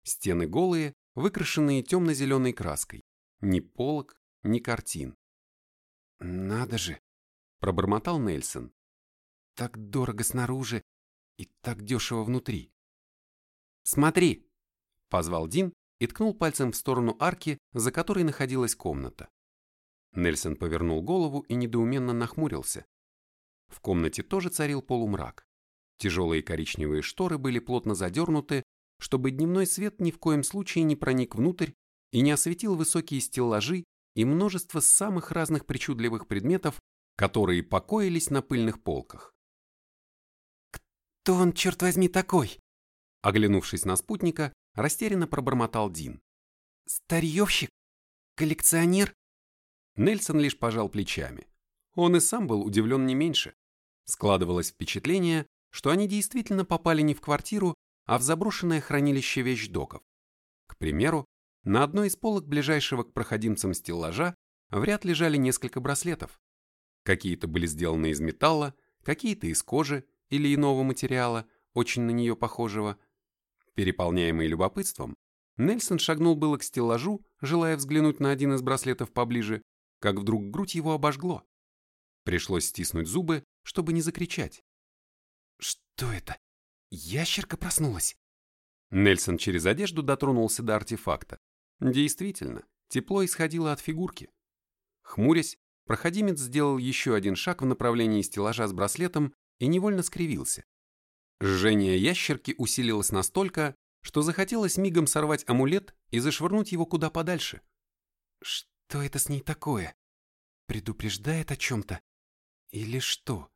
Стены голые, выкрашенные темно-зеленой краской. Ни полок, ни картин. «Надо же!» пробормотал Нельсон. Так дорого снаружи и так дешево внутри. Смотри, позвал Дин и ткнул пальцем в сторону арки, за которой находилась комната. Нельсон повернул голову и недоуменно нахмурился. В комнате тоже царил полумрак. Тяжелые коричневые шторы были плотно задернуты, чтобы дневной свет ни в коем случае не проник внутрь и не осветил высокие стеллажи и множество самых разных причудливых предметов, которые покоились на пыльных полках. «Кто он, черт возьми, такой?» Оглянувшись на спутника, растерянно пробормотал Дин. «Старьевщик? Коллекционер?» Нельсон лишь пожал плечами. Он и сам был удивлен не меньше. Складывалось впечатление, что они действительно попали не в квартиру, а в заброшенное хранилище вещдоков. К примеру, на одной из полок ближайшего к проходимцам стеллажа в ряд лежали несколько браслетов. Какие-то были сделаны из металла, какие-то из кожи или иного материала, очень на нее похожего. Переполняемый любопытством, Нельсон шагнул было к стеллажу, желая взглянуть на один из браслетов поближе, как вдруг грудь его обожгло. Пришлось стиснуть зубы, чтобы не закричать. «Что это? Ящерка проснулась?» Нельсон через одежду дотронулся до артефакта. Действительно, тепло исходило от фигурки. Хмурясь, проходимец сделал еще один шаг в направлении стеллажа с браслетом и невольно скривился. Жжение ящерки усилилось настолько, что захотелось мигом сорвать амулет и зашвырнуть его куда подальше. Что это с ней такое? Предупреждает о чем-то? Или что?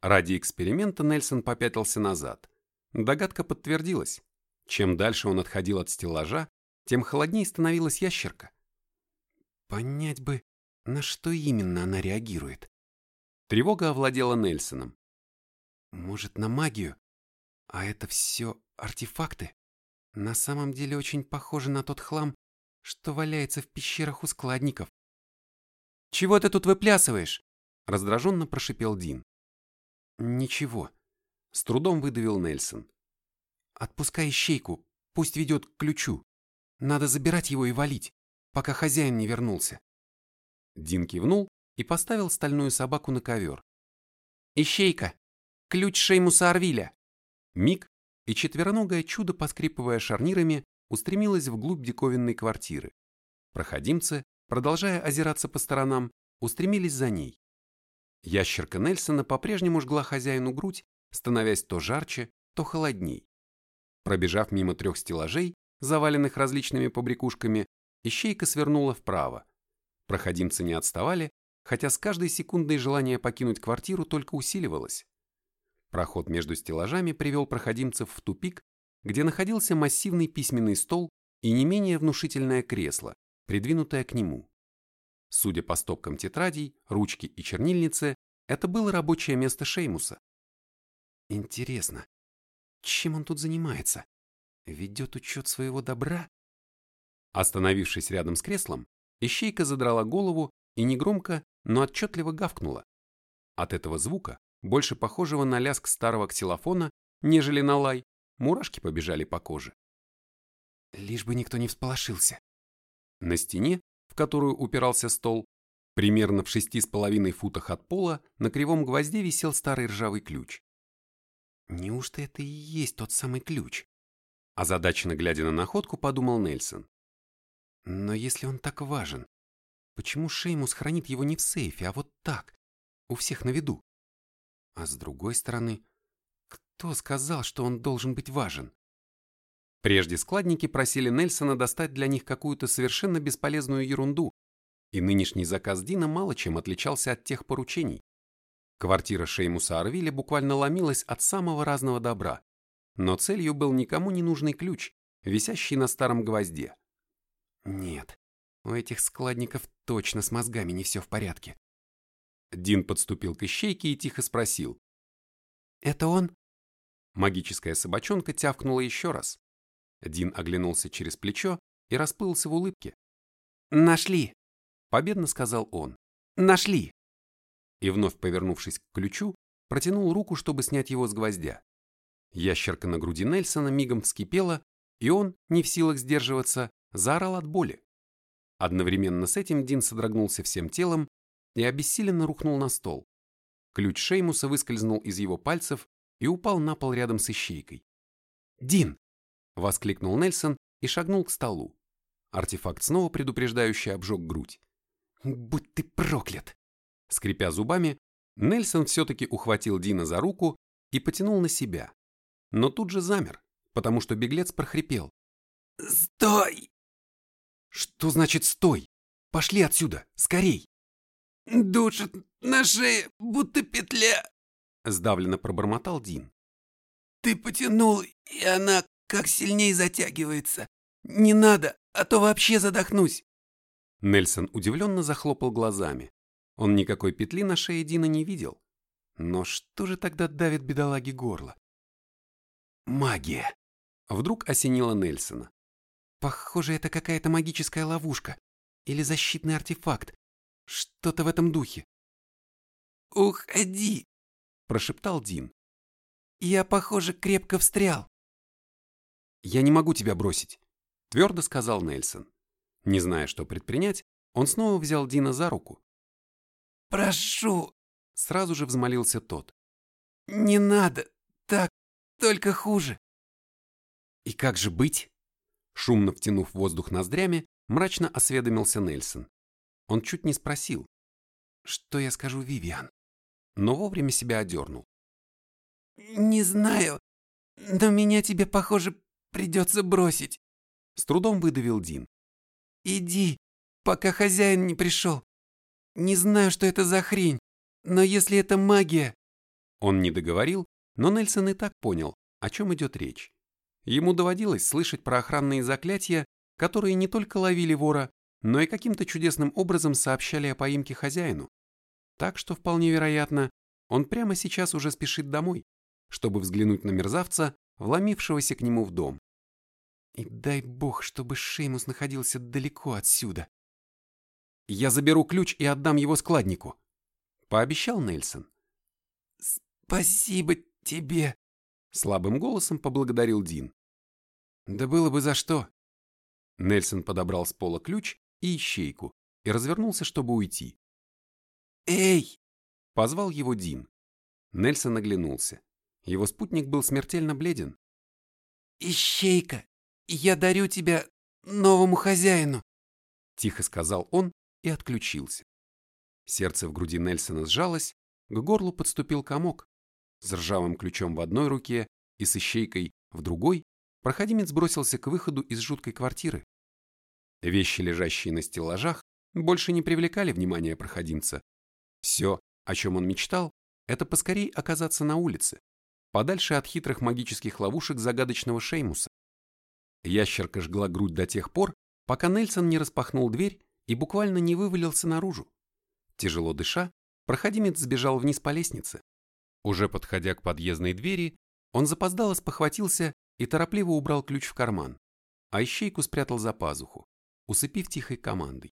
Ради эксперимента Нельсон попятился назад. Догадка подтвердилась. Чем дальше он отходил от стеллажа, тем холоднее становилась ящерка. Понять бы, на что именно она реагирует. Тревога овладела Нельсоном. Может, на магию? А это все артефакты? На самом деле очень похоже на тот хлам, что валяется в пещерах у складников. «Чего ты тут выплясываешь?» раздраженно прошипел Дин. «Ничего», — с трудом выдавил Нельсон. «Отпускай ищейку, пусть ведет к ключу. Надо забирать его и валить, пока хозяин не вернулся». Дин кивнул и поставил стальную собаку на ковер. «Ищейка! Ключ Шеймуса Арвиля!» Миг, и четвероногое чудо, поскрипывая шарнирами, устремилось вглубь диковинной квартиры. Проходимцы, продолжая озираться по сторонам, устремились за ней. Ящерка Нельсона по-прежнему жгла хозяину грудь, становясь то жарче, то холодней. Пробежав мимо трех стеллажей, заваленных различными побрякушками, ищейка свернула вправо. Проходимцы не отставали, хотя с каждой секундой желание покинуть квартиру только усиливалось. Проход между стеллажами привел проходимцев в тупик, где находился массивный письменный стол и не менее внушительное кресло, придвинутое к нему. Судя по стопкам тетрадей, ручки и чернильницы, это было рабочее место Шеймуса. Интересно, чем он тут занимается? Ведет учет своего добра? Остановившись рядом с креслом, ищейка задрала голову и негромко, но отчетливо гавкнула. От этого звука, больше похожего на лязг старого ксилофона, нежели на лай, мурашки побежали по коже. Лишь бы никто не всполошился. На стене которую упирался стол, примерно в шести с половиной футах от пола на кривом гвозде висел старый ржавый ключ. Неужто это и есть тот самый ключ? Озадаченно глядя на находку, подумал Нельсон. Но если он так важен, почему Шеймус хранит его не в сейфе, а вот так, у всех на виду? А с другой стороны, кто сказал, что он должен быть важен? Прежде складники просили Нельсона достать для них какую-то совершенно бесполезную ерунду, и нынешний заказ Дина мало чем отличался от тех поручений. Квартира Шеймуса Арвиля буквально ломилась от самого разного добра, но целью был никому не нужный ключ, висящий на старом гвозде. Нет, у этих складников точно с мозгами не все в порядке. Дин подступил к ищейке и тихо спросил. «Это он?» Магическая собачонка тявкнула еще раз, Дин оглянулся через плечо и расплылся в улыбке. «Нашли!» – победно сказал он. «Нашли!» И вновь повернувшись к ключу, протянул руку, чтобы снять его с гвоздя. Ящерка на груди Нельсона мигом вскипела, и он, не в силах сдерживаться, заорал от боли. Одновременно с этим Дин содрогнулся всем телом и обессиленно рухнул на стол. Ключ Шеймуса выскользнул из его пальцев и упал на пол рядом с ищейкой. «Дин!» Воскликнул Нельсон и шагнул к столу. Артефакт снова предупреждающий обжег грудь. «Будь ты проклят!» Скрипя зубами, Нельсон все-таки ухватил Дина за руку и потянул на себя. Но тут же замер, потому что беглец прохрипел. «Стой!» «Что значит «стой»?» Пошли отсюда, скорей!» «Душит на шее, будто петля!» Сдавленно пробормотал Дин. «Ты потянул, и она как сильнее затягивается. Не надо, а то вообще задохнусь!» Нельсон удивленно захлопал глазами. Он никакой петли на шее Дина не видел. Но что же тогда давит бедолаге горло? Магия! Вдруг осенила Нельсона. Похоже, это какая-то магическая ловушка или защитный артефакт. Что-то в этом духе. «Уходи!» – прошептал Дин. «Я, похоже, крепко встрял». «Я не могу тебя бросить», – твердо сказал Нельсон. Не зная, что предпринять, он снова взял Дина за руку. «Прошу!» – сразу же взмолился тот. «Не надо! Так только хуже!» «И как же быть?» Шумно втянув воздух ноздрями, мрачно осведомился Нельсон. Он чуть не спросил, что я скажу Вивиан, но вовремя себя одернул. «Не знаю, но меня тебе, похоже, придется бросить», с трудом выдавил Дин. «Иди, пока хозяин не пришел. Не знаю, что это за хрень, но если это магия...» Он не договорил, но Нельсон и так понял, о чем идет речь. Ему доводилось слышать про охранные заклятия, которые не только ловили вора, но и каким-то чудесным образом сообщали о поимке хозяину. Так что, вполне вероятно, он прямо сейчас уже спешит домой, чтобы взглянуть на мерзавца, вломившегося к нему в дом. И дай бог, чтобы Шеймус находился далеко отсюда. Я заберу ключ и отдам его складнику, пообещал Нельсон. Спасибо тебе, слабым голосом поблагодарил Дин. Да было бы за что. Нельсон подобрал с пола ключ и ищейку и развернулся, чтобы уйти. «Эй!» – позвал его Дин. Нельсон оглянулся. Его спутник был смертельно бледен. «Ищейка, я дарю тебя новому хозяину!» Тихо сказал он и отключился. Сердце в груди Нельсона сжалось, к горлу подступил комок. С ржавым ключом в одной руке и с ищейкой в другой проходимец бросился к выходу из жуткой квартиры. Вещи, лежащие на стеллажах, больше не привлекали внимания проходимца. Все, о чем он мечтал, это поскорей оказаться на улице, подальше от хитрых магических ловушек загадочного Шеймуса. Ящерка жгла грудь до тех пор, пока Нельсон не распахнул дверь и буквально не вывалился наружу. Тяжело дыша, проходимец сбежал вниз по лестнице. Уже подходя к подъездной двери, он запоздало спохватился и торопливо убрал ключ в карман, а ищейку спрятал за пазуху усыпив тихой командой.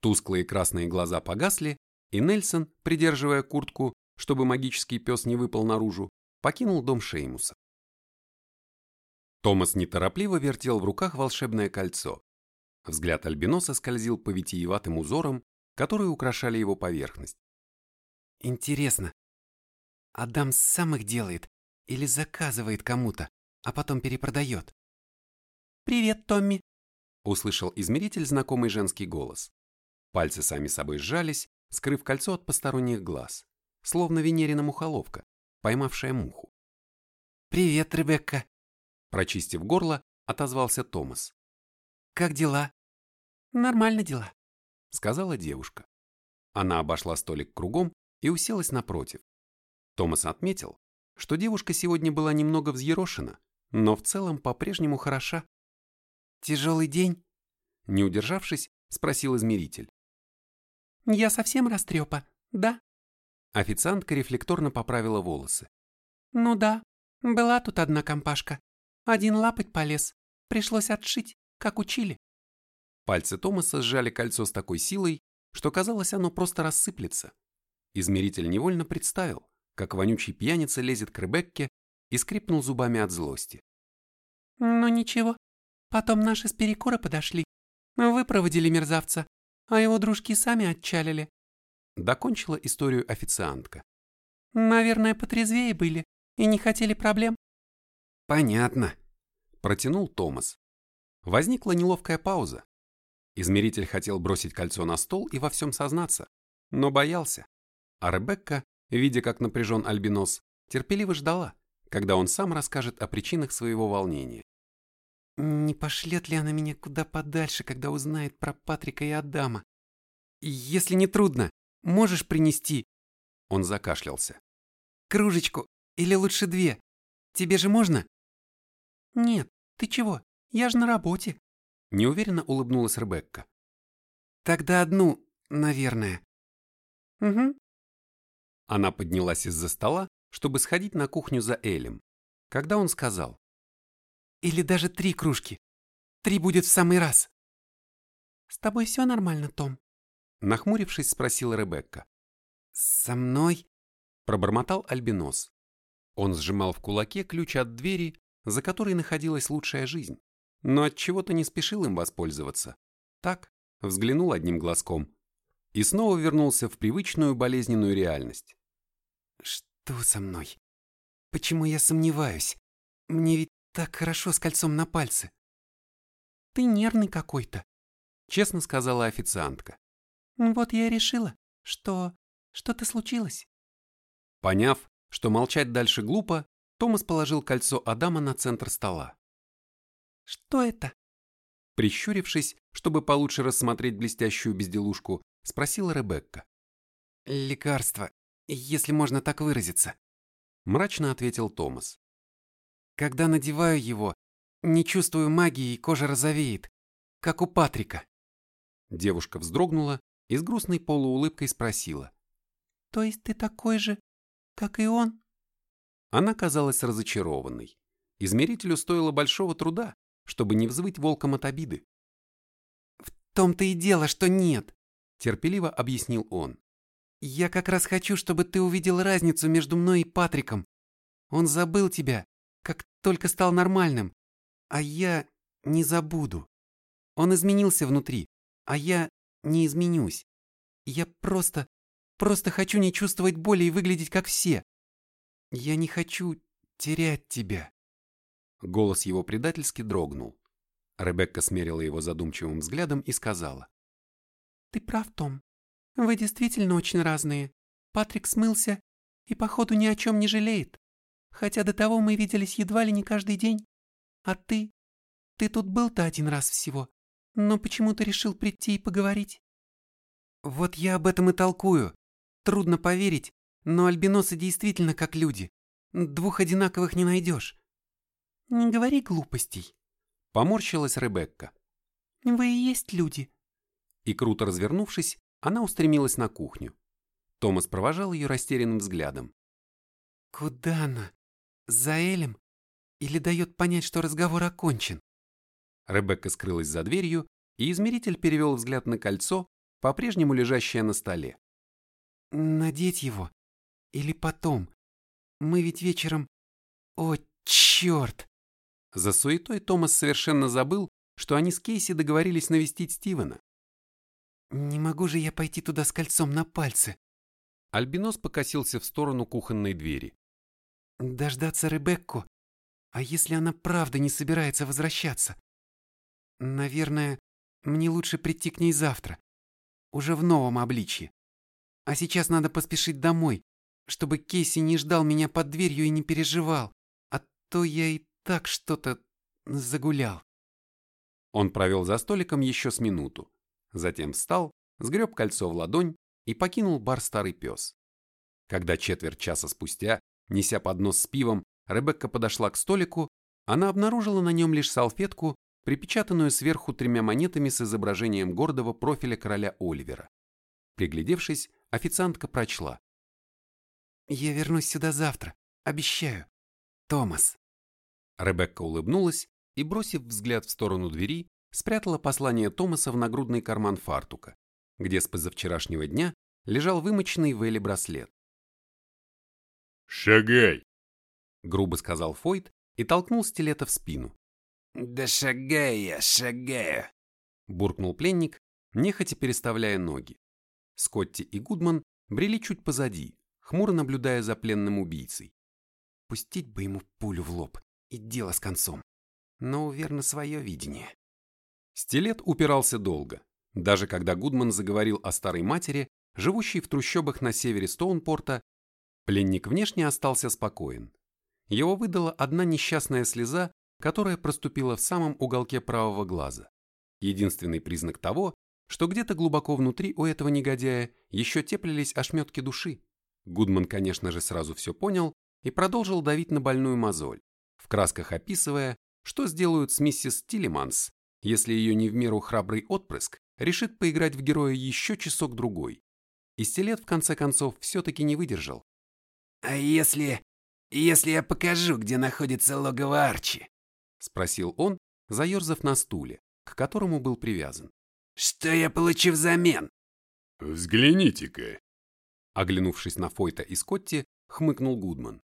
Тусклые красные глаза погасли, и Нельсон, придерживая куртку, чтобы магический пес не выпал наружу, покинул дом Шеймуса. Томас неторопливо вертел в руках волшебное кольцо. Взгляд Альбиноса скользил по витиеватым узорам, которые украшали его поверхность. Интересно, Адам сам их делает или заказывает кому-то, а потом перепродает? «Привет, Томми!» Услышал измеритель знакомый женский голос. Пальцы сами собой сжались, скрыв кольцо от посторонних глаз, словно Венерина мухоловка, поймавшая муху. «Привет, Ребекка!» Прочистив горло, отозвался Томас. «Как дела?» «Нормально дела», — сказала девушка. Она обошла столик кругом и уселась напротив. Томас отметил, что девушка сегодня была немного взъерошена, но в целом по-прежнему хороша. Тяжелый день? Не удержавшись, спросил измеритель. Я совсем растрепа, да? Официантка рефлекторно поправила волосы. Ну да, была тут одна компашка. Один лапать полез. Пришлось отшить, как учили. Пальцы Томаса сжали кольцо с такой силой, что казалось, оно просто рассыплется. Измеритель невольно представил, как вонючий пьяница лезет к Ребекке и скрипнул зубами от злости. Ну ничего, Потом наши с перекура подошли. Выпроводили мерзавца, а его дружки сами отчалили. Докончила историю официантка. Наверное, потрезвее были и не хотели проблем. Понятно. Протянул Томас. Возникла неловкая пауза. Измеритель хотел бросить кольцо на стол и во всем сознаться, но боялся. А Ребекка, видя, как напряжен Альбинос, терпеливо ждала, когда он сам расскажет о причинах своего волнения. Не пошлет ли она меня куда подальше, когда узнает про Патрика и Адама? если не трудно, можешь принести...» Он закашлялся. «Кружечку, или лучше две. Тебе же можно?» «Нет, ты чего? Я же на работе». Неуверенно улыбнулась Ребекка. «Тогда одну, наверное». «Угу». Она поднялась из-за стола, чтобы сходить на кухню за Элем, когда он сказал. «Или даже три кружки. Три будет в самый раз». «С тобой все нормально, Том?» Нахмурившись, спросила Ребекка. «Со мной?» Пробормотал Альбинос. Он сжимал в кулаке ключ от двери, за которой находилась лучшая жизнь, но от чего-то не спешил им воспользоваться. Так, взглянул одним глазком и снова вернулся в привычную болезненную реальность. «Что со мной? Почему я сомневаюсь? Мне ведь так хорошо с кольцом на пальце». «Ты нервный какой-то», — честно сказала официантка. «Вот я и решила, что что-то случилось». Поняв, что молчать дальше глупо, Томас положил кольцо Адама на центр стола. «Что это?» Прищурившись, чтобы получше рассмотреть блестящую безделушку, спросила Ребекка. «Лекарство, если можно так выразиться», — мрачно ответил Томас. «Когда надеваю его, не чувствую магии и кожа розовеет, как у Патрика». Девушка вздрогнула и с грустной полуулыбкой спросила. «То есть ты такой же, как и он?» Она казалась разочарованной. Измерителю стоило большого труда, чтобы не взвыть волком от обиды. «В том-то и дело, что нет», — терпеливо объяснил он. «Я как раз хочу, чтобы ты увидел разницу между мной и Патриком. Он забыл тебя, как только стал нормальным, а я не забуду. Он изменился внутри, а я не изменюсь. Я просто, просто хочу не чувствовать боли и выглядеть как все. Я не хочу терять тебя. Голос его предательски дрогнул. Ребекка смерила его задумчивым взглядом и сказала. «Ты прав, Том. Вы действительно очень разные. Патрик смылся и, походу, ни о чем не жалеет. Хотя до того мы виделись едва ли не каждый день. А ты? Ты тут был-то один раз всего. Но почему ты решил прийти и поговорить?» «Вот я об этом и толкую. Трудно поверить, но альбиносы действительно как люди. Двух одинаковых не найдешь. Не говори глупостей. Поморщилась Ребекка. Вы и есть люди. И круто развернувшись, она устремилась на кухню. Томас провожал ее растерянным взглядом. Куда она? За Элем? Или дает понять, что разговор окончен? Ребекка скрылась за дверью, и измеритель перевел взгляд на кольцо, по-прежнему лежащее на столе. Надеть его? Или потом? Мы ведь вечером... О, черт! За суетой Томас совершенно забыл, что они с Кейси договорились навестить Стивена. Не могу же я пойти туда с кольцом на пальце. Альбинос покосился в сторону кухонной двери. Дождаться Ребекку? А если она правда не собирается возвращаться? Наверное, мне лучше прийти к ней завтра. Уже в новом обличье. А сейчас надо поспешить домой, чтобы Кейси не ждал меня под дверью и не переживал, а то я и так что-то загулял. Он провел за столиком еще с минуту, затем встал, сгреб кольцо в ладонь и покинул бар старый пес. Когда четверть часа спустя, неся поднос с пивом, Ребекка подошла к столику, она обнаружила на нем лишь салфетку, припечатанную сверху тремя монетами с изображением гордого профиля короля Оливера. Приглядевшись, официантка прочла. «Я вернусь сюда завтра, обещаю. Томас». Ребекка улыбнулась и, бросив взгляд в сторону двери, спрятала послание Томаса в нагрудный карман фартука, где с позавчерашнего дня лежал вымоченный Вэлли браслет. «Шагай!» — грубо сказал Фойд и толкнул стилета в спину. «Да шагай я, шагаю!» — буркнул пленник, нехотя переставляя ноги. Скотти и Гудман брели чуть позади, хмуро наблюдая за пленным убийцей. Пустить бы ему пулю в лоб, и дело с концом. Но верно свое видение. Стилет упирался долго, даже когда Гудман заговорил о старой матери, живущей в трущобах на севере Стоунпорта, пленник внешне остался спокоен. Его выдала одна несчастная слеза, которая проступила в самом уголке правого глаза. Единственный признак того, что где-то глубоко внутри у этого негодяя еще теплились ошметки души. Гудман, конечно же, сразу все понял и продолжил давить на больную мозоль, в красках описывая, что сделают с миссис Тиллиманс, если ее не в меру храбрый отпрыск решит поиграть в героя еще часок-другой. И стилет, в конце концов, все-таки не выдержал. «А если... если я покажу, где находится логово Арчи?» — спросил он, заерзав на стуле, к которому был привязан. «Что я получу взамен?» «Взгляните-ка!» Оглянувшись на Фойта и Скотти, хмыкнул Гудман.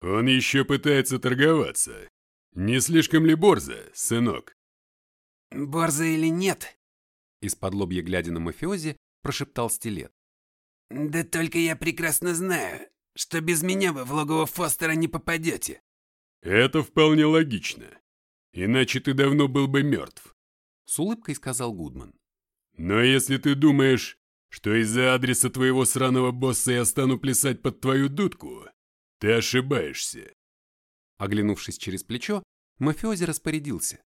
«Он еще пытается торговаться. Не слишком ли борзо, сынок?» «Борзо или нет?» Из-под лобья глядя на мафиози, прошептал стилет. «Да только я прекрасно знаю, что без меня вы в логово Фостера не попадете». «Это вполне логично. Иначе ты давно был бы мертв», — с улыбкой сказал Гудман. «Но если ты думаешь, что из-за адреса твоего сраного босса я стану плясать под твою дудку, ты ошибаешься». Оглянувшись через плечо, мафиози распорядился.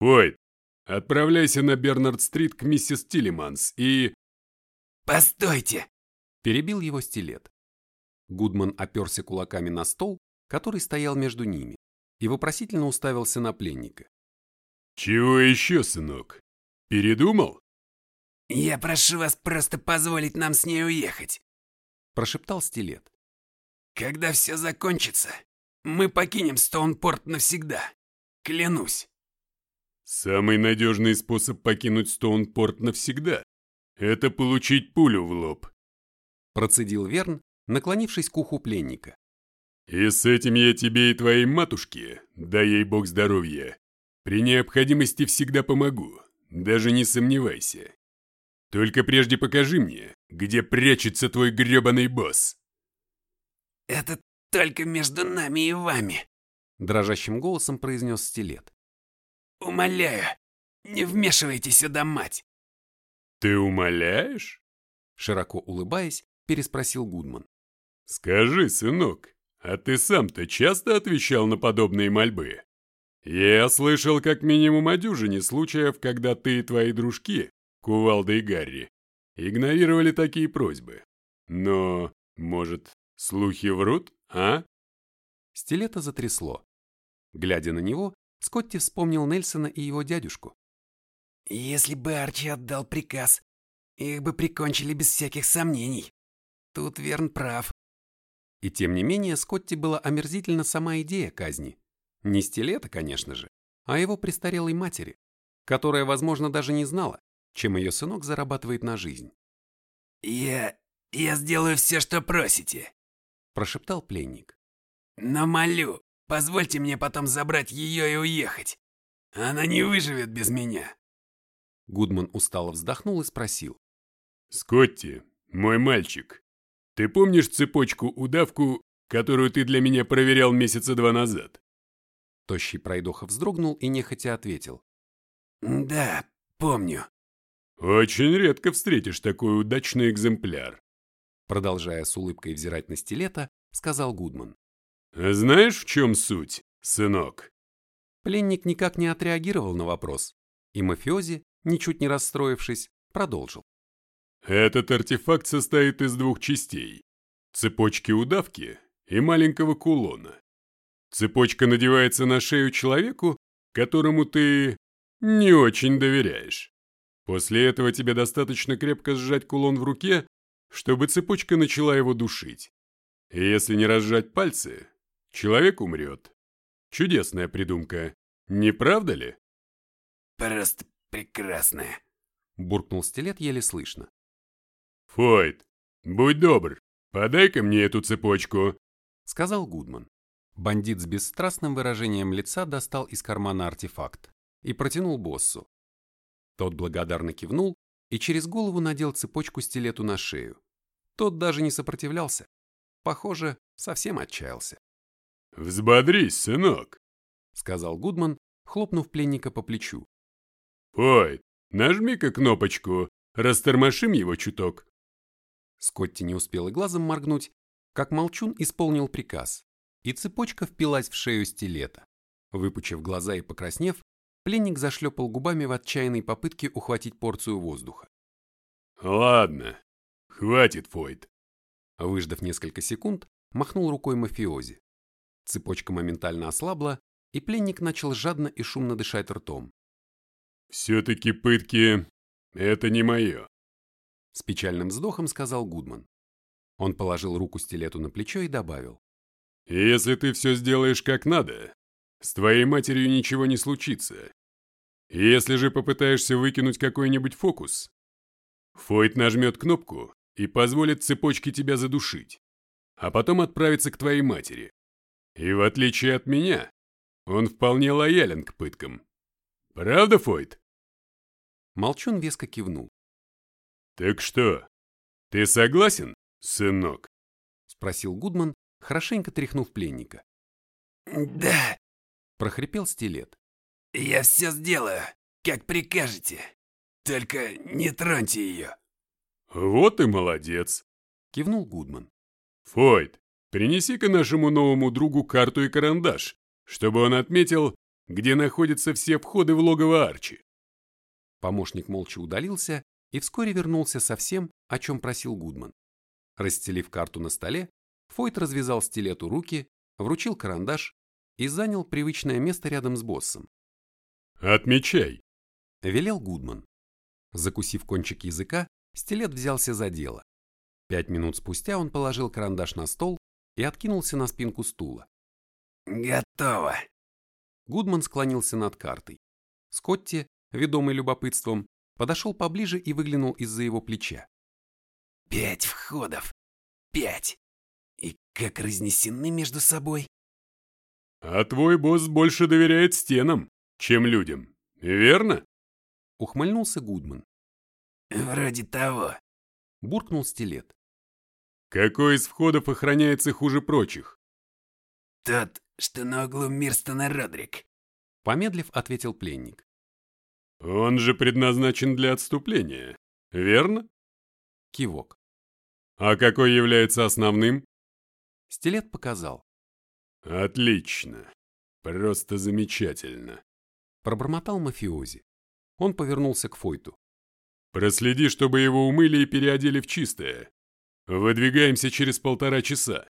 «Ой, отправляйся на Бернард-стрит к миссис Тиллиманс и...» «Постойте!» – перебил его стилет. Гудман оперся кулаками на стол, который стоял между ними, и вопросительно уставился на пленника. «Чего еще, сынок? Передумал?» «Я прошу вас просто позволить нам с ней уехать», – прошептал стилет. «Когда все закончится, мы покинем Стоунпорт навсегда. Клянусь». Самый надежный способ покинуть Стоунпорт навсегда – это получить пулю в лоб. Процедил Верн, наклонившись к уху пленника. И с этим я тебе и твоей матушке, дай ей бог здоровья, при необходимости всегда помогу, даже не сомневайся. Только прежде покажи мне, где прячется твой гребаный босс. Это только между нами и вами, дрожащим голосом произнес стилет. Умоляю, не вмешивайте сюда мать. Ты умоляешь? Широко улыбаясь, переспросил Гудман. Скажи, сынок, а ты сам-то часто отвечал на подобные мольбы? Я слышал как минимум о дюжине случаев, когда ты и твои дружки, Кувалда и Гарри, игнорировали такие просьбы. Но, может, слухи врут, а? Стилета затрясло. Глядя на него, Скотти вспомнил Нельсона и его дядюшку. «Если бы Арчи отдал приказ, их бы прикончили без всяких сомнений. Тут Верн прав». И тем не менее Скотти была омерзительна сама идея казни. Не стилета, конечно же, а его престарелой матери, которая, возможно, даже не знала, чем ее сынок зарабатывает на жизнь. «Я... я сделаю все, что просите», – прошептал пленник. «Но молю, Позвольте мне потом забрать ее и уехать. Она не выживет без меня. Гудман устало вздохнул и спросил. «Скотти, мой мальчик, ты помнишь цепочку-удавку, которую ты для меня проверял месяца два назад?» Тощий пройдоха вздрогнул и нехотя ответил. «Да, помню». «Очень редко встретишь такой удачный экземпляр», продолжая с улыбкой взирать на стилета, сказал Гудман. «Знаешь, в чем суть, сынок?» Пленник никак не отреагировал на вопрос, и мафиози, ничуть не расстроившись, продолжил. «Этот артефакт состоит из двух частей – цепочки удавки и маленького кулона. Цепочка надевается на шею человеку, которому ты не очень доверяешь. После этого тебе достаточно крепко сжать кулон в руке, чтобы цепочка начала его душить. И если не разжать пальцы, Человек умрет. Чудесная придумка, не правда ли? Просто прекрасная, буркнул стилет еле слышно. Фойд, будь добр, подай-ка мне эту цепочку, сказал Гудман. Бандит с бесстрастным выражением лица достал из кармана артефакт и протянул боссу. Тот благодарно кивнул и через голову надел цепочку стилету на шею. Тот даже не сопротивлялся. Похоже, совсем отчаялся. «Взбодрись, сынок», — сказал Гудман, хлопнув пленника по плечу. «Ой, нажми-ка кнопочку, растормошим его чуток». Скотти не успел и глазом моргнуть, как Молчун исполнил приказ, и цепочка впилась в шею стилета. Выпучив глаза и покраснев, Пленник зашлепал губами в отчаянной попытке ухватить порцию воздуха. «Ладно, хватит, Фойд». Выждав несколько секунд, махнул рукой мафиози. Цепочка моментально ослабла, и пленник начал жадно и шумно дышать ртом. «Все-таки пытки — это не мое», — с печальным вздохом сказал Гудман. Он положил руку стилету на плечо и добавил. «Если ты все сделаешь как надо, с твоей матерью ничего не случится. Если же попытаешься выкинуть какой-нибудь фокус, Фойт нажмет кнопку и позволит цепочке тебя задушить, а потом отправиться к твоей матери. И в отличие от меня, он вполне лоялен к пыткам. Правда, Фойт? Молчун веско кивнул. «Так что, ты согласен, сынок?» — спросил Гудман, хорошенько тряхнув пленника. «Да», — прохрипел стилет. «Я все сделаю, как прикажете. Только не троньте ее». «Вот и молодец», — кивнул Гудман. «Фойд, принеси-ка нашему новому другу карту и карандаш, чтобы он отметил, где находятся все входы в логово Арчи». Помощник молча удалился и вскоре вернулся со всем, о чем просил Гудман. Расстелив карту на столе, Фойд развязал стилету руки, вручил карандаш и занял привычное место рядом с боссом. «Отмечай», — велел Гудман. Закусив кончик языка, стилет взялся за дело. Пять минут спустя он положил карандаш на стол и откинулся на спинку стула. «Готово!» Гудман склонился над картой. Скотти, ведомый любопытством, подошел поближе и выглянул из-за его плеча. «Пять входов! Пять! И как разнесены между собой!» «А твой босс больше доверяет стенам, чем людям, верно?» Ухмыльнулся Гудман. «Вроде того», — буркнул стилет. «Какой из входов охраняется хуже прочих?» «Тот, что на углу Мирстона Родрик», — помедлив ответил пленник. «Он же предназначен для отступления, верно?» Кивок. «А какой является основным?» Стилет показал. «Отлично. Просто замечательно», — пробормотал мафиози. Он повернулся к Фойту. «Проследи, чтобы его умыли и переодели в чистое. Выдвигаемся через полтора часа».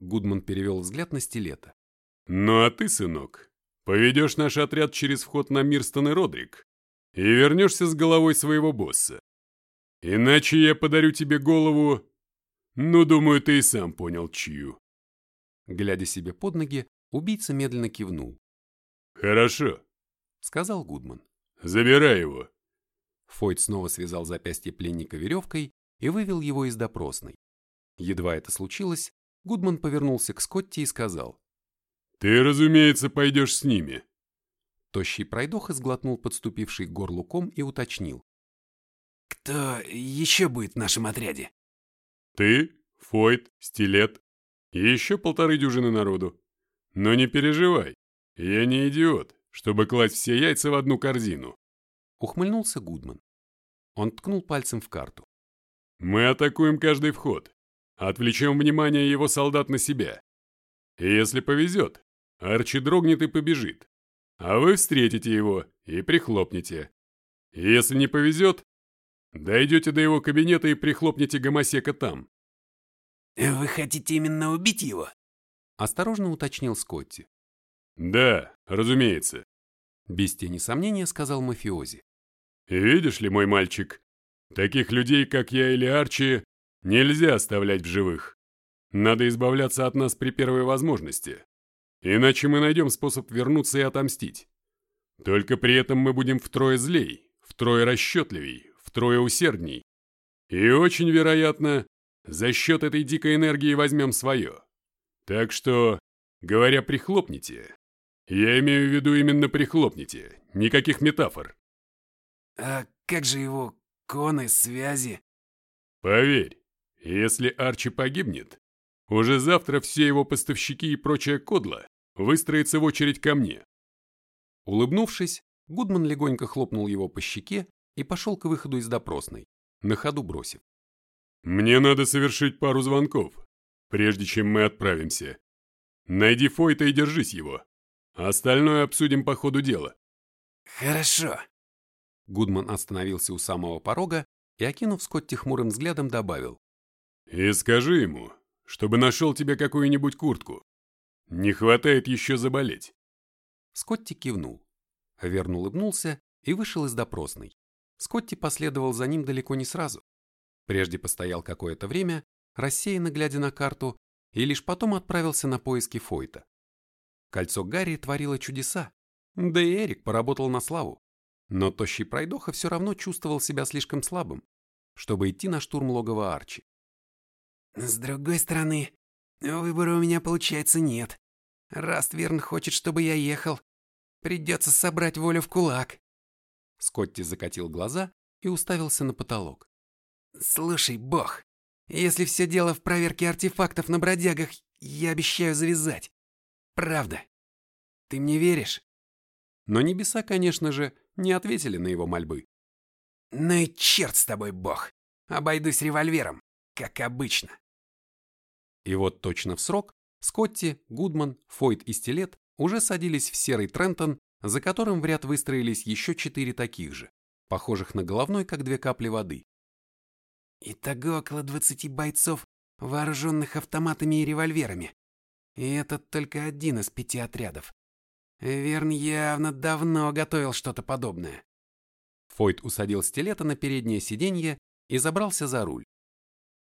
Гудман перевел взгляд на стилета. «Ну а ты, сынок, поведешь наш отряд через вход на Мирстон и Родрик и вернешься с головой своего босса. Иначе я подарю тебе голову... Ну, думаю, ты и сам понял, чью». Глядя себе под ноги, убийца медленно кивнул. «Хорошо», — сказал Гудман. «Забирай его». Фойд снова связал запястье пленника веревкой и вывел его из допросной. Едва это случилось, Гудман повернулся к Скотти и сказал. «Ты, разумеется, пойдешь с ними». Тощий пройдоха сглотнул подступивший к горлу ком и уточнил. «Кто еще будет в нашем отряде?» «Ты, Фойд, Стилет и еще полторы дюжины народу. Но не переживай, я не идиот, чтобы класть все яйца в одну корзину». Ухмыльнулся Гудман. Он ткнул пальцем в карту. «Мы атакуем каждый вход, отвлечем внимание его солдат на себя. И если повезет, Арчи дрогнет и побежит, а вы встретите его и прихлопнете. Если не повезет, дойдете до его кабинета и прихлопнете гомосека там. «Вы хотите именно убить его?» Осторожно уточнил Скотти. «Да, разумеется», — без тени сомнения сказал мафиози. «Видишь ли, мой мальчик, таких людей, как я или Арчи, нельзя оставлять в живых. Надо избавляться от нас при первой возможности. Иначе мы найдем способ вернуться и отомстить. Только при этом мы будем втрое злей, втрое расчетливей, втрое усердней. И очень вероятно, за счет этой дикой энергии возьмем свое. Так что, говоря «прихлопните», я имею в виду именно «прихлопните», никаких метафор. «А как же его коны, связи?» Поверь, если Арчи погибнет, уже завтра все его поставщики и прочая кодла выстроятся в очередь ко мне. Улыбнувшись, Гудман легонько хлопнул его по щеке и пошел к выходу из допросной, на ходу бросив. «Мне надо совершить пару звонков, прежде чем мы отправимся. Найди Фойта и держись его. Остальное обсудим по ходу дела». Хорошо. Гудман остановился у самого порога и, окинув Скотти хмурым взглядом, добавил. И скажи ему, чтобы нашел тебе какую-нибудь куртку. Не хватает еще заболеть. Скотти кивнул. Верн улыбнулся и вышел из допросной. Скотти последовал за ним далеко не сразу. Прежде постоял какое-то время, рассеянно глядя на карту, и лишь потом отправился на поиски Фойта. Кольцо Гарри творило чудеса, да и Эрик поработал на славу. Но тощий пройдоха все равно чувствовал себя слишком слабым, чтобы идти на штурм логова Арчи. С другой стороны, выбора у меня получается нет. Растверн хочет, чтобы я ехал. Придется собрать волю в кулак. Скотти закатил глаза и уставился на потолок. Слушай, бог, если все дело в проверке артефактов на бродягах, я обещаю завязать. Правда. Ты мне веришь? Но небеса, конечно же, не ответили на его мольбы. Ну и черт с тобой, бог. Обойдусь револьвером, как обычно. И вот точно в срок Скотти, Гудман, Фойт и Стилет уже садились в серый Трентон, за которым в ряд выстроились еще четыре таких же, похожих на головной, как две капли воды. Итого около двадцати бойцов, вооруженных автоматами и револьверами. И это только один из пяти отрядов. Верн явно давно готовил что-то подобное. Фойт усадил стилета на переднее сиденье и забрался за руль.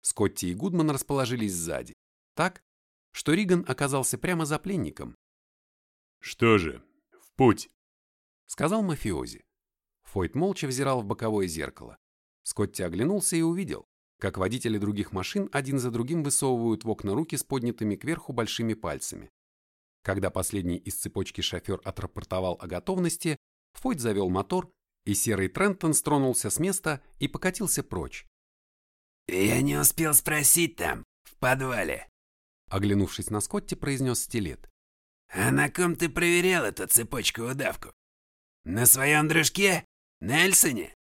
Скотти и Гудман расположились сзади, так, что Риган оказался прямо за пленником. «Что же, в путь», — сказал мафиози. Фойт молча взирал в боковое зеркало. Скотти оглянулся и увидел, как водители других машин один за другим высовывают в окна руки с поднятыми кверху большими пальцами. Когда последний из цепочки шофер отрапортовал о готовности, Фойт завел мотор, и серый Трентон стронулся с места и покатился прочь. «Я не успел спросить там, в подвале», оглянувшись на Скотти, произнес стилет. «А на ком ты проверял эту цепочку-удавку? На своем дружке? Нельсоне?»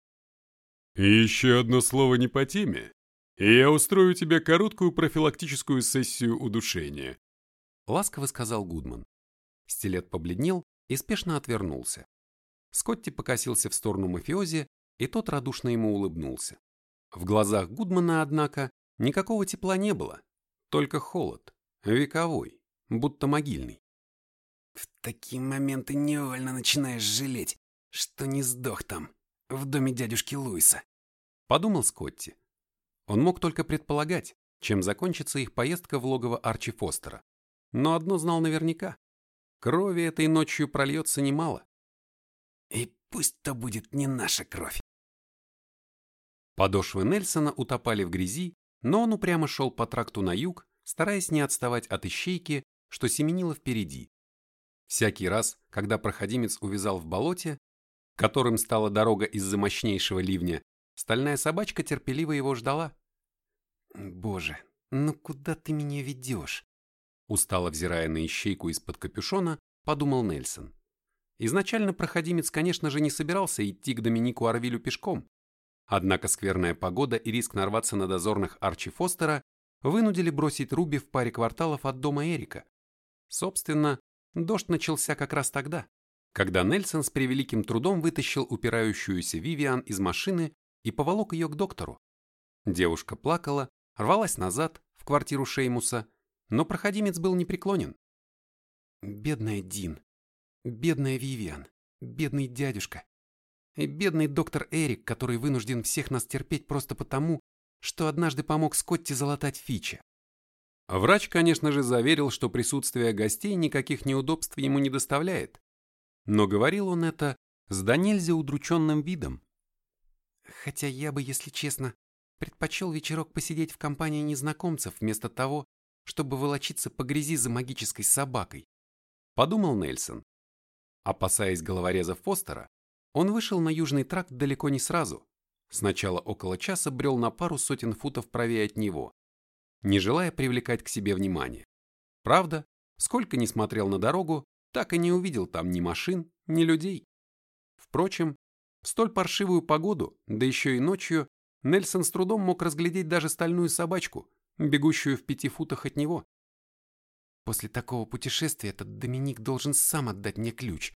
И еще одно слово не по теме, и я устрою тебе короткую профилактическую сессию удушения. Ласково сказал Гудман. Стилет побледнел и спешно отвернулся. Скотти покосился в сторону мафиози, и тот радушно ему улыбнулся. В глазах Гудмана, однако, никакого тепла не было, только холод, вековой, будто могильный. В такие моменты невольно начинаешь жалеть, что не сдох там, в доме дядюшки Луиса. Подумал Скотти. Он мог только предполагать, чем закончится их поездка в логово Арчи Фостера. Но одно знал наверняка. Крови этой ночью прольется немало. И пусть то будет не наша кровь. Подошвы Нельсона утопали в грязи, но он упрямо шел по тракту на юг, стараясь не отставать от ищейки, что семенила впереди. Всякий раз, когда проходимец увязал в болоте, которым стала дорога из-за мощнейшего ливня, стальная собачка терпеливо его ждала. Боже, ну куда ты меня ведешь? Устало взирая на ищейку из-под капюшона, подумал Нельсон. Изначально проходимец, конечно же, не собирался идти к Доминику Арвилю пешком. Однако скверная погода и риск нарваться на дозорных Арчи Фостера вынудили бросить Руби в паре кварталов от дома Эрика. Собственно, дождь начался как раз тогда, когда Нельсон с превеликим трудом вытащил упирающуюся Вивиан из машины и поволок ее к доктору. Девушка плакала, рвалась назад, в квартиру Шеймуса, но проходимец был непреклонен. Бедная Дин, бедная Вивиан, бедный дядюшка и бедный доктор Эрик, который вынужден всех нас терпеть просто потому, что однажды помог Скотти залатать Фича. Врач, конечно же, заверил, что присутствие гостей никаких неудобств ему не доставляет. Но говорил он это с до нельзя удрученным видом. Хотя я бы, если честно, предпочел вечерок посидеть в компании незнакомцев вместо того, чтобы волочиться по грязи за магической собакой. Подумал Нельсон. Опасаясь головореза Фостера, он вышел на южный тракт далеко не сразу. Сначала около часа брел на пару сотен футов правее от него, не желая привлекать к себе внимание. Правда, сколько ни смотрел на дорогу, так и не увидел там ни машин, ни людей. Впрочем, в столь паршивую погоду, да еще и ночью, Нельсон с трудом мог разглядеть даже стальную собачку, бегущую в пяти футах от него. После такого путешествия этот Доминик должен сам отдать мне ключ.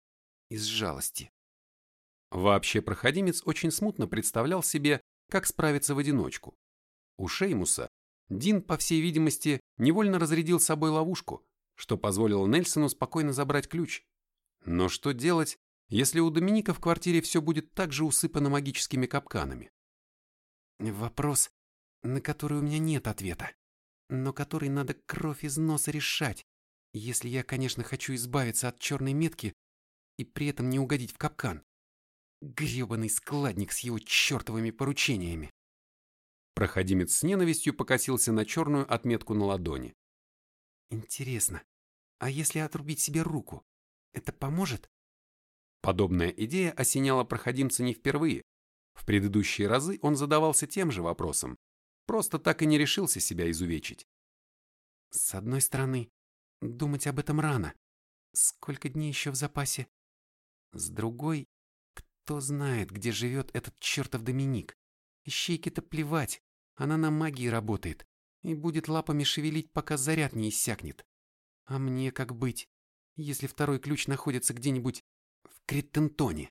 Из жалости. Вообще проходимец очень смутно представлял себе, как справиться в одиночку. У Шеймуса Дин, по всей видимости, невольно разрядил собой ловушку, что позволило Нельсону спокойно забрать ключ. Но что делать, если у Доминика в квартире все будет так же усыпано магическими капканами? Вопрос, на который у меня нет ответа, но который надо кровь из носа решать, если я, конечно, хочу избавиться от черной метки и при этом не угодить в капкан. Гребаный складник с его чертовыми поручениями. Проходимец с ненавистью покосился на черную отметку на ладони. Интересно, а если отрубить себе руку, это поможет? Подобная идея осеняла проходимца не впервые. В предыдущие разы он задавался тем же вопросом, просто так и не решился себя изувечить. С одной стороны, думать об этом рано. Сколько дней еще в запасе? С другой, кто знает, где живет этот чертов Доминик? Ищейке-то плевать, она на магии работает и будет лапами шевелить, пока заряд не иссякнет. А мне как быть, если второй ключ находится где-нибудь Криттентоне.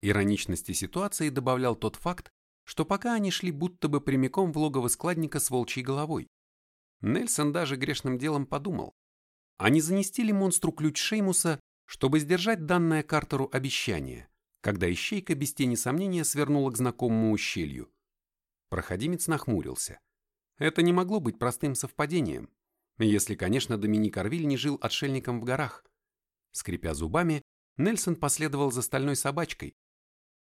Ироничности ситуации добавлял тот факт, что пока они шли будто бы прямиком в логово складника с волчьей головой. Нельсон даже грешным делом подумал, а не занести ли монстру ключ Шеймуса, чтобы сдержать данное Картеру обещание, когда ищейка без тени сомнения свернула к знакомому ущелью. Проходимец нахмурился. Это не могло быть простым совпадением, если, конечно, Доминик Арвиль не жил отшельником в горах. Скрипя зубами, Нельсон последовал за стальной собачкой.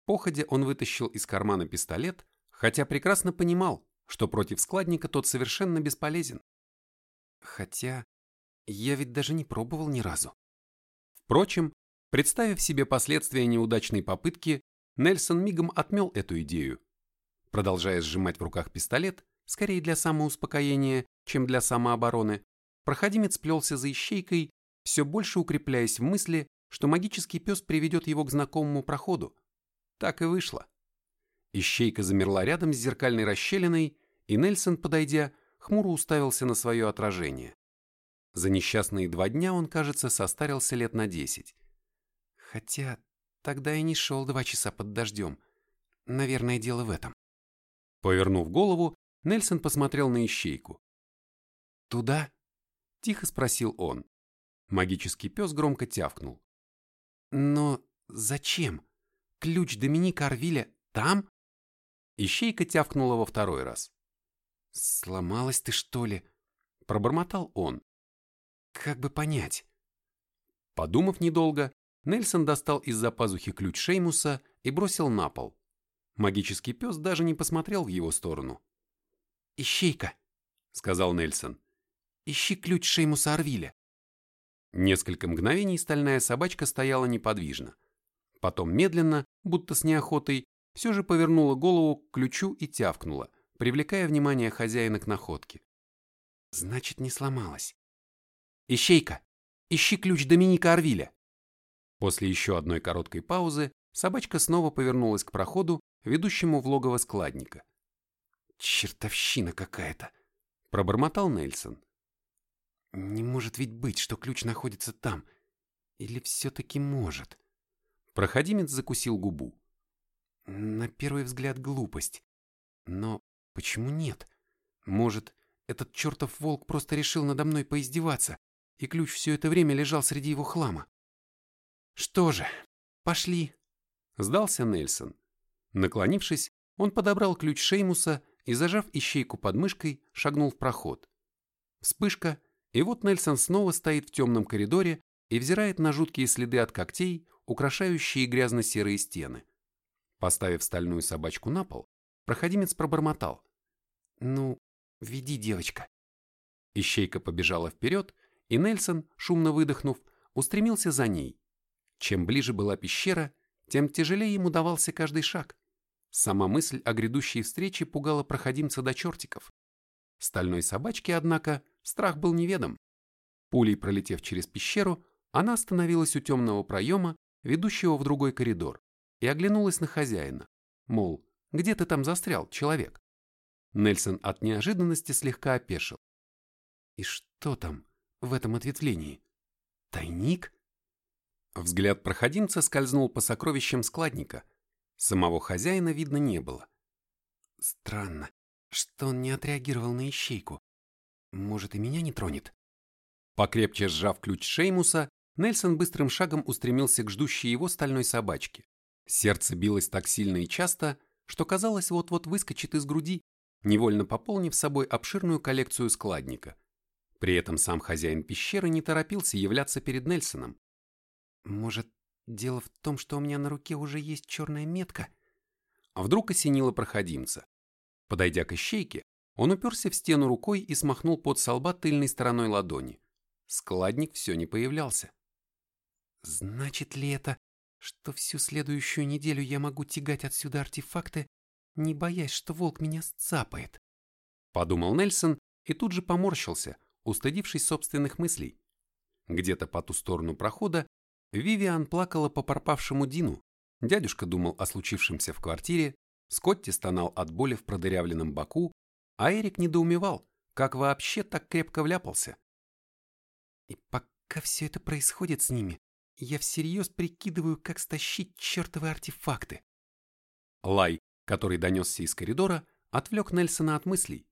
Походя он вытащил из кармана пистолет, хотя прекрасно понимал, что против складника тот совершенно бесполезен. Хотя я ведь даже не пробовал ни разу. Впрочем, представив себе последствия неудачной попытки, Нельсон мигом отмел эту идею. Продолжая сжимать в руках пистолет, скорее для самоуспокоения, чем для самообороны, проходимец плелся за ищейкой, все больше укрепляясь в мысли, что магический пес приведет его к знакомому проходу. Так и вышло. Ищейка замерла рядом с зеркальной расщелиной, и Нельсон, подойдя, хмуро уставился на свое отражение. За несчастные два дня он, кажется, состарился лет на десять. Хотя тогда и не шел два часа под дождем. Наверное, дело в этом. Повернув голову, Нельсон посмотрел на ищейку. «Туда?» – тихо спросил он. Магический пес громко тявкнул. Но зачем? Ключ Доминика Арвиля там? Ищейка тявкнула во второй раз. Сломалась ты, что ли? Пробормотал он. Как бы понять? Подумав недолго, Нельсон достал из-за пазухи ключ Шеймуса и бросил на пол. Магический пес даже не посмотрел в его сторону. «Ищейка», — сказал Нельсон. «Ищи ключ Шеймуса Арвиля». Несколько мгновений стальная собачка стояла неподвижно. Потом медленно, будто с неохотой, все же повернула голову к ключу и тявкнула, привлекая внимание хозяина к находке. Значит, не сломалась. «Ищейка! Ищи ключ Доминика Арвиля!» После еще одной короткой паузы собачка снова повернулась к проходу, ведущему в логово складника. «Чертовщина какая-то!» – пробормотал Нельсон. Не может ведь быть, что ключ находится там. Или все-таки может? Проходимец закусил губу. На первый взгляд глупость. Но почему нет? Может, этот чертов волк просто решил надо мной поиздеваться, и ключ все это время лежал среди его хлама? Что же, пошли. Сдался Нельсон. Наклонившись, он подобрал ключ Шеймуса и, зажав ищейку под мышкой, шагнул в проход. Вспышка, и вот Нельсон снова стоит в темном коридоре и взирает на жуткие следы от когтей, украшающие грязно-серые стены. Поставив стальную собачку на пол, проходимец пробормотал. «Ну, веди, девочка». Ищейка побежала вперед, и Нельсон, шумно выдохнув, устремился за ней. Чем ближе была пещера, тем тяжелее ему давался каждый шаг. Сама мысль о грядущей встрече пугала проходимца до чертиков. Стальной собачке, однако, Страх был неведом. Пулей пролетев через пещеру, она остановилась у темного проема, ведущего в другой коридор, и оглянулась на хозяина. Мол, где ты там застрял, человек? Нельсон от неожиданности слегка опешил. И что там в этом ответвлении? Тайник? Взгляд проходимца скользнул по сокровищам складника. Самого хозяина видно не было. Странно, что он не отреагировал на ищейку. Может, и меня не тронет? Покрепче сжав ключ Шеймуса, Нельсон быстрым шагом устремился к ждущей его стальной собачке. Сердце билось так сильно и часто, что казалось вот-вот выскочит из груди, невольно пополнив собой обширную коллекцию складника. При этом сам хозяин пещеры не торопился являться перед Нельсоном. Может, дело в том, что у меня на руке уже есть черная метка? А вдруг осенило проходимца. Подойдя к ищейке, он уперся в стену рукой и смахнул под солба тыльной стороной ладони. Складник все не появлялся. Значит ли это, что всю следующую неделю я могу тягать отсюда артефакты, не боясь, что волк меня сцапает? Подумал Нельсон и тут же поморщился, устыдившись собственных мыслей. Где-то по ту сторону прохода Вивиан плакала по пропавшему Дину, дядюшка думал о случившемся в квартире, Скотти стонал от боли в продырявленном боку, а Эрик недоумевал, как вообще так крепко вляпался. И пока все это происходит с ними, я всерьез прикидываю, как стащить чертовы артефакты. Лай, который донесся из коридора, отвлек Нельсона от мыслей.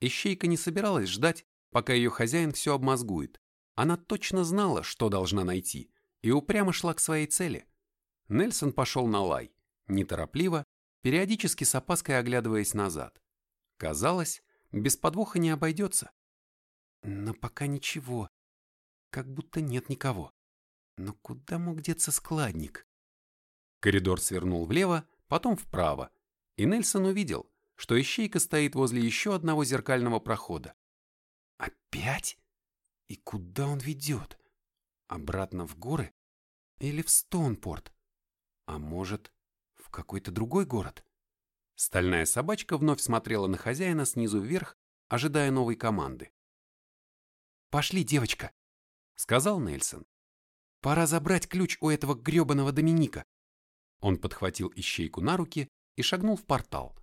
Ищейка не собиралась ждать, пока ее хозяин все обмозгует. Она точно знала, что должна найти, и упрямо шла к своей цели. Нельсон пошел на лай, неторопливо, периодически с опаской оглядываясь назад. Казалось, без подвоха не обойдется. Но пока ничего, как будто нет никого. Но куда мог деться складник? Коридор свернул влево, потом вправо, и Нельсон увидел, что ищейка стоит возле еще одного зеркального прохода. Опять? И куда он ведет? Обратно в горы? Или в Стоунпорт? А может, в какой-то другой город? Стальная собачка вновь смотрела на хозяина снизу вверх, ожидая новой команды. «Пошли, девочка», — сказал Нельсон. Пора забрать ключ у этого грёбаного Доминика. Он подхватил ищейку на руки и шагнул в портал.